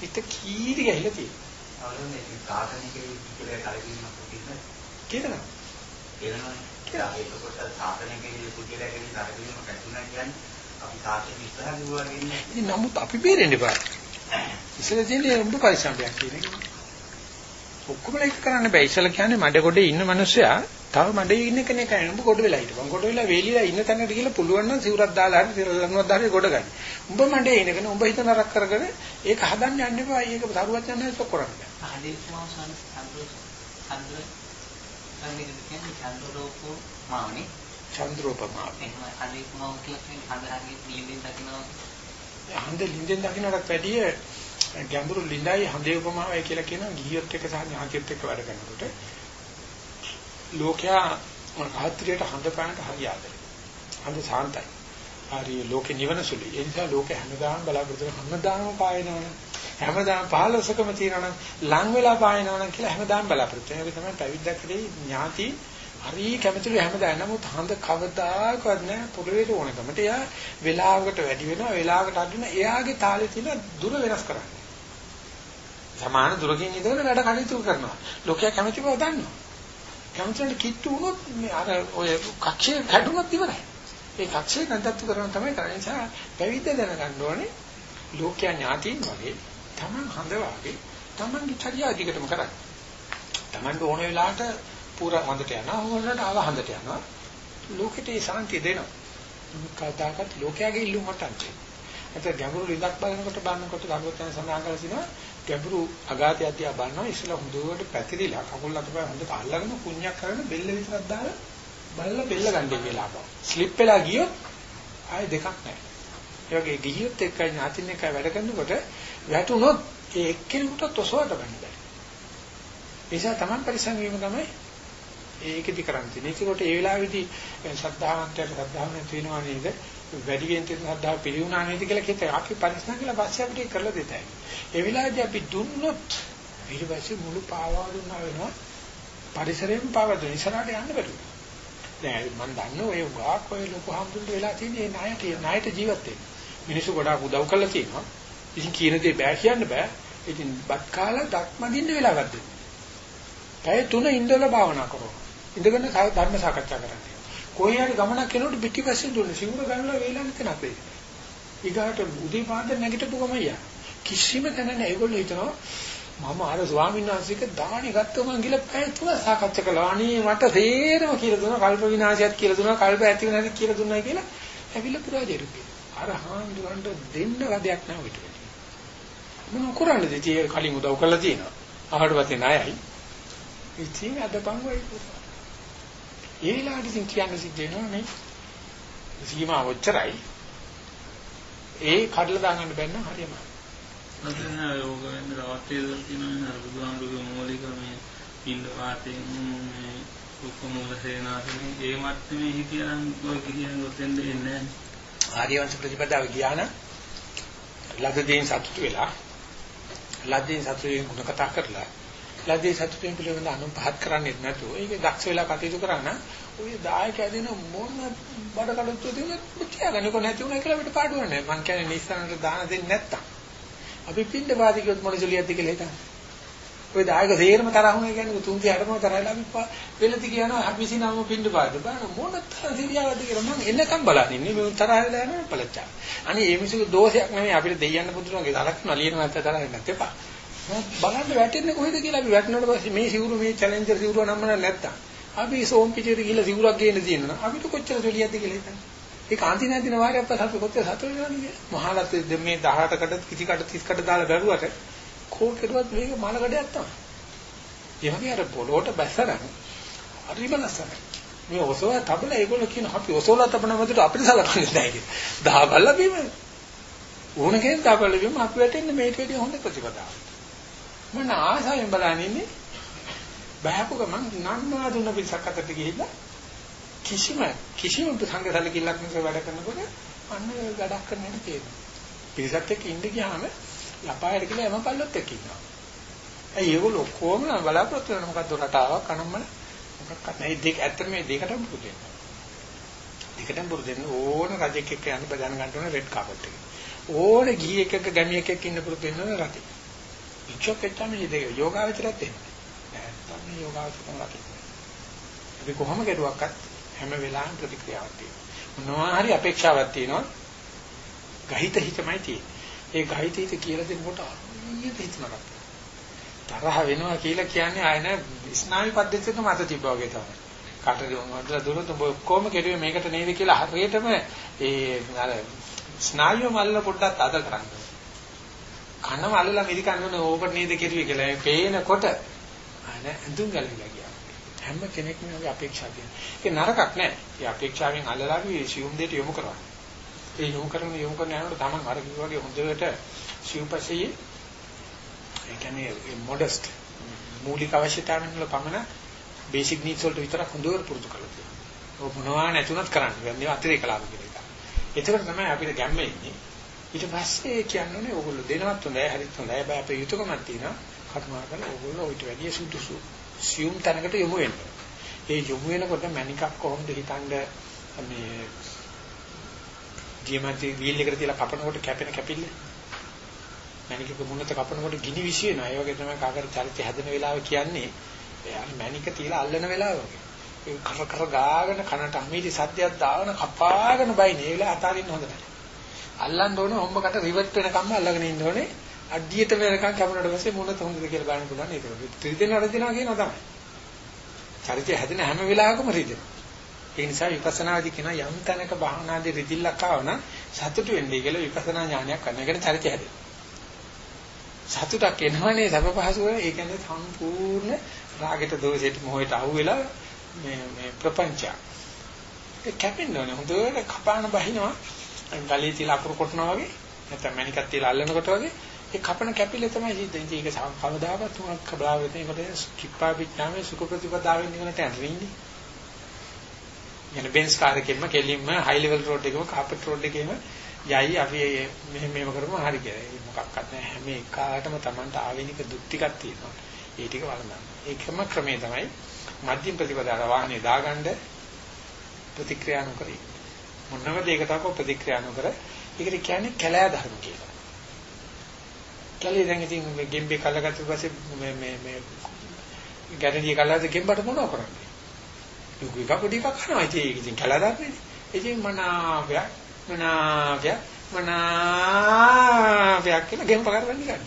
හිත කීරි ගහලා තියෙනවා. අවුරුනේ සාසනිකේ කියලා කලකිරීමක් තියෙනවා. කියනවා. කියනවා. කියලා ඒකකොට සාසනිකේ පුද්ගලයා කියන කලකිරීමක් ඇති වෙනවා කියන්නේ අපි සාසන ඉස්සරහ ගිහුවා කියන්නේ. ඉතින් නමුත් අපි බේරෙන්න එපා. ඉස්සර තියෙන්නේ උඹ පරිසම්පයක් කියන එක. ඔක්කොම එක කරන්න බෑ. ඉස්සල කියන්නේ මඩ ගොඩේ ඉන්න මිනිස්සයා තව මඩේ ඉන්න කෙනෙක් අය උඹ කොට වෙලා හිටපන්. කොට වෙලා වේලිලා ඉන්න තැනකට ගිහලා පුළුවන් නම් සිවුරක් දාලා හරි ලඟුවක් දාලා කොට ගන්න. උඹ මඩේ ඉනගෙන උඹ හිත නරක කරගෙන ඒක හදන්න යන්න එපා. ඒක තරුවත් යන්න ඒක කරන්න. ආදේශමාව සම්ප්‍රදාය සම්ප්‍රදාය සංගීත කියන්නේ චන්ද්‍රෝපෝ මාවනේ. චන්ද්‍රෝපමාව. එහෙනම් ආදේශමාව කියලා කියන්නේ හඳහරිය නිලින් දකින්නවා. හඳ ලින්දෙන් දකින්නට වැඩිය ගැඹුරු ලිඳයි හඳේ උපමාවයි කියලා කියනවා ගිහියොත් එක්ක සහ ඥාතියොත් එක්ක වැඩ කරනකොට ලෝකයා රාත්‍රියට හඳ පානට හරි ආදරේ. හඳ සාන්තයි. හරි ලෝකේ නිවන සුළුයි. ඒ නිසා ලෝකේ හැමදාම බලාපොරොත්තු හැමදාම පායනවනේ. හැමදාම 15කම තියෙනවනම් ලං වෙලා පායනවනම් කියලා හැමදාම බලාපොරොත්තු වෙනවා. ඒක තමයි පැවිද්දකදී ඥාති හරි කැමතිලු හැමදාම. නමුත් හඳ කවදාකවත් නෑ පොළවේ ඕනකමට. එයා වෙලාවකට වැඩි වෙනවා, වෙලාවකට අඩු වෙනවා. එයාගේ තාලේ තියෙන දුර වෙනස් කරන්නේ. සමාන දුරකින් ඉඳගෙන වැඩ කටයුතු කරනවා. ලෝකයා කැමති බව දන්නවා. කැමතිට කිට්ටු වුණොත් මේ අර ඔය කක්ෂේ කැඩුනොත් ඉවරයි. ඒ කක්ෂේ නැන්දත්තු කරන තමයි කරන්නේ. නිසා පැවිද්ද දැනගන්න ඕනේ ලෝකයා ඥාතියින් වගේ Taman හඳ වගේ Tamanගේ චර්යා අධිකටම කරන්නේ. Tamanට ඕන වෙලාවට පුරා හඳට යනවා, ඕනකට ආව හඳට යනවා. ලෝකෙට ඒ සාන්තිය දෙනවා. කවදාකවත් ලෝකයාගේ ඉල්ලුම මට අන්තිම. ඒත් ගැඹුරු ලිඳක් බලනකොට බලනකොට ගරුවචන සඳහන් කරලා තිනවා ගැඹුරු අගාතය අධ්‍යා බලනවා ඉස්සලා හොඳට පැතිරිලා කකුල් අතපය හොඳට අල්ලගෙන කුණ්‍යක් කරගෙන බෙල්ල විතරක් දාලා බලලා බෙල්ල ගන්න කියලා අපා. ස්ලිප් වෙලා ගියොත් ආයෙ දෙකක් නැහැ. ඒ වගේ ගිහියොත් එක්කයි ඥාතින් එක්කයි වැඩ කරනකොට වැටුනොත් ඒ එක්කෙනෙකුට තොසවට බන්න බෑ. ඒ නිසා Taman පරිසං වීම තමයි ඒකෙදි කරන්නේ. ඒකකොට ඒ වෙලාවේදී ශ්‍රද්ධාවන්තයට ශ්‍රද්ධාව නැති වෙනවා නේද? වැඩියෙන් තියෙන ශ්‍රද්ධාව පිළිුණා නේද කියලා කිව්වා. අපි පරිස්සම් කියලා පස්සේ අපිට කරලා දෙතයි. ඒ වෙලාවේදී අපි දුන්නොත් ඊට පස්සේ මුළු පාවා දුන්නා වෙනවා. පරිසරයෙන් පාවා දුන්න ඉස්සරහට යන්න බැහැ. දැන් මම දන්නේ ඔය ගාක් ඔය ලොකු හම්බුන්ට වෙලා තියෙන මේ ණයට ණයට ජීවත් වෙන්න. මිනිස්සු ගොඩාක් උදව් කරලා තියෙනවා. ඉතින් කියන දේ බෑ කියන්න බෑ. ඉතින් බත් කාලා දත් මදින්න වෙලාවක් දෙන්න. පැය තුන ඉඳලා භාවනා කරනවා. ඉඳගෙන ධර්ම සාකච්ඡා කරන්නේ. කොහේ හරි ගමනක් යනකොට පිටිපස්සේ දුන්නේ සිවුර ගන්නලා වේලන්න තැන අපේ. ඊගාට උදේ පාන්දර නැගිටපු ගමන් යා. කිසිම තැන නැහැ. ඒගොල්ලෝ හිතනවා මම අර ස්වාමීන් වහන්සේක දාණි ගත්තම ගිල පැය තුන සාකච්ඡා කළා. අනේ මට තේරෙම කියලා දුන්නා කල්ප විනාශයත් කියලා දුන්නා කල්ප ඇති වෙනවාද කියලා දුන්නා කියලා ඇවිල්ලා පුරාජේරු අර හාමුදුරන්ට දෙන්න වැඩක් නැහැ ඔය ටික. මොන කරන්නේද? ඉතින් කලින් උදව් කළා තියෙනවා. අහකට පස්සේ ණයයි. ඉතින් අද බංගොයි ඒ වෙලාවට ඉතින් කියන්න සිද්ධ වෙනවා මේ සීමා ඔච්චරයි. ඒ කඩලා දාගන්න බැන්න හරියම. නැත්නම් යෝග වෙන්න රවට්ටේ දල් කියනවා අර බුදුහාමුදුරුවෝ මූලික මේ පින්ද වාතයෙන් මේ උපමූල සේනාසනේ ඒ මට්ටමේ හිතියනම් ඔය කියන ගොතෙන් දෙන්නේ නැහැ. ආර්යවංශ ප්‍රතිපදාව ගියාන ලද දේන් සතුටු වෙලා ලද්දේ සතුටෙන් ගුණ කතා කරලා ලද්දේ සතුටෙන් පිළිවෙල අනුන් පහත් කරන්නේ නැතුව ඒක දක්ෂ වෙලා කටයුතු කරා නම් ඔය දායකයා දෙන මොන බඩ කඩොත්තු දෙන මුත්‍යාගන්නේ කො නැති උනා කියලා අපිට පාඩුවක් නැහැ මං කියන්නේ නිස්සාරණට දාන දෙන්නේ නැත්තම්. අපි පින්න වාදිකියොත් මොනසලියක්ද කියලා හිතන්නේ. ඔය දායක සේරම තරහුනේ කියන්නේ තුන් තියටම තරහලා අපි වෙලති කියනවා අපි සිනාම පින්න පාද බලන්න මොන තරම් සිරියාවද කියලා මම එන්නකම් බලන්නේ ඉන්නේ. මේ තරහලා යනවා පළච්චා. අනේ මේ මිසුක දෝෂයක් නෙමෙයි අපිට දෙයයන් පුදුරගේ තරක් නලියන නැත්ත තරහ නැත් එපා. බලන්න වැටෙන්නේ කොහෙද කියලා අපි වැටෙනකොට පස්සේ මේ සිවුරු මේ චැලෙන්ජර් සිවුරු නම්මන නැත්තම් අපි සෝම් පිටියට ගිහලා සිවුරක් ගේන්න තියෙනවා අපිට කොච්චර සොලියක්ද කියලා හිතන්න. ඒක අන්ති නැතින වාරයක් පස්සේ අපි කොච්චර සතුටු වෙනවද මහලත් මේ 18කට කිසි කට 30කට දාලා බැලුවට කෝකේටවත් මේක මලකඩයක් තමයි. ඒ වගේ අර පොළොවට බැසරන හරිම ලස්සනයි. මේ ඔසව තබල ඒගොල්ලෝ කියන අපි ඔසවලා තබන මැදට අපිට සලකන්නේ නැහැ කියලා. දහබල්ලා බීම ඕන කෙනෙක් දහබල්ලා බීම අපි වැටෙන්නේ මේට වැඩිය හොඳ ප්‍රතිපදාවක්. මම ආසයෙන් බලන්නේ බහැපු ගමන් නන්නා දුන්න පිටසක් අතට ගිහිල්ලා කිසිම කිසිම සංගතලකිල්ලක් නැතුව වැඩ කරනකොට අන්න වැඩක් කරන්න හැටි තේරෙනවා. පිටසත් එක්ක ඉඳ ගියාම ලපායට කියලා එම පල්ලොත් එක්ක ඉන්නවා. ඇයි ඒගොල්ලෝ කොහොම බලාපොරොත්තු වෙන මොකද්ද රටාවක් කනම්මන මොකක්වත් නැහැ. දෙක ඇත්තට මේ දෙකටම පුරුදු වෙන්න. දෙකටම පුරුදු වෙන්න ඕන රජෙක් එක්ක යන්න බදන ගන්න ඕන රෙඩ් කාපට් එක. ඕන ගිහියෙක් එක්ක ගැමියෙක් එක්ක ඉන්න පුරුදු වෙන්න ඕන රටේ. ඉච්ඡොකෙච්ච මේ දෙක යෝගාවචරත් එහෙම. නැත්තම් මේ යෝගාවචරම රකින්න. අපි කොහොම කෙරුවක්වත් හැම වෙලාවෙම ප්‍රතික්‍රියාවක් තියෙනවා. මොනවා හරි අපේක්ෂාවක් තියෙනවා. ගහිත හිතමයි තියෙන්නේ. ඒ ගහිත හිත කියලා දෙනකොට අයියට හිතනවා. තරහ වෙනවා කියලා කියන්නේ ආය නෑ ස්නායු පද්ධතියක මත තිබ්බා වගේ තමයි. කටට වඩලා දුරට ඔබ කොහොම කෙරුවේ මේකට නේද කියලා හරියටම ඒ අර ස්නායු මල්ල පොඩ්ඩක් අද කරන්න. කනම අල්ලලා මිදි කන්නේ ඕකට නේද කෙරුවේ කියලා. ඒ පේනකොට ආය නෑ අඳුන් ගලවිලා ගියා. හැම කෙනෙක්ම වගේ අපේක්ෂා තියෙනවා. ඒක නරකක් නෑ. ඒ අපේක්ෂාවෙන් අල්ලලා අපි සියුම් දෙයට යොමු කරනවා. ඒ යොමු කරන යොමු කරන යනකොට තමන් අර වගේ හොඳට සිව්පසයේ ඒ කියන්නේ මොඩස්ට් මූලික අවශ්‍යතාවයන් වල පමණ බේසික් නීඩ්ස් වලට විතරක් හොඳට පුරුදු කරලා තියෙනවා. ඔය මොනවා නැතුණත් කරන්න. මේ අතිරේක ලාභ කියලා එක. ඒකට තමයි අපිට ගැම්ම එන්නේ. ඊට පස්සේ කියන්නේ ඕගොල්ලෝ දෙනවත් හොඳයි හරිත් හොඳයි. හැබැයි අපේ යුතුයකමක් තියෙනවා. කටමා කරලා ඕගොල්ලෝ ඊට වැඩිය සුදුසු සියුම් තැනකට යොමු වෙන්න. ඒ යොමු වෙනකොට මණිකක් කොහොමද හිතන්නේ මේ දියමන්ති වීල් එකට තියලා කපනකොට කැපෙන කැපිල්ල මැනිකක මුණත කපනකොට ගිනි විශ් වෙනවා. ඒ වගේ තමයි කාකර චරිතය හැදෙන වෙලාව කියන්නේ. එයා මැනික තියලා අල්ලන වෙලාව වගේ. ඒ කර කර ගාගෙන කනට අමීටි සද්දයක් දාගෙන කපාගෙන බයින. ඒ වෙලාව අතාරින්න හොඳ නැහැ. අල්ලන්න ඕනේ හොම්බකට රිවර්ට් වෙනකම්ම අල්ලගෙන ඉන්න ඕනේ. අඩියට වෙනකම් කපනට පස්සේ මුණත හොඳද කියලා බලන්න පුළුවන්. ඒක ත්‍රිදෙන රදිනවා කියනවා තමයි. චරිතය හැදෙන හැම වෙලාවකම රිදෙනවා. ඒ නිසා විපස්සනාදී කියන යම් තැනක භාවනාදී රිදිල්ලක් ආවනම් සතුටු වෙන්නේ කියලා විපස්සනා ඥානයක් කරන එකට චරිතය හැදෙනවා. සතුටක් එනවනේ සබ පහසු වෙන ඒ කියන්නේ සම්පූර්ණ රාගයට දෝෂයට මොහයට අහු වෙලා මේ මේ ප්‍රපංච ඒ කැපෙන්න ඕනේ හොඳට කපාන බහිනවා ගලේ තියලා අකුරු කොටනවා වගේ නැත්නම් මණිකක් තියලා අල්ලනකොට වගේ ඒ කපන කැපිල්ල තමයි සිද්ධ වෙන්නේ ඒක කවදාවත් තුනක් කබලාව වෙනකොට කිප්පා පිටාමේ සුඛ ප්‍රතිපදාවෙන් නිකනට යන්නේ යන බෙන්ස් කාර් එකෙන්ම කෙලින්ම හයි ලෙවල් රෝඩ් එකකම කාපට් රෝඩ් එකේම යයි අපි මෙහෙම මෙහෙම කරමු හරි කියලා. ඒ මොකක්වත් නැහැ. හැම එකකටම Tamanට ආවෙනික දුක් ටිකක් තියෙනවා. ඒ ටික වළඳන්න. ඒකම ක්‍රමේ තමයි මධ්‍යම ප්‍රතිපදාව වාහනේ දාගන්න ප්‍රතික්‍රියා නොකර මොනම දෙයකටක ප්‍රතික්‍රියා නොකර ඒකට කියන්නේ කැලෑ ධර්ම කියලා. කැලේ දැන් ඉතින් ගෙම්බේ කල්ලාගත්ත පස්සේ මේ මේ මේ ගැරන්ටි කල්ලාද ගෙම්බට මොනව කරන්නේ? දුක එක පොඩි එකක් කරනවා. ඉතින් ඒක ඉතින් කැලෑ ධර්මනේ. ඉතින් මනාවයක් මනාවයක් මනාවයක් කියලා ගෙම්ප කරවන්න ගන්න.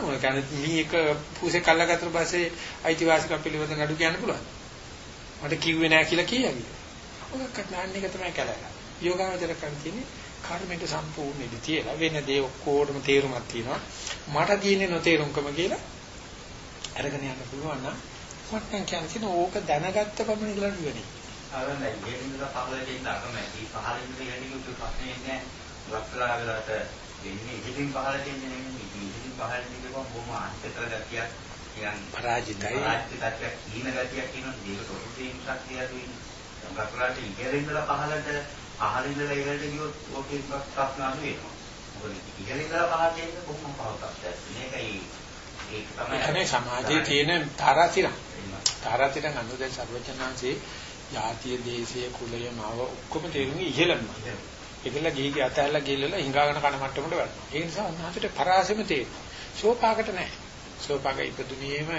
මොනවා කියන්නේ මේක පුසේ කල්ලාගත්තට පස්සේ අයිතිවාසිකම් පිළිබඳ නඩු කියන්න පුළුවන්. මට කිව්වේ නෑ කියලා කියයි. ඔකකට නාන්න එක තමයි කැලලා. යෝගාවචර කන් කියන්නේ කර්මයට සම්පූර්ණ ඉඳී තියලා වෙන දේ ඔක්කොටම තේරුමක් තියෙනවා. මට තියෙන්නේ නොතේරුම්කම කියලා අරගෙන යන්න පුළුවන් නම් මට කියන්නේ ඕක දැනගත්ත පමණ ඉඳලා නෙවෙයි. ආවන ඉගෙනින්ද පහළට ඉන්න අකමැති පහළින් ඉගෙන ගන්න ප්‍රශ්නේ නැහැ වක්ලා වෙලාට වෙන්නේ ඉතින් පහළට ඉන්නේ නෙමෙයි ඉතින් පහළට ඉඳපුවම බොහොම අන්තතර ගතියක් කියන්නේ පරාජිතයි පරාජිතයක් කීන ගතියක් කියනවා මේක තොරතුරු ශක්තිය දුන්නේ වක්ලාට ඉගෙනින්ද පහළට පහළින් ඉඳලා ඉහළට ගියොත් ඕකේ ප්‍රශ්න අඩු වෙනවා මොකද ඉගෙන ඉඳලා පහළ තියෙන කොහොම පහළ තත්ත්වයක්. මේකයි ඒක තමයි. ඒකනේ සමාජයේ තියෙන තාරාතිරම්. තාරාතිරම් අනුදැන් සර්වචනාංශේ ජාතිය, දේශය, කුලය, මාව ඔක්කොම තේරුම් ඉහෙලම. ඒකල ගිහි ගිය අතහැරලා ගිහලා හිඟාගෙන කන මට්ටමට වැටෙනවා. ඒ නිසා උන්වහන්සේට පරාසෙම තේරෙනවා. සෝපාකට නැහැ. සෝපාක ඉපදුනේම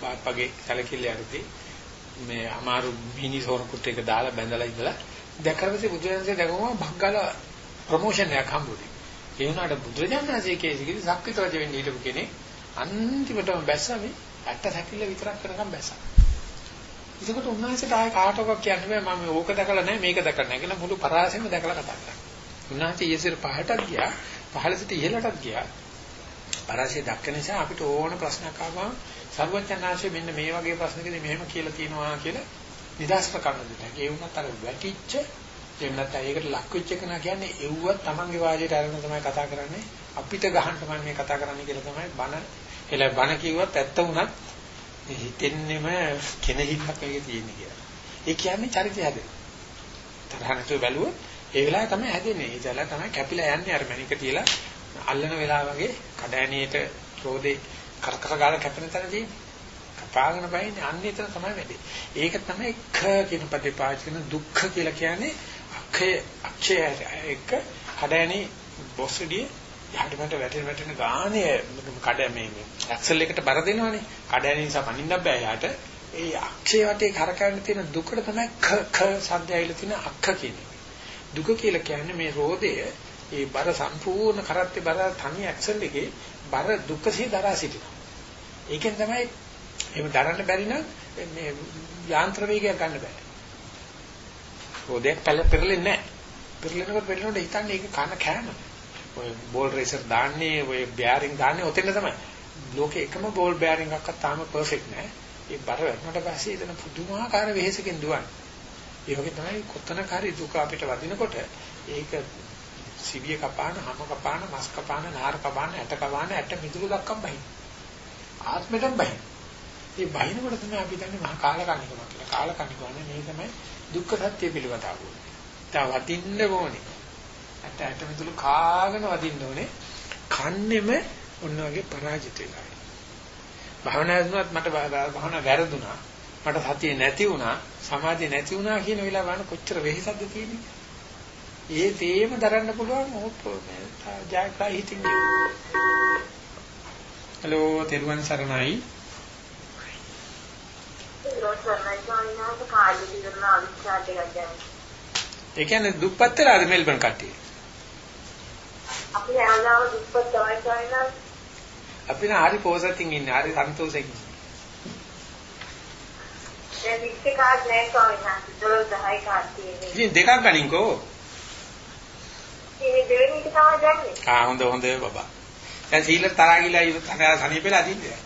බාප්පගේ සැලකිල්ල යටතේ මේ අමාරු මිනිසෝර කුට් එක දාලා බැඳලා ඉඳලා දැකරපස්සේ බුදුරජාණන්සේ දැකගම භග්ගල ප්‍රොමෝෂන් එකක් හම්බුනේ. ඒ වුණාට බුදුරජාණන්සේ කේසිකිලි සක්විත රජ වෙන්න හිටපු කෙනෙක් අන්තිමටම බැස්සා මේ ඇත්ත සැකිල්ල විතරක් කරනකම් බැස්සා. ඒකට උන්වහන්සේට ආයේ කාටවත් කියන්න බෑ මම ඕක දැකලා නැහැ මේක දැකලා නැහැ කියලා මුළු පරාසෙම දැකලා කතා කරා. උන්වහන්සේ ඊයේසෙර පහටත් ගියා පහළ සිට ඉහළටත් ගියා. පරාසය දක්ක නිසා අපිට ඕන ප්‍රශ්නයක් ආවම සර්වඥාන්සේ මෙන්න මේ වගේ ප්‍රශ්නකදී මෙහෙම කියලා තියෙනවා කියලා නිදාස්ක කරන්න දෙන්න. ඒ වුණත් අර වැටිච්ච එහෙම නැත්නම් ඒකට ලක් වෙච්ච එක නා කියන්නේ එව්වත් Tamange වාජයට අරගෙන තමයි කතා කරන්නේ. අපිට ගහන්න තමයි මේ කතා කරන්නේ කියලා තමයි බන එලා බන කිව්වත් ඇත්ත වුණත් හිතෙන්නෙම කෙනෙහිල්ලක් වගේ තියෙන්නේ කියලා. ඒ කියන්නේ චරිතය හැදෙන. තරහ නැතුව බැලුවොත් ඒ වෙලාවේ තමයි හැදෙන්නේ. ඒ ජල තමයි කැපිලා යන්නේ අර මණික තියලා අල්ලන වෙලාව වගේ කඩෑනියට රෝදේ කරකර ගාලා කැපෙන තැන තියෙන්නේ. කපාගෙන බයින්නේ අන්න එතන තමයි වෙන්නේ. ඒක තමයි ක කියන පදේ පාවිච්චි කරන දුක්ඛ කියලා කියන්නේ අක්ෂය අක්ෂය එක කඩෑනි බොස්සඩිය යහට මට වැටෙන වැටෙන ගානේ කඩ මේ ඇක්සල් එකට බර දෙනවනේ. කඩෑනි නිසා පනින්න බෑ යාට. ඒ අක්ෂය වටේ කරකැවෙන තියෙන දුකට තමයි ක ක සද්දය ඇවිල්ලා තියෙන අක්ඛ කියන්නේ. දුක කියලා කියන්නේ මේ රෝදය ඒ බර සම්පූර්ණ කරත්තේ බර තනි ඇක්සල් එකේ බර දුකසේ දරා සිටිනවා. ඒකෙන් තමයි එහෙම දරන්න බැරි නම් මේ යාන්ත්‍ර වේගයක් ගන්න බෑ. රෝදයක් පැල පෙරලෙන්නේ නැහැ. පෙරලෙනකොට පෙරලනකොට හිතන්නේ ඒක කන කෑම. ඔය බෝල් රේසර් දාන්නේ ඔය බෑරින් දාන්නේ ඔතෙන් තමයි. ලෝකේ එකම බෝල් බෑරින් එකක්වත් තාම පර්ෆෙක්ට් නැහැ. ඒ බර වැටුණට පස්සේ එතන පුදුමාකාර වෙහෙසකින් දුවන්නේ. ඒ වගේ තමයි කොතනක හරි දුක අපිට වදිනකොට ඒක සිවිය කපාන, හැම කපාන, මස් කපාන, නාර කපාන, ඇට කපාන, ඇට මිදුළු දක්වම් බහින. ආත්මෙටම බහින. මේ බහිනකොට තමයි අපි දන්නේ මහා කාලකන්නිකම කියලා. කාලකන්නිකවනේ මේ තමයි දුක්ඛ සත්‍ය පිළිවෙත ආවෝ. තා වදින්න ඕනේ. ඇට ඇට මිදුළු කාගෙන වදින්න ඕනේ. කන්නෙම ඔන්න වගේ පරාජිත වෙලා. භාවනා දුනත් මට භාවනා වැරදුනා. මට සතිය නැති වුණා, සමාධිය නැති වුණා කියන වෙලාව ගන්න කොච්චර වෙහෙසක්ද තියෙන්නේ. ඒ තේම දරන්න පුළුවන් මොකක් ජයග්‍රහයි හිතින් හලෝ තෙරුවන් සරණයි. ඒ කියන්නේ දුප්පත් වෙලාද මෙල්බන් කට්ටිය. අපි හැමදාම දුප්පත් තමයි කියනවා අපි නා හරි පොසතින් ඉන්නේ හරි සන්තෝෂයෙන් ඉන්නේ. දැන් ඉස්සේ කාඩ් නෑ ස්වාමීන් වහන්සේ 12 කාඩ් තියෙන්නේ ඉතින් දෙකක් ගනින්කෝ මේ දෙවෙනි එක තමයි දැන්නේ. ආ හොඳ හොඳ බබා. දැන් සීල තරහා ගිලා ඉව තරහා සනීපෙලා අදින්නේ.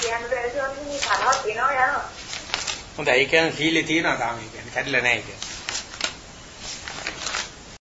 කියන්න බැරි සෝන්නේ තරහක් එනවා යනවා. හොඳයි ඒ කියන්නේ සීලේ තියෙනවා තාම ඒ කියන්නේ කැඩිලා නැහැ ඒක.